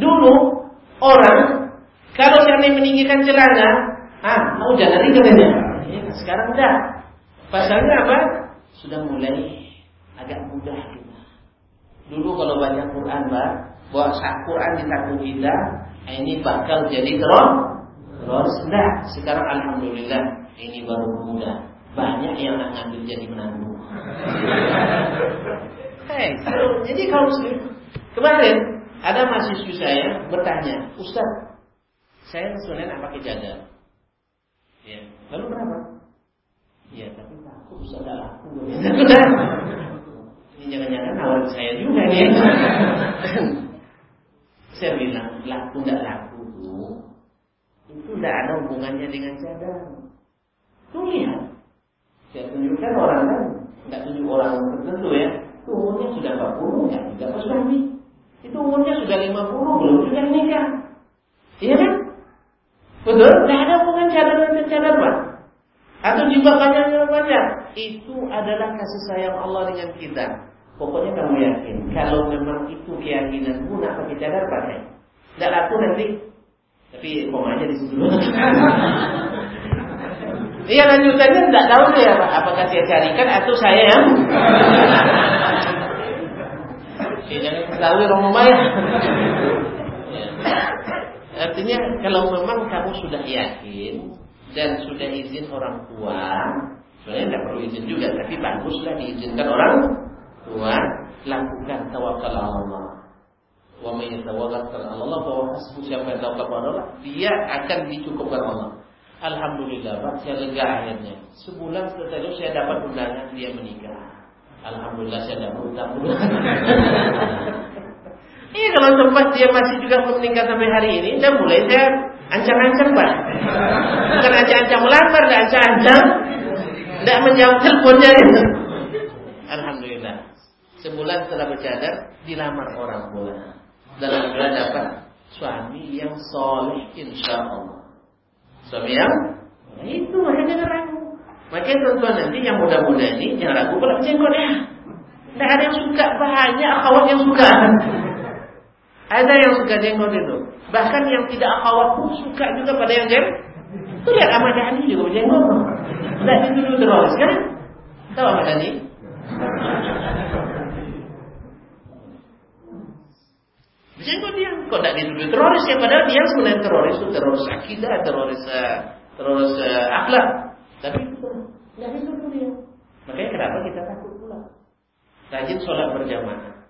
Speaker 1: Dulu orang kalau seandainya meninggikan celana, ah mau jalan katanya. Ya, sekarang tidak. Pasalnya apa? Sudah mulai agak mudah kita. Dulu kalau baca Quran, Mbak, bawa Quran di saku kita, ini bakal jadi terus terus enggak. Sekarang alhamdulillah ini baru mudah. Banyak yang ngambil jadi menantu. Hei, jadi kalau muslim kemarin ada mahasiswi saya bertanya, Ustaz, saya sebenarnya nak pakai. Ya, lalu berapa? Ya, tapi takut tidak laku. Ini jangan-jangan awal saya juga nih. saya bilang laku tidak laku tuh itu tidak ada hubungannya dengan cadar. Tuh lihat, saya tunjukkan orang lain nggak tunjuk orang tertentu ya, itu umurnya sudah 40 ya tidak pas suami. Itu umurnya sudah 50 belum juga nikah. Iya kan? Betul? Tidak ada cadar pak. Atau juga banyak yang banyak. Itu adalah kasih sayang Allah dengan kita. Pokoknya kamu yakin, kalau memang itu keyakinanmu nak pakai cadar pakai. Tidak laku nanti. Tapi aja di situ. Iya lanjutannya tidak tahu saya apa. Apakah saya carikan atau saya yang Ya, jangan ketahui orang ya. Artinya kalau memang kamu sudah yakin dan sudah izin orang tua, sebenarnya tidak perlu izin juga, tapi baguslah diizinkan orang tua, lakukan tawakal Allah. Wa may yatawakkal Allah bahwa hasbu siapa yang tawakal Allah, dia akan dicukupkan Allah. Alhamdulillah Pak, saya lega akhirnya. Sebulan setelah itu saya dapat undangan dia menikah. Alhamdulillah saya dapat utang Iya kalau sempat dia masih juga menikah sampai hari ini, dan mulai saya ancam-ancam Pak. Bukan ancam-ancam melamar, dan ancam-ancam. Tidak menjawab teleponnya itu. Alhamdulillah. Sebulan setelah bercadar, dilamar orang pula. Dan alhamdulillah dapat suami yang soleh insya Allah. Suami yang nah itu makanya ragu. Makanya tentuan nanti yang muda-muda ini jangan ragu pada jenggot ya. Tidak ada yang suka banyak akhwat yang suka. Ada yang suka jenggot itu. Bahkan yang tidak akhwat pun suka juga pada yang jenggot. Itu lihat Ahmad Dhani juga berjenggot. Tidak dituduh terus kan? Tahu Ahmad Dhani? Jenggot dia kok tidak dituduh teroris ya padahal dia sebenarnya teroris itu teroris akidah, teroris uh, teroris uh, akhlak. Tapi tidak dituduh dia. Makanya kenapa kita takut pula? Rajin sholat berjamaah.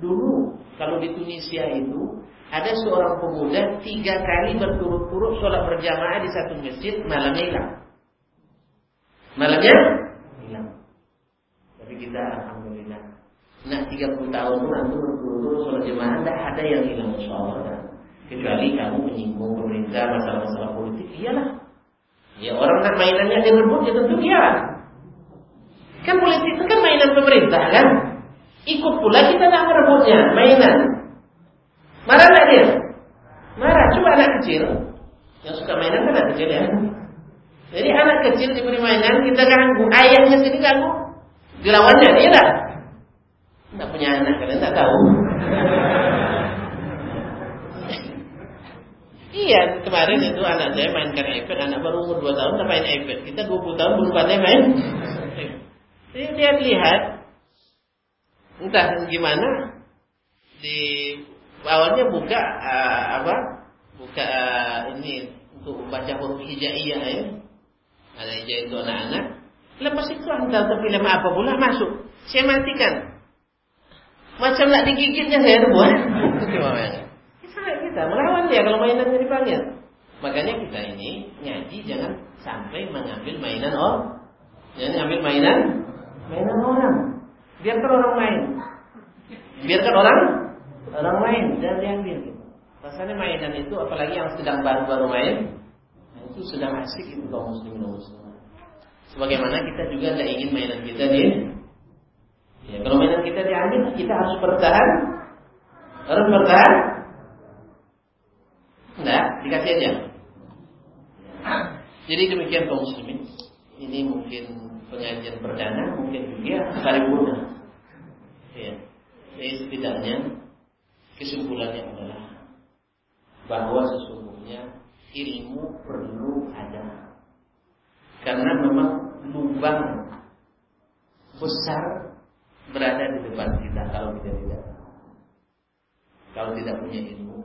Speaker 1: Dulu kalau di Tunisia itu ada seorang pemuda tiga kali berturut-turut sholat berjamaah di satu masjid malamnya hilang. Malamnya hilang. Tapi kita alhamdulillah. Nah 30 tahun pun antum berturut-turut sholat jamaah tidak ada yang hilang sholat. Kecuali kamu menyinggung pemerintah masalah-masalah politik, iyalah. Ya orang nak mainannya direbut ya tentu iya. Kan politik itu kan mainan pemerintah kan? Ikut pula kita tak merebutnya, mainan. Marah nggak dia? Marah. Coba anak kecil yang suka mainan kan anak kecil ya. Jadi anak kecil diberi mainan kita ganggu, ayahnya sini ganggu, dilawannya dia lah. Tidak punya anak kalian tak tahu. Iya, kemarin itu anak saya mainkan iPad, anak baru umur 2 tahun main iPad. Kita 20 tahun belum pandai main. Jadi dia lihat entah gimana di awalnya buka uh, apa? Buka uh, ini untuk baca huruf hijaiyah ya. Ada hijaiyah itu anak-anak. Lepas itu hantar ke film apa pula masuk. Saya matikan. Macam nak digigitnya saya buat. Sangat kita melawan dia kalau mainannya dipanggil. Makanya kita ini ngaji jangan sampai mengambil mainan orang. Jangan ngambil mainan mainan orang. Biarkan orang main. Biarkan orang orang main dan diambil. Rasanya mainan itu apalagi yang sedang baru-baru main, nah itu sedang asik itu kaum muslimin. Sebagaimana kita juga tidak ingin mainan kita di Ya, kalau mainan kita diambil, kita harus bertahan. Harus bertahan. Enggak, dikasih aja. Jadi demikian kaum muslimin. Ini mungkin pengajian perdana, mungkin juga paripurna. Ya. Jadi setidaknya kesimpulannya adalah bahwa sesungguhnya ilmu perlu ada. Karena memang lubang besar berada di depan kita kalau kita tidak kalau tidak punya ilmu.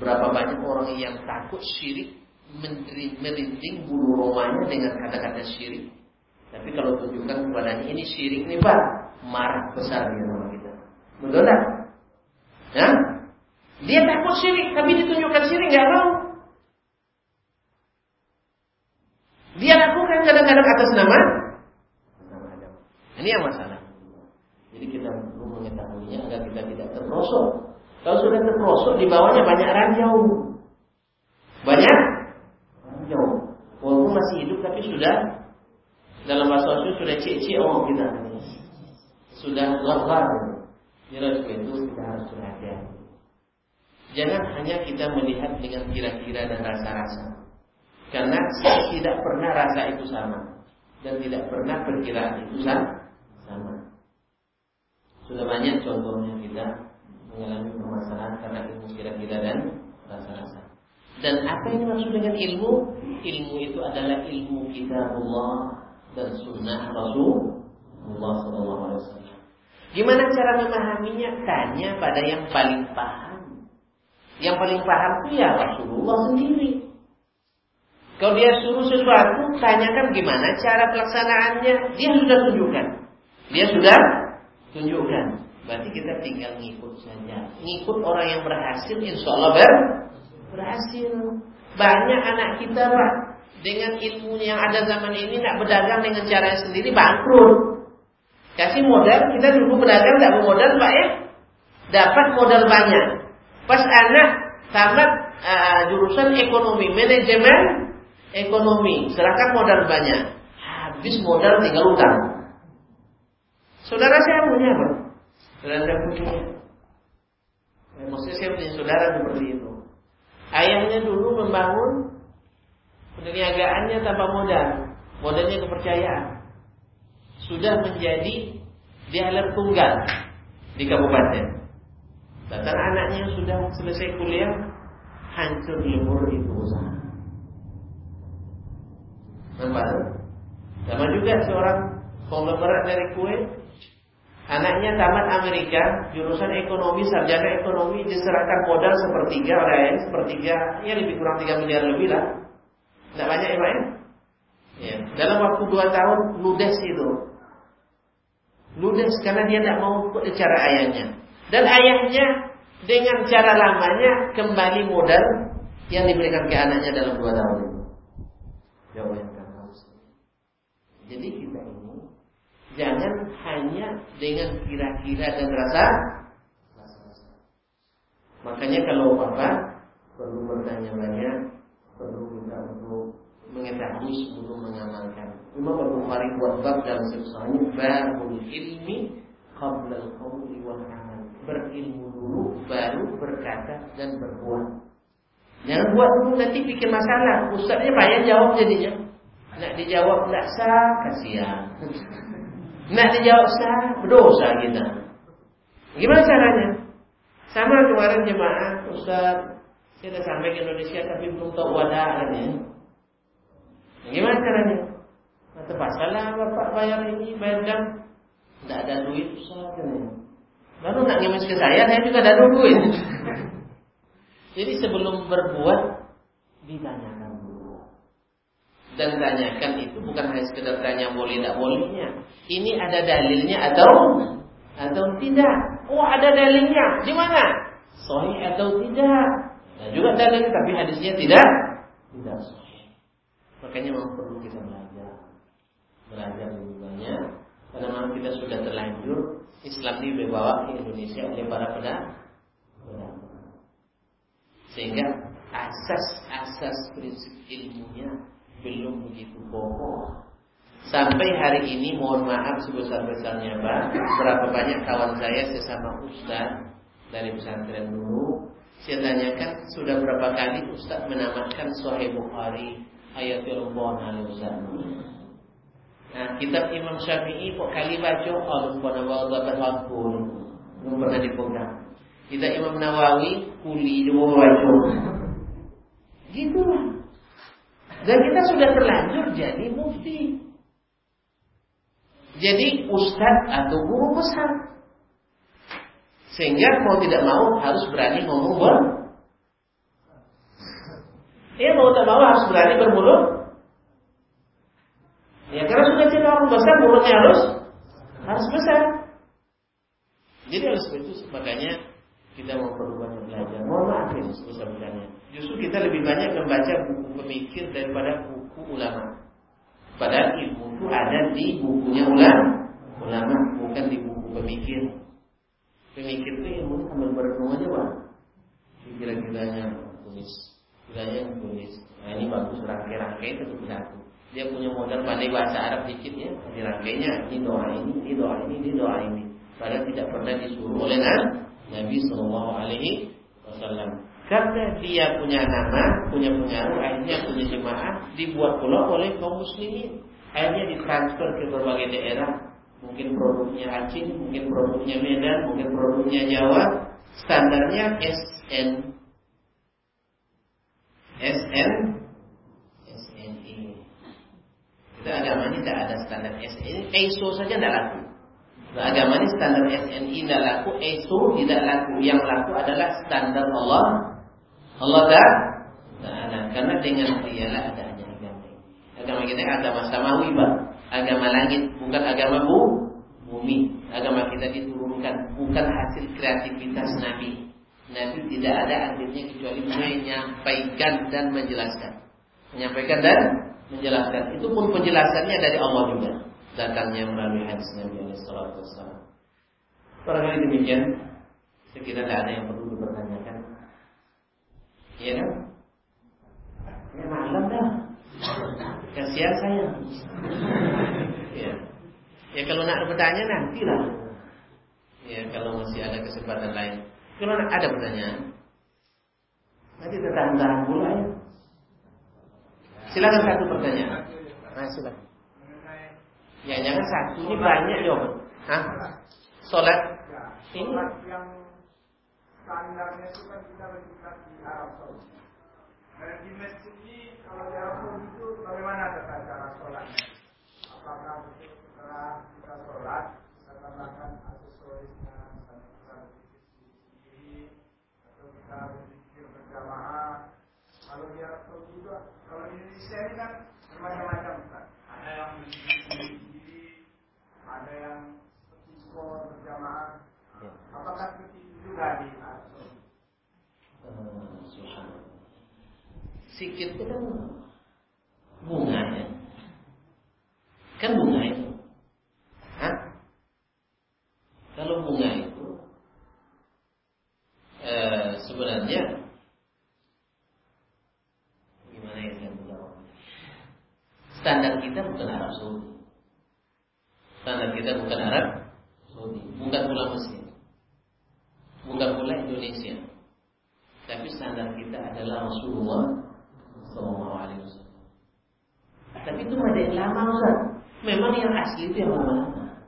Speaker 1: Berapa banyak orang yang takut syirik merinding bulu romanya dengan kata-kata syirik. Tapi kalau tunjukkan kepadanya ini syirik nih pak, marah besar dia sama kita. Betul tak? Ya? Dia takut syirik, tapi ditunjukkan syirik nggak mau. Dia lakukan kadang-kadang atas nama Ini yang masalah. Jadi kita perlu mengetahuinya agar kita tidak terprosok. Kalau sudah terprosok di bawahnya banyak ranjau. Banyak ranjau. Walaupun masih hidup tapi sudah dalam bahasa sudah cik-cik oh kita. Sudah lalai. Jadi itu kita harus berhati-hati. Jangan hanya kita melihat dengan kira-kira dan rasa-rasa. Karena saya tidak pernah rasa itu sama dan tidak pernah perkiraan itu sama. Sudah banyak contohnya kita mengalami permasalahan karena ilmu kira-kira dan rasa-rasa. Dan apa yang dimaksud dengan ilmu? Ilmu itu adalah ilmu kitabullah dan sunnah Rasulullah SAW. Gimana cara memahaminya? Tanya pada yang paling paham. Yang paling paham itu ya Rasulullah sendiri. Kalau dia suruh sesuatu, tanyakan gimana cara pelaksanaannya. Dia sudah tunjukkan. Dia sudah tunjukkan. Berarti kita tinggal ngikut saja. Ngikut orang yang berhasil, insya Allah ber berhasil. Banyak anak kita pak dengan ilmu yang ada zaman ini nak berdagang dengan cara sendiri bangkrut. Kasih modal, kita dulu berdagang tidak bermodal pak ya. Dapat modal banyak. Pas anak tamat uh, jurusan ekonomi, manajemen ekonomi, serahkan modal banyak. Habis modal tinggal utang. Saudara saya punya apa? Saudara punya. Ya, maksudnya saya punya saudara seperti itu. Ayahnya dulu membangun perniagaannya tanpa modal, modalnya kepercayaan. Sudah menjadi dialer tunggal di kabupaten. Datang anaknya sudah selesai kuliah, hancur lebur itu usaha. Nampak? Sama juga seorang konglomerat dari kue Anaknya tamat Amerika, jurusan ekonomi, sarjana ekonomi, diserahkan modal sepertiga oleh sepertiga, ya lebih kurang 3 miliar lebih lah. Tidak banyak ya Pak ya? ya. Dalam waktu 2 tahun, ludes itu. Ludes karena dia tidak mau ikut cara ayahnya. Dan ayahnya dengan cara lamanya kembali modal yang diberikan ke anaknya dalam dua tahun itu. Harus. Jadi kita ini jangan hanya dengan kira-kira dan rasa. Makanya kalau bapak perlu bertanya banyak, perlu kita untuk mengetahui sebelum mengamalkan. Imam Abu Bukhari buat bab dalam sahihnya babul ilmi qabla al-qawli wal amal. Berilmu dulu baru berkata dan berbuat. Jangan buat dulu nanti bikin masalah. Ustaznya payah jawab jadinya. Nak dijawab tidak sah, kasihan. Nak dijawab sah, berdosa kita. Gimana caranya? Sama kemarin jemaah Ustaz, saya sudah sampai ke Indonesia tapi belum tahu wadah kan ya. Gimana caranya? Kata pasalah bapak bayar ini, bayar jam. Tidak ada duit Ustaz kan ya. Lalu nak ngemis ke saya, saya juga ada duit. Jadi sebelum berbuat ditanyakan dulu. Dan tanyakan itu bukan hanya sekedar tanya boleh tidak bolehnya. Ini ada dalilnya atau atau tidak? Oh ada dalilnya. Di mana? Sahih atau tidak? Nah, juga dalil tapi hadisnya tidak tidak sahih. Makanya memang perlu kita belajar. Belajar lebih banyak karena memang kita sudah terlanjur Islam ini dibawa ke Indonesia oleh para pedagang sehingga asas-asas prinsip ilmunya belum begitu kokoh. Sampai hari ini mohon maaf sebesar-besarnya Pak, berapa banyak kawan saya sesama ustaz dari pesantren dulu saya tanyakan sudah berapa kali Ustaz menamakan Sahih Bukhari Ayatullah al Nah, kitab Imam Syafi'i kok kali baca Allah wa ta'ala belum pernah dipegang. Kita Imam Nawawi kuli dua wajah. Gitu Dan kita sudah terlanjur jadi mufti. Jadi ustadz atau guru besar. Sehingga mau tidak mau harus berani ngomong. Ya mau tidak mau harus berani bermulut. Ya karena sudah jadi orang besar mulutnya harus harus besar. Jadi harus itu makanya kita mau perlu banyak belajar. Mohon maaf ya sebesar-besarnya. Justru kita lebih banyak membaca buku pemikir daripada buku ulama. Padahal ilmu itu ada di bukunya ulama, ulama bukan di buku pemikir. Pemikir itu ilmu sambil berenung aja bang. Kira-kiranya tulis, kiranya tulis. Nah ini bagus rangkai-rangkai itu satu. Dia punya modal pandai bahasa Arab dikit ya. Dirangkainya ini doa ini, ini doa ini, ini doa ini. Padahal tidak pernah disuruh oleh Nabi Shallallahu Alaihi Wasallam. Karena dia punya nama, punya pengaruh, akhirnya punya jemaah, dibuat pula oleh kaum muslimin. Akhirnya ditransfer ke berbagai daerah. Mungkin produknya Aceh, mungkin produknya Medan, mungkin produknya Jawa. Standarnya SN, SN, SNI. Kita agama ini tidak ada standar SNI. ISO saja tidak laku. Agama ini standar SNI tidak laku, ESO tidak laku. Yang laku adalah standar Allah. Allah tak? Nah, karena dengan dialah adanya agama ini. Agama kita agama samawi, Pak. Agama langit, bukan agama bu, bumi. Agama kita diturunkan, bukan hasil kreativitas Nabi. Nabi tidak ada akhirnya kecuali menyampaikan dan menjelaskan. Menyampaikan dan menjelaskan. Itu pun penjelasannya dari Allah juga datangnya melalui hadis Nabi Alaihissalam. Barangkali demikian, kira tidak ada yang perlu dipertanyakan. Iya kan? Ya malam dah. Kasihan saya. ya. ya kalau nak bertanya nanti lah. Ya kalau masih ada kesempatan lain. Kalau ada pertanyaan, nanti tahan-tahan pula ya. Silakan satu pertanyaan. Nah, silakan. Ya jangan satu, ini banyak ya. Hah? Sholat ini
Speaker 2: yang standarnya itu kan kita berkitab di Arab Saudi. Dan di masjid ini kalau di Arab Saudi itu bagaimana tata cara sholatnya? Apakah setelah kita sholat kita tambahkan aksesorisnya kita harus zikir berjamaah. Kalau di Arab Saudi juga, kalau di Indonesia ini kan bermacam-macam kan. Ada yang sendiri, ada yang berkumpul berjamaah. Ya. Apakah seperti itu juga di
Speaker 1: Arab Saudi? Sikir itu kan bunga ya. Kan bunga itu. Hah? Kalau bunga itu eh, sebenarnya gimana ya saya? Standar kita bukan Arab Saudi. Standar kita bukan Arab Saudi, bukan pula Mesir, bukan pula Indonesia. Tapi standar kita adalah Rasulullah Sallallahu Alaihi Wasallam. Tapi itu model lama Ustaz. Memang yang asli itu yang lama-lama.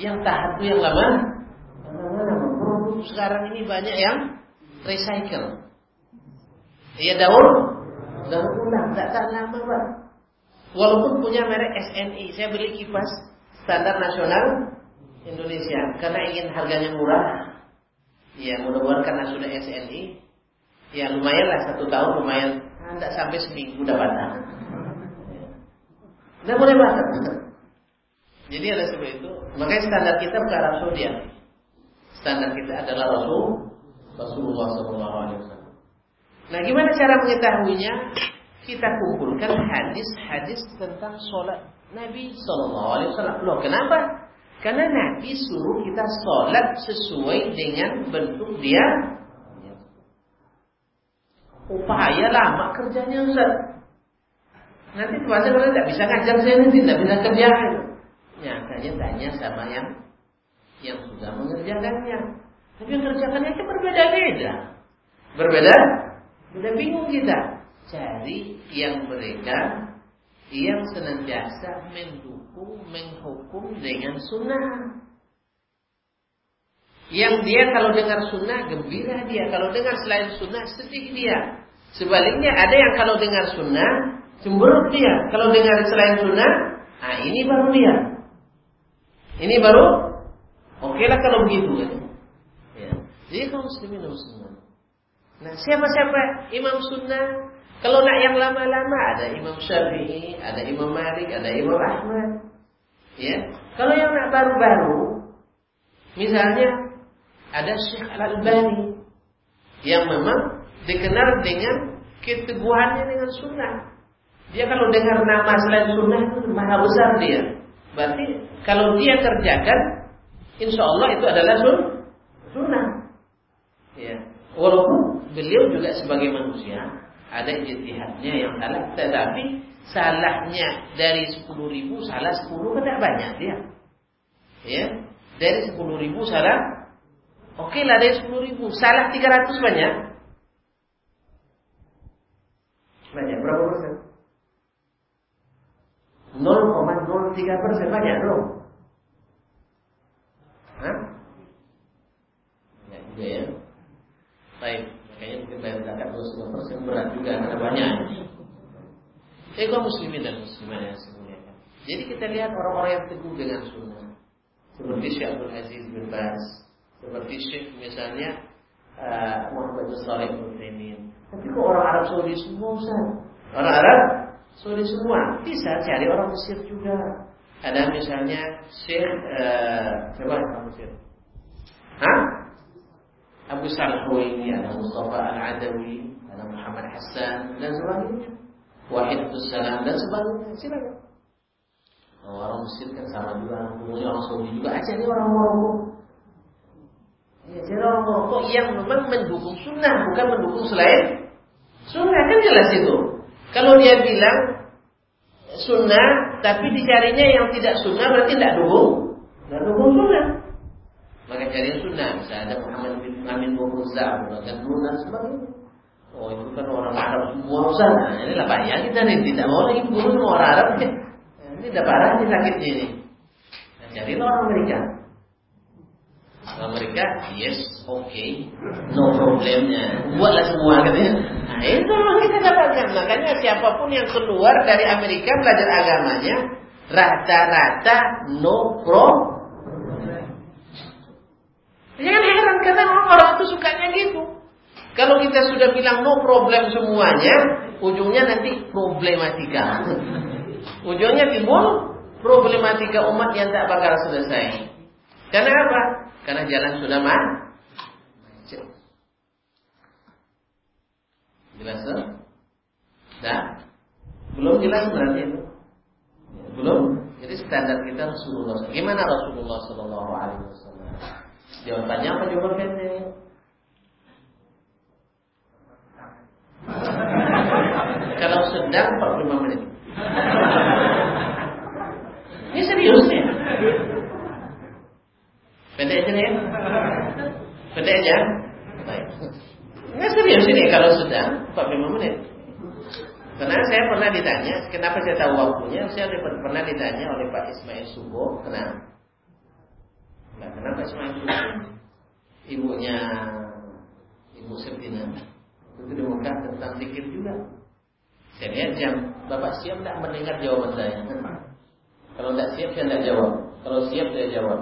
Speaker 1: Yang tahan itu yang lama. Sekarang ini banyak yang recycle. Iya daur, daur ulang, tidak tahan lama pak. Walaupun punya merek SNI, saya beli kipas standar nasional Indonesia karena ingin harganya murah. Ya mudah-mudahan karena sudah SNI, ya lumayan lah satu tahun lumayan, tidak sampai seminggu dapat. Tidak boleh basah. Jadi ada sebab itu. Makanya standar kita bukan Arab Saudi. Standar kita adalah Rasul Rasulullah SAW. Nah, gimana cara mengetahuinya? Kita kumpulkan hadis-hadis tentang sholat Nabi Wasallam. Loh, kenapa? Karena Nabi suruh kita sholat sesuai dengan bentuk dia. Upaya lama kerjanya Ustaz. Nanti puasa kalau tidak bisa ngajar saya nanti tidak bisa kerja. Nyatanya tanya sama yang yang sudah mengerjakannya. Tapi yang kerjakannya itu berbeda-beda. Berbeda? Beda bingung kita. Cari yang mereka yang senantiasa mendukung, menghukum dengan sunnah. Yang dia kalau dengar sunnah gembira dia, kalau dengar selain sunnah sedih dia. Sebaliknya ada yang kalau dengar sunnah cemberut dia. Kalau dengar selain sunnah, ah ini baru dia. Ini baru oke lah kalau begitu kan. Ya. Jadi kaum muslimin muslimat. Nah siapa-siapa imam sunnah kalau nak yang lama-lama ada Imam Syafi'i, ada Imam Malik, ada Imam Ahmad. Ya. Kalau yang nak baru-baru, misalnya ada Syekh Al-Albani yang memang dikenal dengan keteguhannya dengan sunnah. Dia kalau dengar nama selain sunnah itu maha besar dia. Berarti kalau dia kerjakan, insya Allah itu adalah sun sunnah. Ya. Walaupun beliau juga sebagai manusia, ada ijtihadnya yang salah, tetapi salahnya dari 10 ribu salah 10 kan banyak dia. Ya, dari 10 ribu salah, oke lah dari 10 ribu salah 300 banyak. Banyak berapa persen? 0,03 persen banyak dong. Hah? Ya juga ya. Baik. Kayaknya mungkin bayar zakat 20 persen berat juga karena banyak. Jadi kaum muslimin dan muslimat yang semuanya. Jadi kita lihat orang-orang yang teguh dengan sunnah. Seperti Syekh Abdul Aziz bin Baz. Seperti Syekh misalnya uh, Muhammad bin Saleh bin Tapi kok orang Arab Saudi semua Ustaz? Orang Arab Saudi semua. Bisa cari orang Mesir juga. Ada misalnya Syekh uh, siapa orang Mesir? Hah? Abu Sarhuwaini, ada Mustafa Al-Adawi, ada Muhammad Hassan dan sebagainya. Wahid Salam dan sebagainya. Silakan. Orang Mesir kan sama juga, kemudian orang Saudi juga aja ini orang Maroko. Ya, jadi orang Maroko yang memang mendukung sunnah, bukan mendukung selain sunnah kan jelas itu. Kalau dia bilang sunnah, tapi dicarinya yang tidak sunnah berarti tidak dukung, tidak dukung sunnah. Maka cari sunnah, misalnya ada Muhammad bin Amin dan Nun dan sebagainya. Oh itu kan orang Arab semua Ustaz. Nah, ini lah banyak kita nih tidak mau lagi guru semua orang Arab ya. Ini udah parah nih sakitnya ini. Nah, cari orang Amerika. Orang Amerika, yes, okay, no problemnya. Buatlah semua katanya. Itu kita dapatkan. Makanya siapa pun yang keluar dari Amerika belajar agamanya, rata-rata no problem. Jangan heran karena orang itu sukanya gitu. Kalau kita sudah bilang no problem semuanya, ujungnya nanti problematika. ujungnya timbul problematika umat yang tak bakal selesai. Karena apa? Karena jalan sudah mah. Jelas tuh? Dah? Belum jelas berarti itu? Ya, belum. Jadi standar kita Rasulullah. Gimana Rasulullah Shallallahu Alaihi Wasallam? Jawabannya apa jawaban pendek? Kalau sedang 45 menit. Ini serius ya? Pendek aja ya? Pendek aja? Baik. Ini serius ini kalau sedang 45 menit. Karena saya pernah ditanya, kenapa saya tahu waktunya? Saya pernah ditanya oleh Pak Ismail Subo, kenapa? Nah, kenapa Ismail Subo? Ibunya Ibu Septina itu di Mekah tentang zikir juga. Saya lihat jam, Bapak siap tidak mendengar jawaban saya? Kalau tidak siap saya tidak jawab. Kalau siap saya jawab.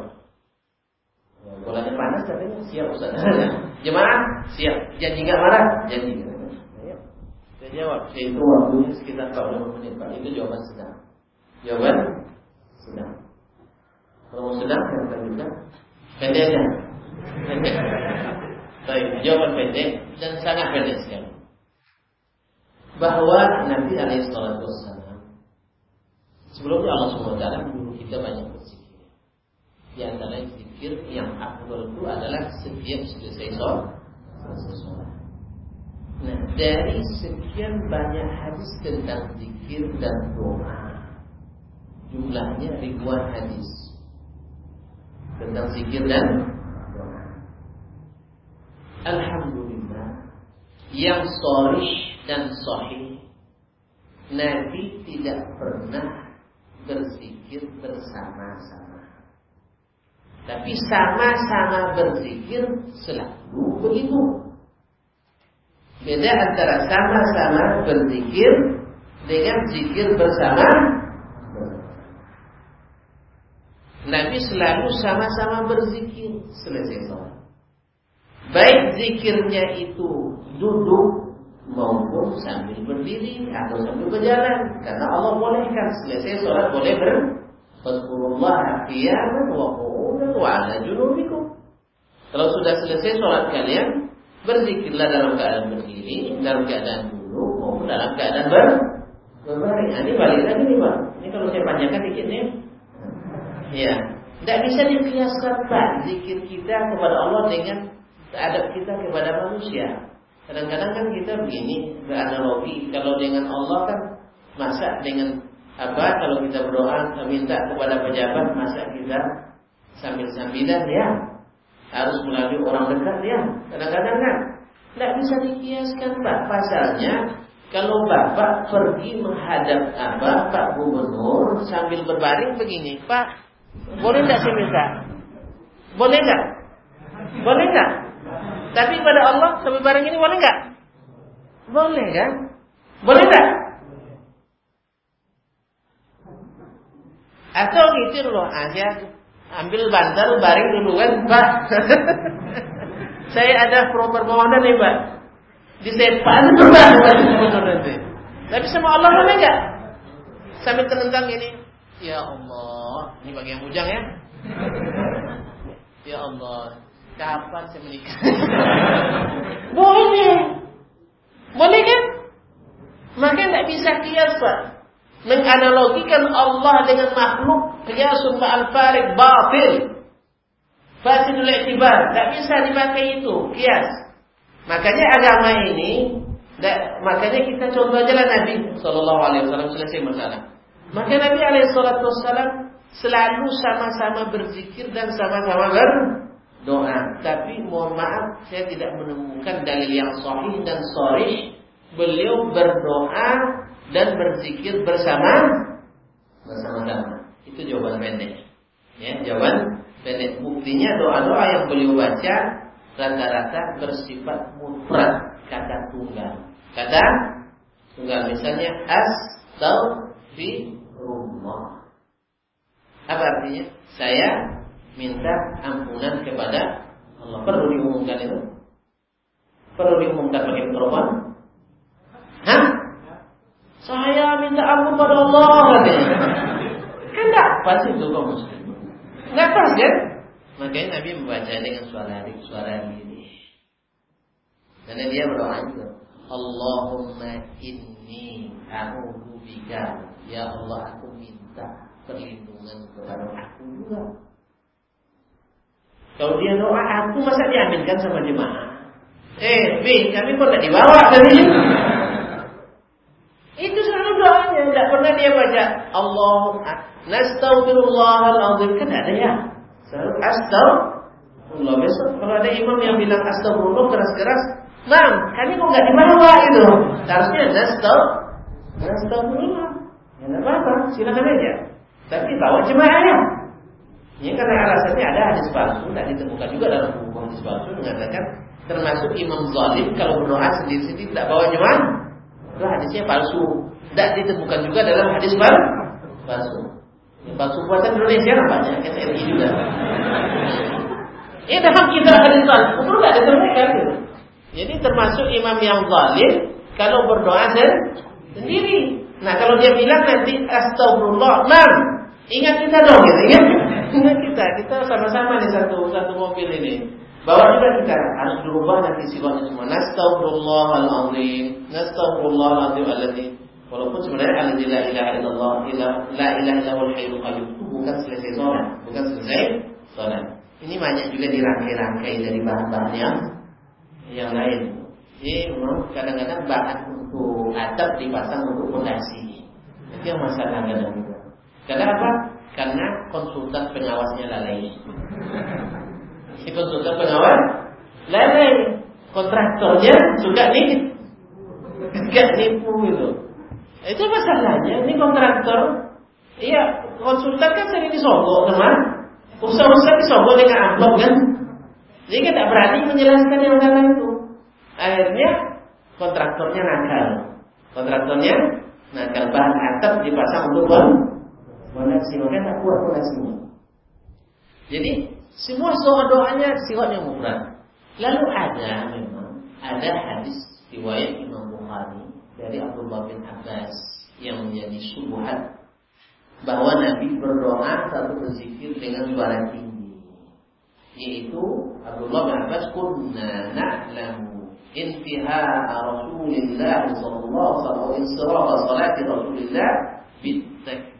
Speaker 1: Ya, bolanya panas katanya siap Ustaz. Jemaah siap. Janji nggak marah? Janji. Saya jawab. Itu waktunya sekitar 40 menit Pak. Itu jawaban sedang. Jawaban sedang. Kalau mau sedang saya lanjutkan. Pendek aja. Pendek. Baik, jawaban pendek dan sangat pendek sekali. Bahwa Nabi Alaihissalam sebelumnya Allah SWT menyuruh kita banyak berzikir. Di antara zikir yang afdal itu adalah setiap selesai sholat. Nah, dari sekian banyak hadis tentang zikir dan doa, jumlahnya ribuan hadis tentang zikir dan doa. Alhamdulillah, yang sorih dan sahih, Nabi tidak pernah berzikir bersama-sama. Tapi sama-sama berzikir selalu begitu. Beda antara sama-sama berzikir dengan zikir bersama. Nabi selalu sama-sama berzikir selesai sholat. Baik zikirnya itu duduk maupun sambil berdiri atau sambil berjalan karena Allah bolehkan selesai sholat boleh ber Fadkurullah wa ala. Kalau sudah selesai sholat kalian berzikirlah dalam keadaan berdiri, dalam keadaan duduk maupun dalam keadaan ber berbaring. Nah, ini balik lagi nih Pak. Ini kalau saya panjangkan dikit nih. Ya, tidak bisa dikiaskan zikir kita kepada Allah dengan adab kita kepada manusia. Kadang-kadang kan kita begini beranalogi kalau dengan Allah kan masa dengan apa kalau kita berdoa minta kepada pejabat masa kita sambil-sambilan ya harus melalui orang dekat ya kadang-kadang kan tidak bisa dikiaskan pak pasalnya kalau bapak pergi menghadap apa pak gubernur sambil berbaring begini pak boleh tidak saya minta boleh nggak boleh nggak tapi pada Allah sambil bareng ini boleh nggak? Boleh kan? Boleh nggak? Atau gitu loh, aja ambil bantal baring dulu kan, Pak. Saya ada permohonan nih, Pak. Disepan nanti. Tapi sama Allah boleh nggak? Sambil tenentang ini. Ya Allah, ini bagi yang bujang ya. Ya Allah, Kapan saya menikah? Boleh. Boleh kan? Maka tidak bisa kias Pak. Menganalogikan Allah dengan makhluk kiasun ma'al farid batil. Fasidul iktibar. Tidak bisa dipakai itu. Kias. Makanya agama ini makanya kita contoh aja Nabi Sallallahu Alaihi Wasallam selesai masalah. Maka Nabi Alaihi Wasallam selalu sama-sama berzikir dan sama-sama ber doa. Tapi mohon maaf saya tidak menemukan dalil yang sahih dan sahih beliau berdoa dan berzikir bersama bersama-sama. Itu jawaban pendek. Ya, jawaban pendek. Buktinya doa-doa yang beliau baca rata-rata bersifat mufrad, kata tunggal. Kata tunggal misalnya astaghfirullah. Apa artinya? Saya minta ampunan kepada Allah. Perlu diumumkan itu? Perlu diumumkan bagi perempuan? Hah? Saya minta ampun pada Allah katanya. Kan tidak pas itu kaum muslim. Nggak pas kan? Makanya Nabi membaca dengan suara suara diri. Karena dia berdoa juga. Allahumma inni a'udhu bika Ya Allah aku minta perlindungan kepada aku juga Kalau dia doa aku masa diaminkan sama jemaah Eh, B, kami kok tidak dibawa tadi Itu selalu doanya Tidak pernah dia baca Allah Nastaghfirullahaladzim Kan ada ya Selalu astagfirullah Besok kalau ada imam yang bilang astagfirullah keras-keras Nah, kami kok nggak dibawa itu. Harusnya nastau, nastaufirullah. Ya nggak apa-apa, silakan aja. Tapi bawa jemaahnya. Ini karena alasannya ada hadis palsu, tidak ditemukan juga dalam buku hadis palsu mengatakan termasuk Imam Zalim kalau berdoa sendiri-sendiri tidak bawa jemaah. Itu hadisnya palsu. Tidak ditemukan juga dalam hadis palsu. Yang palsu buatan Indonesia nampaknya, SNI juga. Ini dalam kita hadis palsu, itu tidak ditemukan. Jadi termasuk imam yang zalim kalau berdoa sendiri. Nah kalau dia bilang nanti astagfirullah, mam, ingat kita dong, gitu, ingat, ingat kita, kita sama-sama di satu satu mobil ini. Bawa juga kita harus berubah nanti sifatnya nastaghfirullahaladzim alladzi Walaupun sebenarnya alladzi la ilaha illallah, la ilaha illallahul hayyul qayyum itu bukan selesai sholat, bukan selesai sholat. Ini banyak juga dirangkai-rangkai dari bahan-bahan yang yang lain. Jadi memang kadang-kadang bahan untuk atap dipasang untuk fondasi. Itu yang masalah kadang-kadang. Karena apa? Karena konsultan pengawasnya lalai. Si konsultan pengawas lalai. Kontraktornya suka nih, suka nipu itu. Itu masalahnya. Ini kontraktor, iya konsultan kan sering disogok teman. Usaha-usaha disogok dengan amplop kan. Jadi kita berani menjelaskan yang salah itu. Akhirnya kontraktornya nakal. Kontraktornya nakal bahan atap dipasang untuk fondasi. Makanya tak kuat fondasinya. Jadi semua doa doanya sifatnya mufrad. Lalu ada memang ada hadis riwayat Imam Bukhari dari Abdullah bin Abbas yang menjadi subuhat bahwa Nabi berdoa satu berzikir dengan suara tinggi yaitu Abdullah bin Abbas kunna na'lamu intiha Rasulullah sallallahu alaihi wasallam salati Rasulullah bitakbir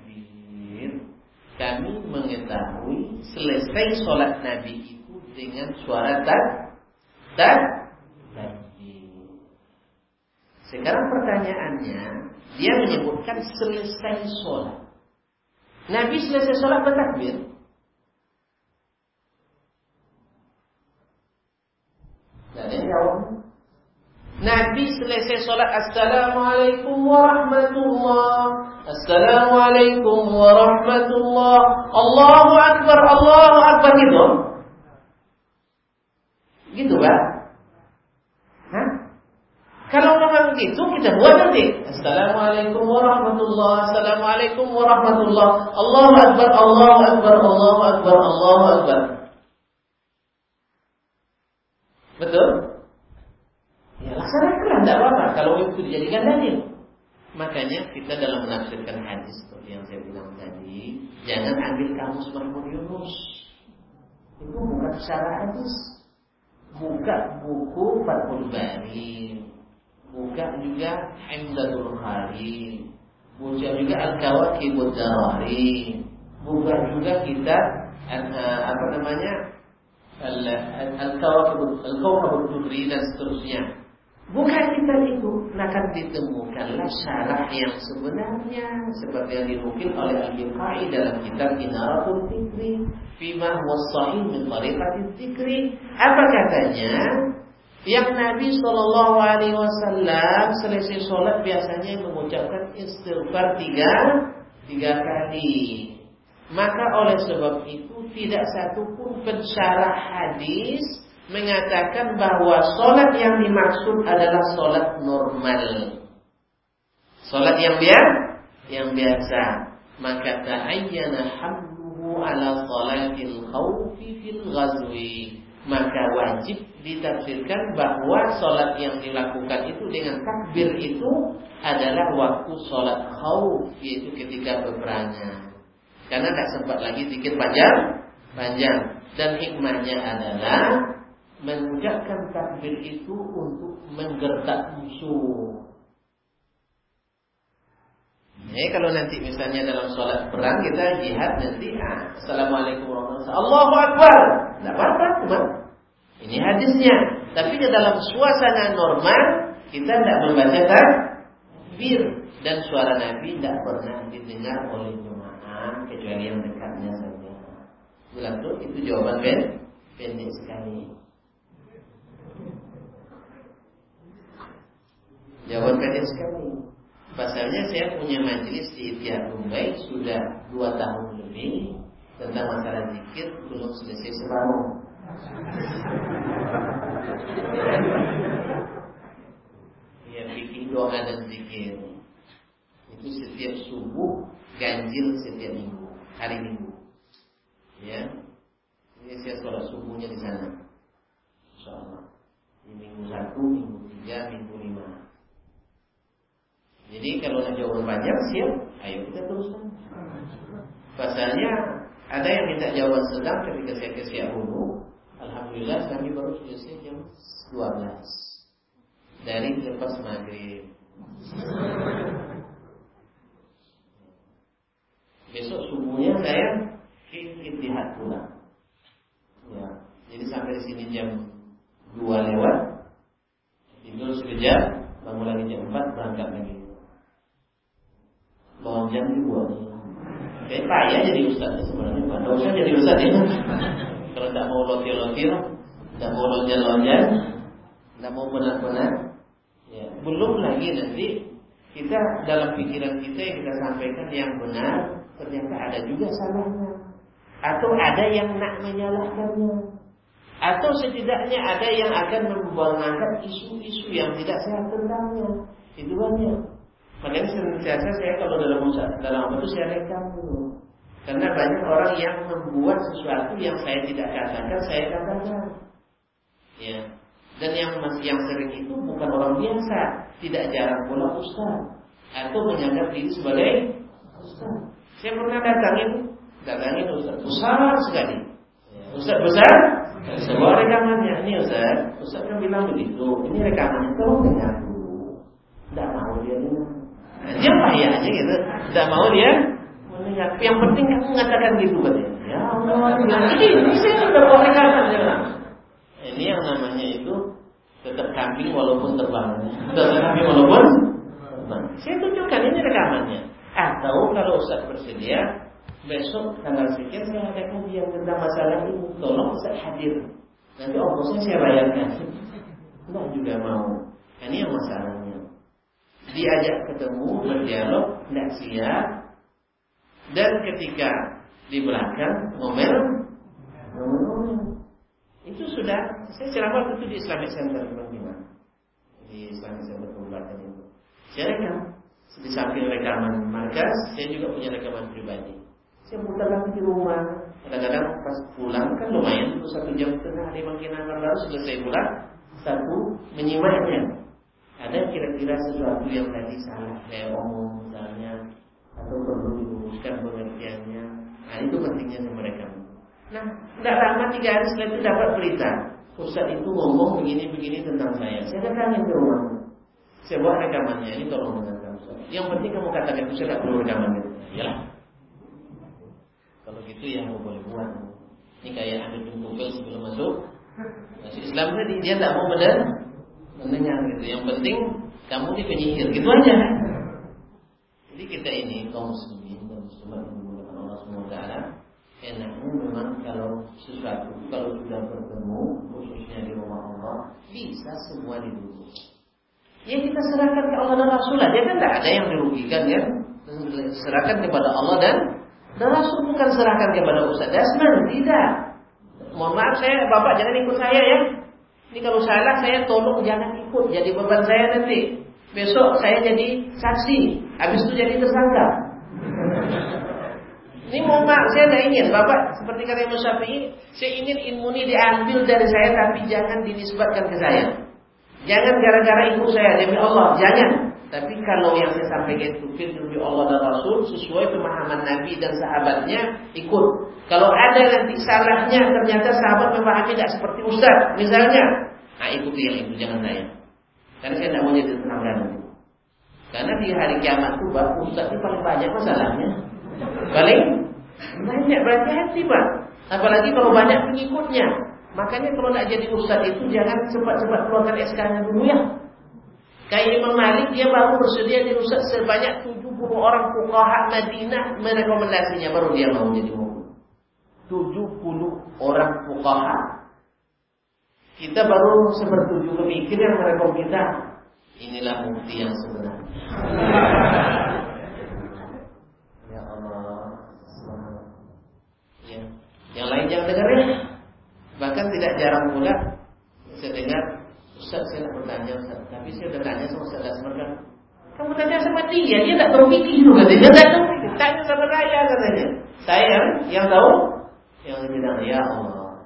Speaker 1: kami mengetahui selesai sholat Nabi itu dengan suara tak tak sekarang pertanyaannya dia menyebutkan selesai sholat. Nabi selesai sholat bertakbir Nabi selesai solat Assalamualaikum warahmatullah Assalamualaikum warahmatullah Allahu Akbar Allahu Akbar gitu Gitu kan? Kalau memang gitu kita buat nanti Assalamualaikum warahmatullah Assalamualaikum warahmatullah Allahu Akbar Allahu Akbar Allahu Akbar Allahu Akbar Betul? Tidak apa-apa. Kalau itu dijadikan dalil. Makanya kita dalam menafsirkan hadis seperti yang saya bilang tadi, jangan ambil kamus Mahmud Yunus. Itu bukan secara hadis. Buka buku Fathul Bari. Buka juga Hamdatul Khari. Buka juga Al-Kawakibud Darari. Buka juga kita eh, apa namanya Al-Kawkabul Tudri dan seterusnya Bukan kita itu akan ditemukanlah syarah yang sebenarnya seperti yang dinukil oleh Al-Yukai dalam kitab Inaratul Fikri Fima Wasahin min Tariqatil Fikri Apa katanya? Yang Nabi Shallallahu Alaihi Wasallam selesai sholat biasanya mengucapkan istighfar tiga tiga kali. Maka oleh sebab itu tidak satupun pensyarah hadis mengatakan bahwa solat yang dimaksud adalah solat normal. Solat yang biasa, yang biasa. Maka ta'ayyana hamluhu ala salatil khawfi fil ghazwi. Maka wajib ditafsirkan bahwa solat yang dilakukan itu dengan takbir itu adalah waktu solat khawf yaitu ketika peperangan. Karena tidak sempat lagi zikir panjang, panjang. Dan hikmahnya adalah mengucapkan takbir itu untuk menggertak musuh. Jadi kalau nanti misalnya dalam sholat perang kita jihad nanti ah, Assalamualaikum warahmatullahi wabarakatuh Allahu Akbar. Tidak apa-apa Ini hadisnya. Tapi di dalam suasana normal Kita tidak membaca takbir. Dan suara Nabi tidak pernah didengar oleh jemaah Kecuali yang dekatnya saja. Tuh itu jawaban Ben Pendek sekali Jawaban pendek sekali Pasalnya saya punya majelis di Itiar Mumbai sudah dua tahun lebih tentang masalah zikir belum selesai separuh. Ya fikih doa dan zikir itu setiap subuh ganjil setiap minggu hari minggu. Ya, ini saya sholat subuhnya di sana. Insya Allah. Di minggu satu, minggu tiga, minggu lima. Jadi kalau jawaban panjang siap, ayo kita teruskan. Pasalnya ada yang minta jawaban sedang ketika saya ke Siahulu. Alhamdulillah kami baru selesai jam 12 dari lepas maghrib. Besok subuhnya saya istirahat pulang. Ya, jadi sampai di sini jam 2 lewat. Tidur sekejap, bangun lagi jam 4 berangkat lagi lonjang dibuat. Kayak payah jadi ustaz sebenarnya. Pada usah jadi ustaz ya. Kalau tidak mau lotir-lotir, tidak mau lonjang-lonjang, tidak mau benar-benar, ya. belum lagi nanti kita dalam pikiran kita yang kita sampaikan yang benar ternyata ada juga salahnya atau ada yang nak menyalahkannya atau setidaknya ada yang akan membuat isu-isu yang tidak sehat tentangnya itu banyak Makanya senantiasa saya kalau dalam dalam apa itu saya rekam dulu. Karena banyak orang yang membuat sesuatu yang saya tidak katakan, saya katakan. Ya. Dan yang yang sering itu bukan orang biasa, tidak jarang pula ustaz atau menganggap diri sebagai ustaz. Saya pernah datangin, datangin ustaz besar sekali. Ustaz besar, sebuah rekamannya. Ini ustaz, ustaz kan bilang begitu. Ini rekamannya, tolong dengar dulu. Tidak mau dia dengar. Dia payah aja gitu. Tidak mau dia mendengar. Yang penting kamu mengatakan gitu katanya. Ya Allah, ini saya sudah bawa ya. Ini yang namanya itu tetap kambing walaupun terbang. Tetap kambing walaupun terbang. Saya tunjukkan ini rekamannya. Atau kalau Ustaz bersedia, besok tanggal sekian saya ada kajian tentang masalah ini. Tolong Ustaz hadir. Nanti ongkosnya saya bayarkan. Tidak juga mau. Ini yang masalahnya diajak ketemu berdialog tidak siap dan ketika di belakang ngomel itu sudah saya ceramah itu di Islamic Center teman-teman di Islamic Center Kabupaten itu saya rekam di samping rekaman markas saya juga punya rekaman pribadi saya muter lagi di rumah. Kadang-kadang pas pulang kan lumayan itu satu jam setengah lima kina lalu selesai pulang satu menyimaknya. Ada kira-kira sesuatu yang tadi salah saya omong misalnya atau perlu diluruskan pengertiannya. Nah itu pentingnya sama mereka. Nah tidak lama tiga hari setelah itu dapat berita. Ustaz itu ngomong begini-begini tentang saya. Saya datangin ke rumah. Saya buat rekamannya ini tolong dengarkan Ustaz yang penting kamu katakan itu saya tidak perlu rekamannya. Ya kalau gitu ya mau boleh buat ini kayak ambil jempol sebelum masuk Masih Islam tadi dia tidak mau benar mendengar gitu. Yang penting kamu di penyihir gitu aja. Jadi kita ini kaum muslimin dan muslimat menggunakan Allah SWT enaknya memang kalau sesuatu kalau sudah bertemu khususnya di rumah Allah bisa semua diurus. Ya kita serahkan ke Allah dan Rasul Dia kan tidak ada yang dirugikan ya. Serahkan kepada Allah dan dan Rasul bukan serahkan kepada Ustaz Dasman, tidak. Mohon maaf saya, Bapak jangan ikut saya ya. Ini kalau salah saya tolong jangan ikut jadi beban saya nanti. Besok saya jadi saksi, habis itu jadi tersangka. Ini mohon maaf saya tidak ingin Bapak seperti kata Imam Syafi'i Saya ingin ilmu ini diambil dari saya Tapi jangan dinisbatkan ke saya Jangan gara-gara ibu saya Demi Allah, jangan Tapi kalau yang saya sampaikan itu firman Allah dan Rasul sesuai pemahaman Nabi dan sahabatnya ikut. Kalau ada nanti salahnya ternyata sahabat memahami tidak seperti Ustaz misalnya, nah ikuti yang itu jangan saya. Karena saya tidak mau jadi tenang Karena di hari kiamat itu bapak Ustaz itu paling banyak masalahnya. Paling banyak berhati-hati pak. Apalagi kalau banyak pengikutnya. Makanya kalau nak jadi ustaz itu jangan cepat-cepat keluarkan SK-nya dulu ya. Kayak Imam Malik dia baru bersedia ustaz sebanyak 70 orang fuqaha Madinah merekomendasinya baru dia mau jadi mufti. 70 orang fuqaha. Kita baru sepertujuh yang merekom kita. Inilah bukti yang sebenarnya. ya Allah. Ya. Yang lain jangan dengar ya. Bahkan tidak jarang pula saya dengar Ustaz saya nak bertanya Ustaz. Tapi saya sudah tanya sama Ustaz Asmar kan. Kamu tanya sama dia, dia tak berpikir juga Dia tak tanya sama saya katanya. Saya yang tahu? Yang bilang, ya Allah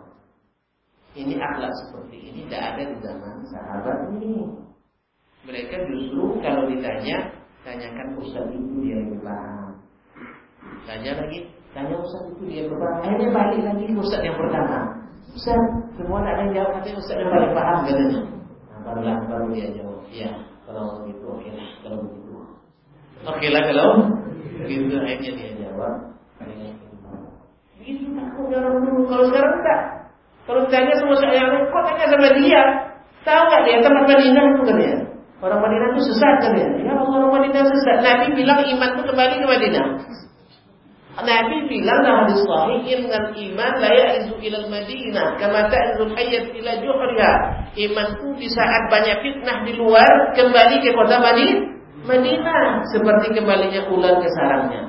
Speaker 1: Ini akhlak seperti ini Tidak ada di zaman sahabat ini. Mereka justru kalau ditanya Tanyakan Ustaz itu dia yang paham Tanya lagi Tanya Ustaz itu dia paham Akhirnya balik lagi ke Ustaz yang pertama. Ustaz, semua ada yang jawab katanya Ustaz yang paling paham katanya barulah baru dia jawab ya kalau begitu oke okay lah kalau begitu. Oke okay lah kalau begitu akhirnya dia jawab begitu takut orang dulu kalau sekarang enggak. Kalau tanya sama saya kok tanya sama dia? Tahu nggak dia tempat Madinah? Itu kan ya orang Madinah itu sesat kan ya ya orang Madinah sesat. Nabi bilang iman itu kembali ke Madinah Nabi bilang dalam hadis sahih innal iman la ya'zu ila al-Madinah kama ta'zu al-hayyat ila juhriha. Iman itu di saat banyak fitnah di luar kembali ke kota Madinah. Madinah seperti kembalinya ular ke sarangnya.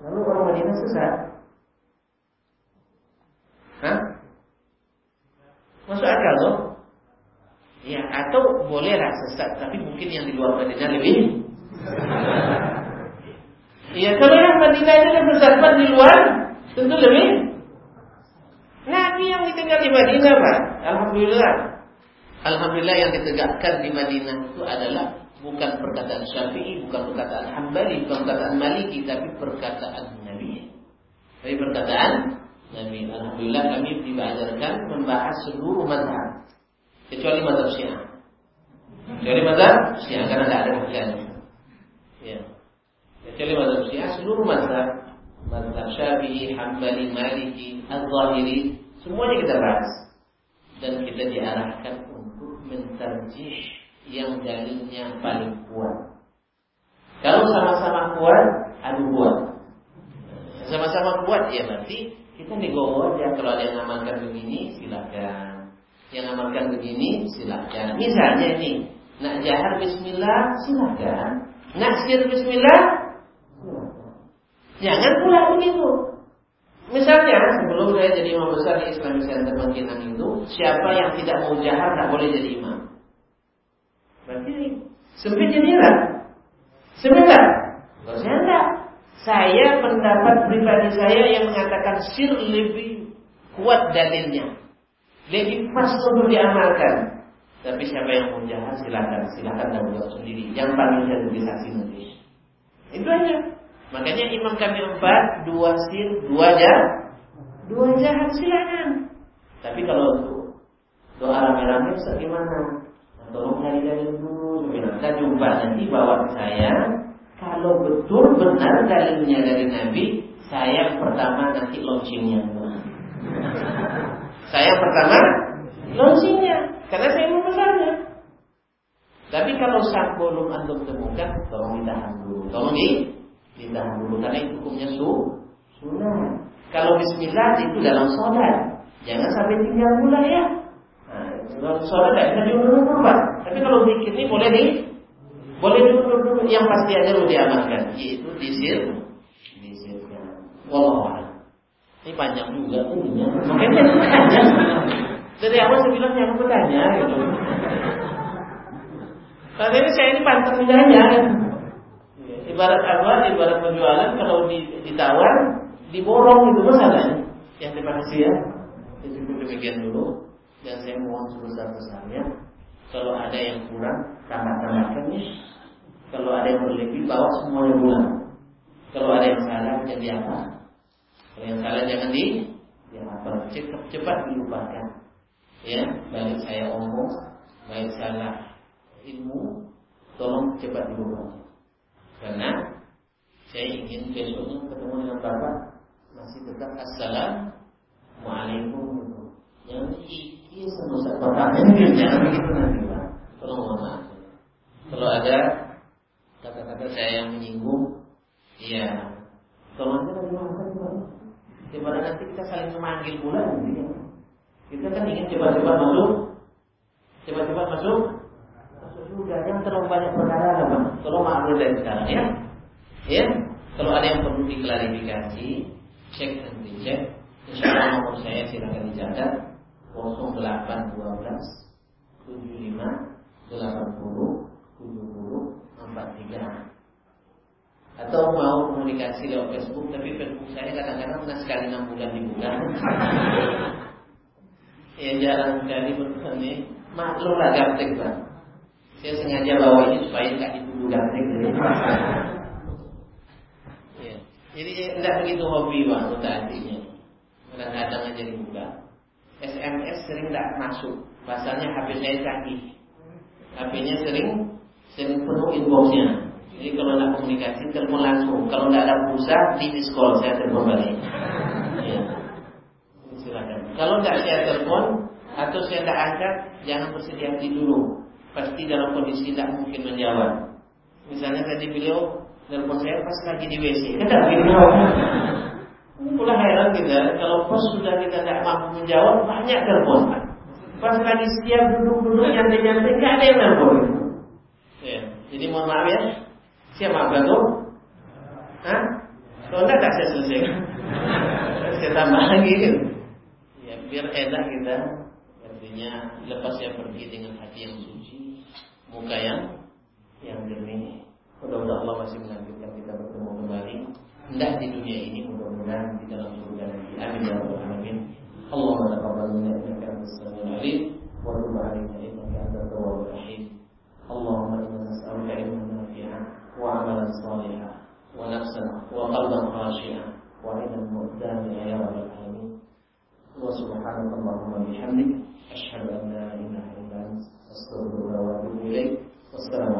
Speaker 1: Lalu orang Madinah sesat. Hah? Masuk akal loh? Ya, atau bolehlah sesat, tapi mungkin yang di luar Madinah lebih Kalau yang Madinah itu bersahabat di luar, tentu lebih. Nabi yang ditinggal di Madinah, Pak. Alhamdulillah. Alhamdulillah yang ditegakkan di Madinah itu adalah bukan perkataan Syafi'i, bukan perkataan Hambali, bukan perkataan Maliki, tapi perkataan Nabi. Tapi perkataan Nabi. Alhamdulillah kami diajarkan membahas seluruh mazhab kecuali mazhab Syiah. Kecuali mazhab Syiah karena tidak ada haknya. Ya. Kecuali mazhab Syiah seluruh mazhab mazhab Syafi'i, Hambali, Maliki, Az-Zahiri semuanya kita bahas dan kita diarahkan untuk mentarjih yang dalilnya paling kuat. Kalau sama-sama kuat, adu kuat. Sama-sama kuat ya berarti kita negowo aja kalau ada yang ngamalkan begini silakan. Yang ngamalkan begini silakan. Misalnya ini, nak jahar bismillah silakan. Nak sir bismillah Jangan pula begitu. Misalnya sebelum saya jadi imam besar di Islamic Center Makinan itu, siapa yang tidak mau jahat tak boleh jadi imam. Berarti sempit jendela. Sebentar. Kalau saya enggak. Saya pendapat pribadi saya yang mengatakan sir lebih kuat dalilnya. Lebih pas untuk diamalkan. Tapi siapa yang mau jahat silakan, silakan dan jawab sendiri. Yang paling saya lebih saksi nanti. Itu aja. Makanya imam kami empat, dua sir, dua jahat, dua jahat silakan. Tapi kalau untuk doa rame-rame bisa gimana? Nah, tolong cari dalil dulu. Kita jumpa nanti bawa saya. Kalau betul benar dalilnya dari Nabi, saya pertama nanti launchingnya. saya pertama launchingnya, karena saya mau besarnya. Tapi kalau saat belum antum temukan, tolong ditahan dulu. Tolong di ditahan dulu karena itu hukumnya su sunnah. Kalau Bismillah itu dalam sholat, jangan sampai tinggal mulai ya. Nah, dalam sholat tidak bisa diundur-undur. Tapi kalau zikir ini boleh nih, boleh diundur-undur. Yang pasti aja lo diamalkan, yaitu disir, disirnya. Wallah. Ini panjang juga ininya. Makanya saya Dari awal saya bilang jangan bertanya gitu. Karena ini saya ini pantang ditanya. Ibarat apa? Ibarat penjualan kalau ditawar, diborong itu masalahnya. Yang terima kasih ya. Itu demikian dulu. Dan saya mohon sebesar-besarnya kalau ada yang kurang tambah-tambahkannya. Kalau ada yang berlebih, bawa semuanya pulang. Kalau ada yang salah, jadi apa? Kalau yang salah jangan di, ya apa? Cepat, cepat dilupakan. Ya, balik saya omong, baik salah ilmu, tolong cepat dilupakan. Karena saya ingin besoknya ketemu dengan bapak masih tetap assalamualaikum. Yang iki semua bapak jangan begitu nanti pak. Tolong mohon maaf. Kalau ada kata-kata saya yang menyinggung, iya, tolong kita dimaafkan Daripada nanti kita saling memanggil pula gitu ya. Kita kan ingin cepat-cepat masuk, cepat-cepat masuk, juga. Jangan terlalu banyak perkara lah, Tolong maafkan dari sekarang ya. Ya, kalau ada yang perlu diklarifikasi, cek dan dicek. Insya Allah nomor saya silakan dicatat 0812 75 80 70 43 atau mau komunikasi lewat Facebook tapi Facebook saya kadang-kadang pernah sekali enam bulan dibuka ya jarang sekali bertanya maklum lah gaptek bang saya sengaja bawa ini supaya nggak dituduh gaptek ya. jadi tidak begitu hobi bang artinya kadang-kadang aja dibuka SMS sering tidak masuk pasalnya HP saya canggih HP-nya sering sering penuh inboxnya. Jadi kalau nak komunikasi telepon langsung. Kalau tidak ada pulsa di call saya telepon balik. Ya. Silakan. Kalau tidak saya telepon atau saya tidak angkat, jangan bersedia hati dulu. Pasti dalam kondisi tidak mungkin menjawab. Misalnya tadi beliau telepon saya pas lagi di WC. Beliau. Pula heran kita, kalau pos sudah kita tidak mampu menjawab, banyak telepon. Pas lagi setiap duduk-duduk nyantai-nyantai nggak ada yang nelpon. Ya. Jadi mohon maaf ya. Siapa apa tuh? Hah? Kalau enggak tak saya selesai. saya tambah lagi. Ya biar enak kita. Artinya lepas saya pergi dengan hati yang suci, muka yang yang jernih. Mudah-mudahan Allah masih menakdirkan kita bertemu kembali. Tidak di dunia ini, mudah-mudahan di dalam surga nanti. Amin ya rabbal alamin. Allahumma taqabbal minna innaka antas samiul alim wa tub alaina innaka antat tawwabur rahim. Allahumma inna nas'aluka ilman nafi'an wa 'amalan shalihan wa nafsan wa qalban khashi'an wa 'ilman mu'tami'an ya rabbal alamin. Wa subhanakallahumma bihamdik asyhadu an la ilaha أستغفر الله وأتوب إليه والسلام